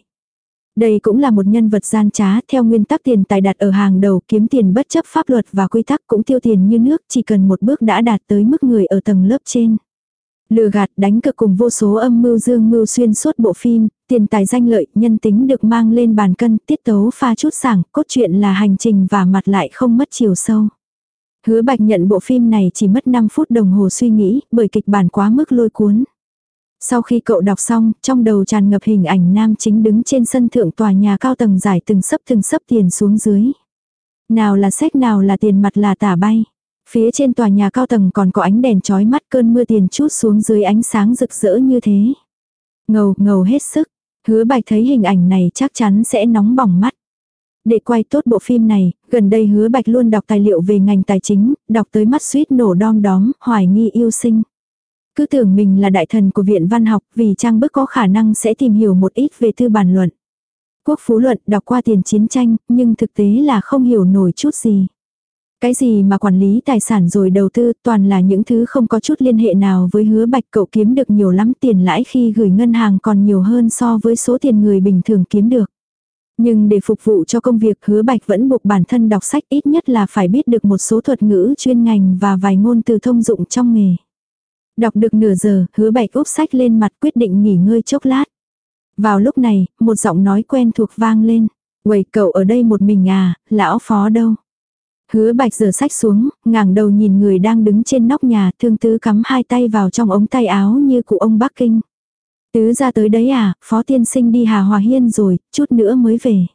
Đây cũng là một nhân vật gian trá theo nguyên tắc tiền tài đặt ở hàng đầu kiếm tiền bất chấp pháp luật và quy tắc cũng tiêu tiền như nước chỉ cần một bước đã đạt tới mức người ở tầng lớp trên. Lừa gạt đánh cực cùng vô số âm mưu dương mưu xuyên suốt bộ phim, tiền tài danh lợi, nhân tính được mang lên bàn cân, tiết tấu pha chút sảng, cốt truyện là hành trình và mặt lại không mất chiều sâu. Hứa bạch nhận bộ phim này chỉ mất 5 phút đồng hồ suy nghĩ, bởi kịch bản quá mức lôi cuốn. Sau khi cậu đọc xong, trong đầu tràn ngập hình ảnh nam chính đứng trên sân thượng tòa nhà cao tầng giải từng sấp từng sấp tiền xuống dưới. Nào là sách nào là tiền mặt là tả bay. Phía trên tòa nhà cao tầng còn có ánh đèn chói mắt cơn mưa tiền chút xuống dưới ánh sáng rực rỡ như thế. Ngầu, ngầu hết sức. Hứa bạch thấy hình ảnh này chắc chắn sẽ nóng bỏng mắt. Để quay tốt bộ phim này, gần đây hứa bạch luôn đọc tài liệu về ngành tài chính, đọc tới mắt suýt nổ đom đóm, hoài nghi yêu sinh. Cứ tưởng mình là đại thần của viện văn học vì trang bức có khả năng sẽ tìm hiểu một ít về thư bản luận. Quốc phú luận đọc qua tiền chiến tranh, nhưng thực tế là không hiểu nổi chút gì. Cái gì mà quản lý tài sản rồi đầu tư toàn là những thứ không có chút liên hệ nào với hứa bạch cậu kiếm được nhiều lắm tiền lãi khi gửi ngân hàng còn nhiều hơn so với số tiền người bình thường kiếm được. Nhưng để phục vụ cho công việc hứa bạch vẫn buộc bản thân đọc sách ít nhất là phải biết được một số thuật ngữ chuyên ngành và vài ngôn từ thông dụng trong nghề. Đọc được nửa giờ, hứa bạch úp sách lên mặt quyết định nghỉ ngơi chốc lát. Vào lúc này, một giọng nói quen thuộc vang lên. Quầy cậu ở đây một mình à, lão phó đâu? Hứa bạch rửa sách xuống, ngẩng đầu nhìn người đang đứng trên nóc nhà, thương tứ cắm hai tay vào trong ống tay áo như cụ ông Bắc Kinh. Tứ ra tới đấy à, phó tiên sinh đi Hà Hòa Hiên rồi, chút nữa mới về.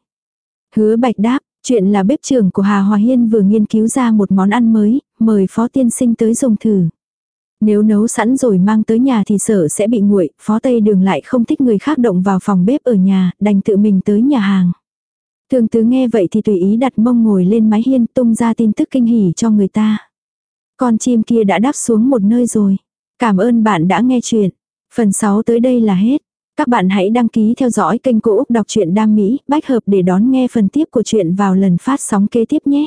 Hứa bạch đáp, chuyện là bếp trưởng của Hà Hòa Hiên vừa nghiên cứu ra một món ăn mới, mời phó tiên sinh tới dùng thử. Nếu nấu sẵn rồi mang tới nhà thì sợ sẽ bị nguội, phó tây đường lại không thích người khác động vào phòng bếp ở nhà, đành tự mình tới nhà hàng. Thường tứ nghe vậy thì tùy ý đặt mông ngồi lên mái hiên tung ra tin tức kinh hỉ cho người ta. Con chim kia đã đáp xuống một nơi rồi. Cảm ơn bạn đã nghe chuyện. Phần 6 tới đây là hết. Các bạn hãy đăng ký theo dõi kênh Cô Úc Đọc truyện Đam Mỹ, bách hợp để đón nghe phần tiếp của chuyện vào lần phát sóng kế tiếp nhé.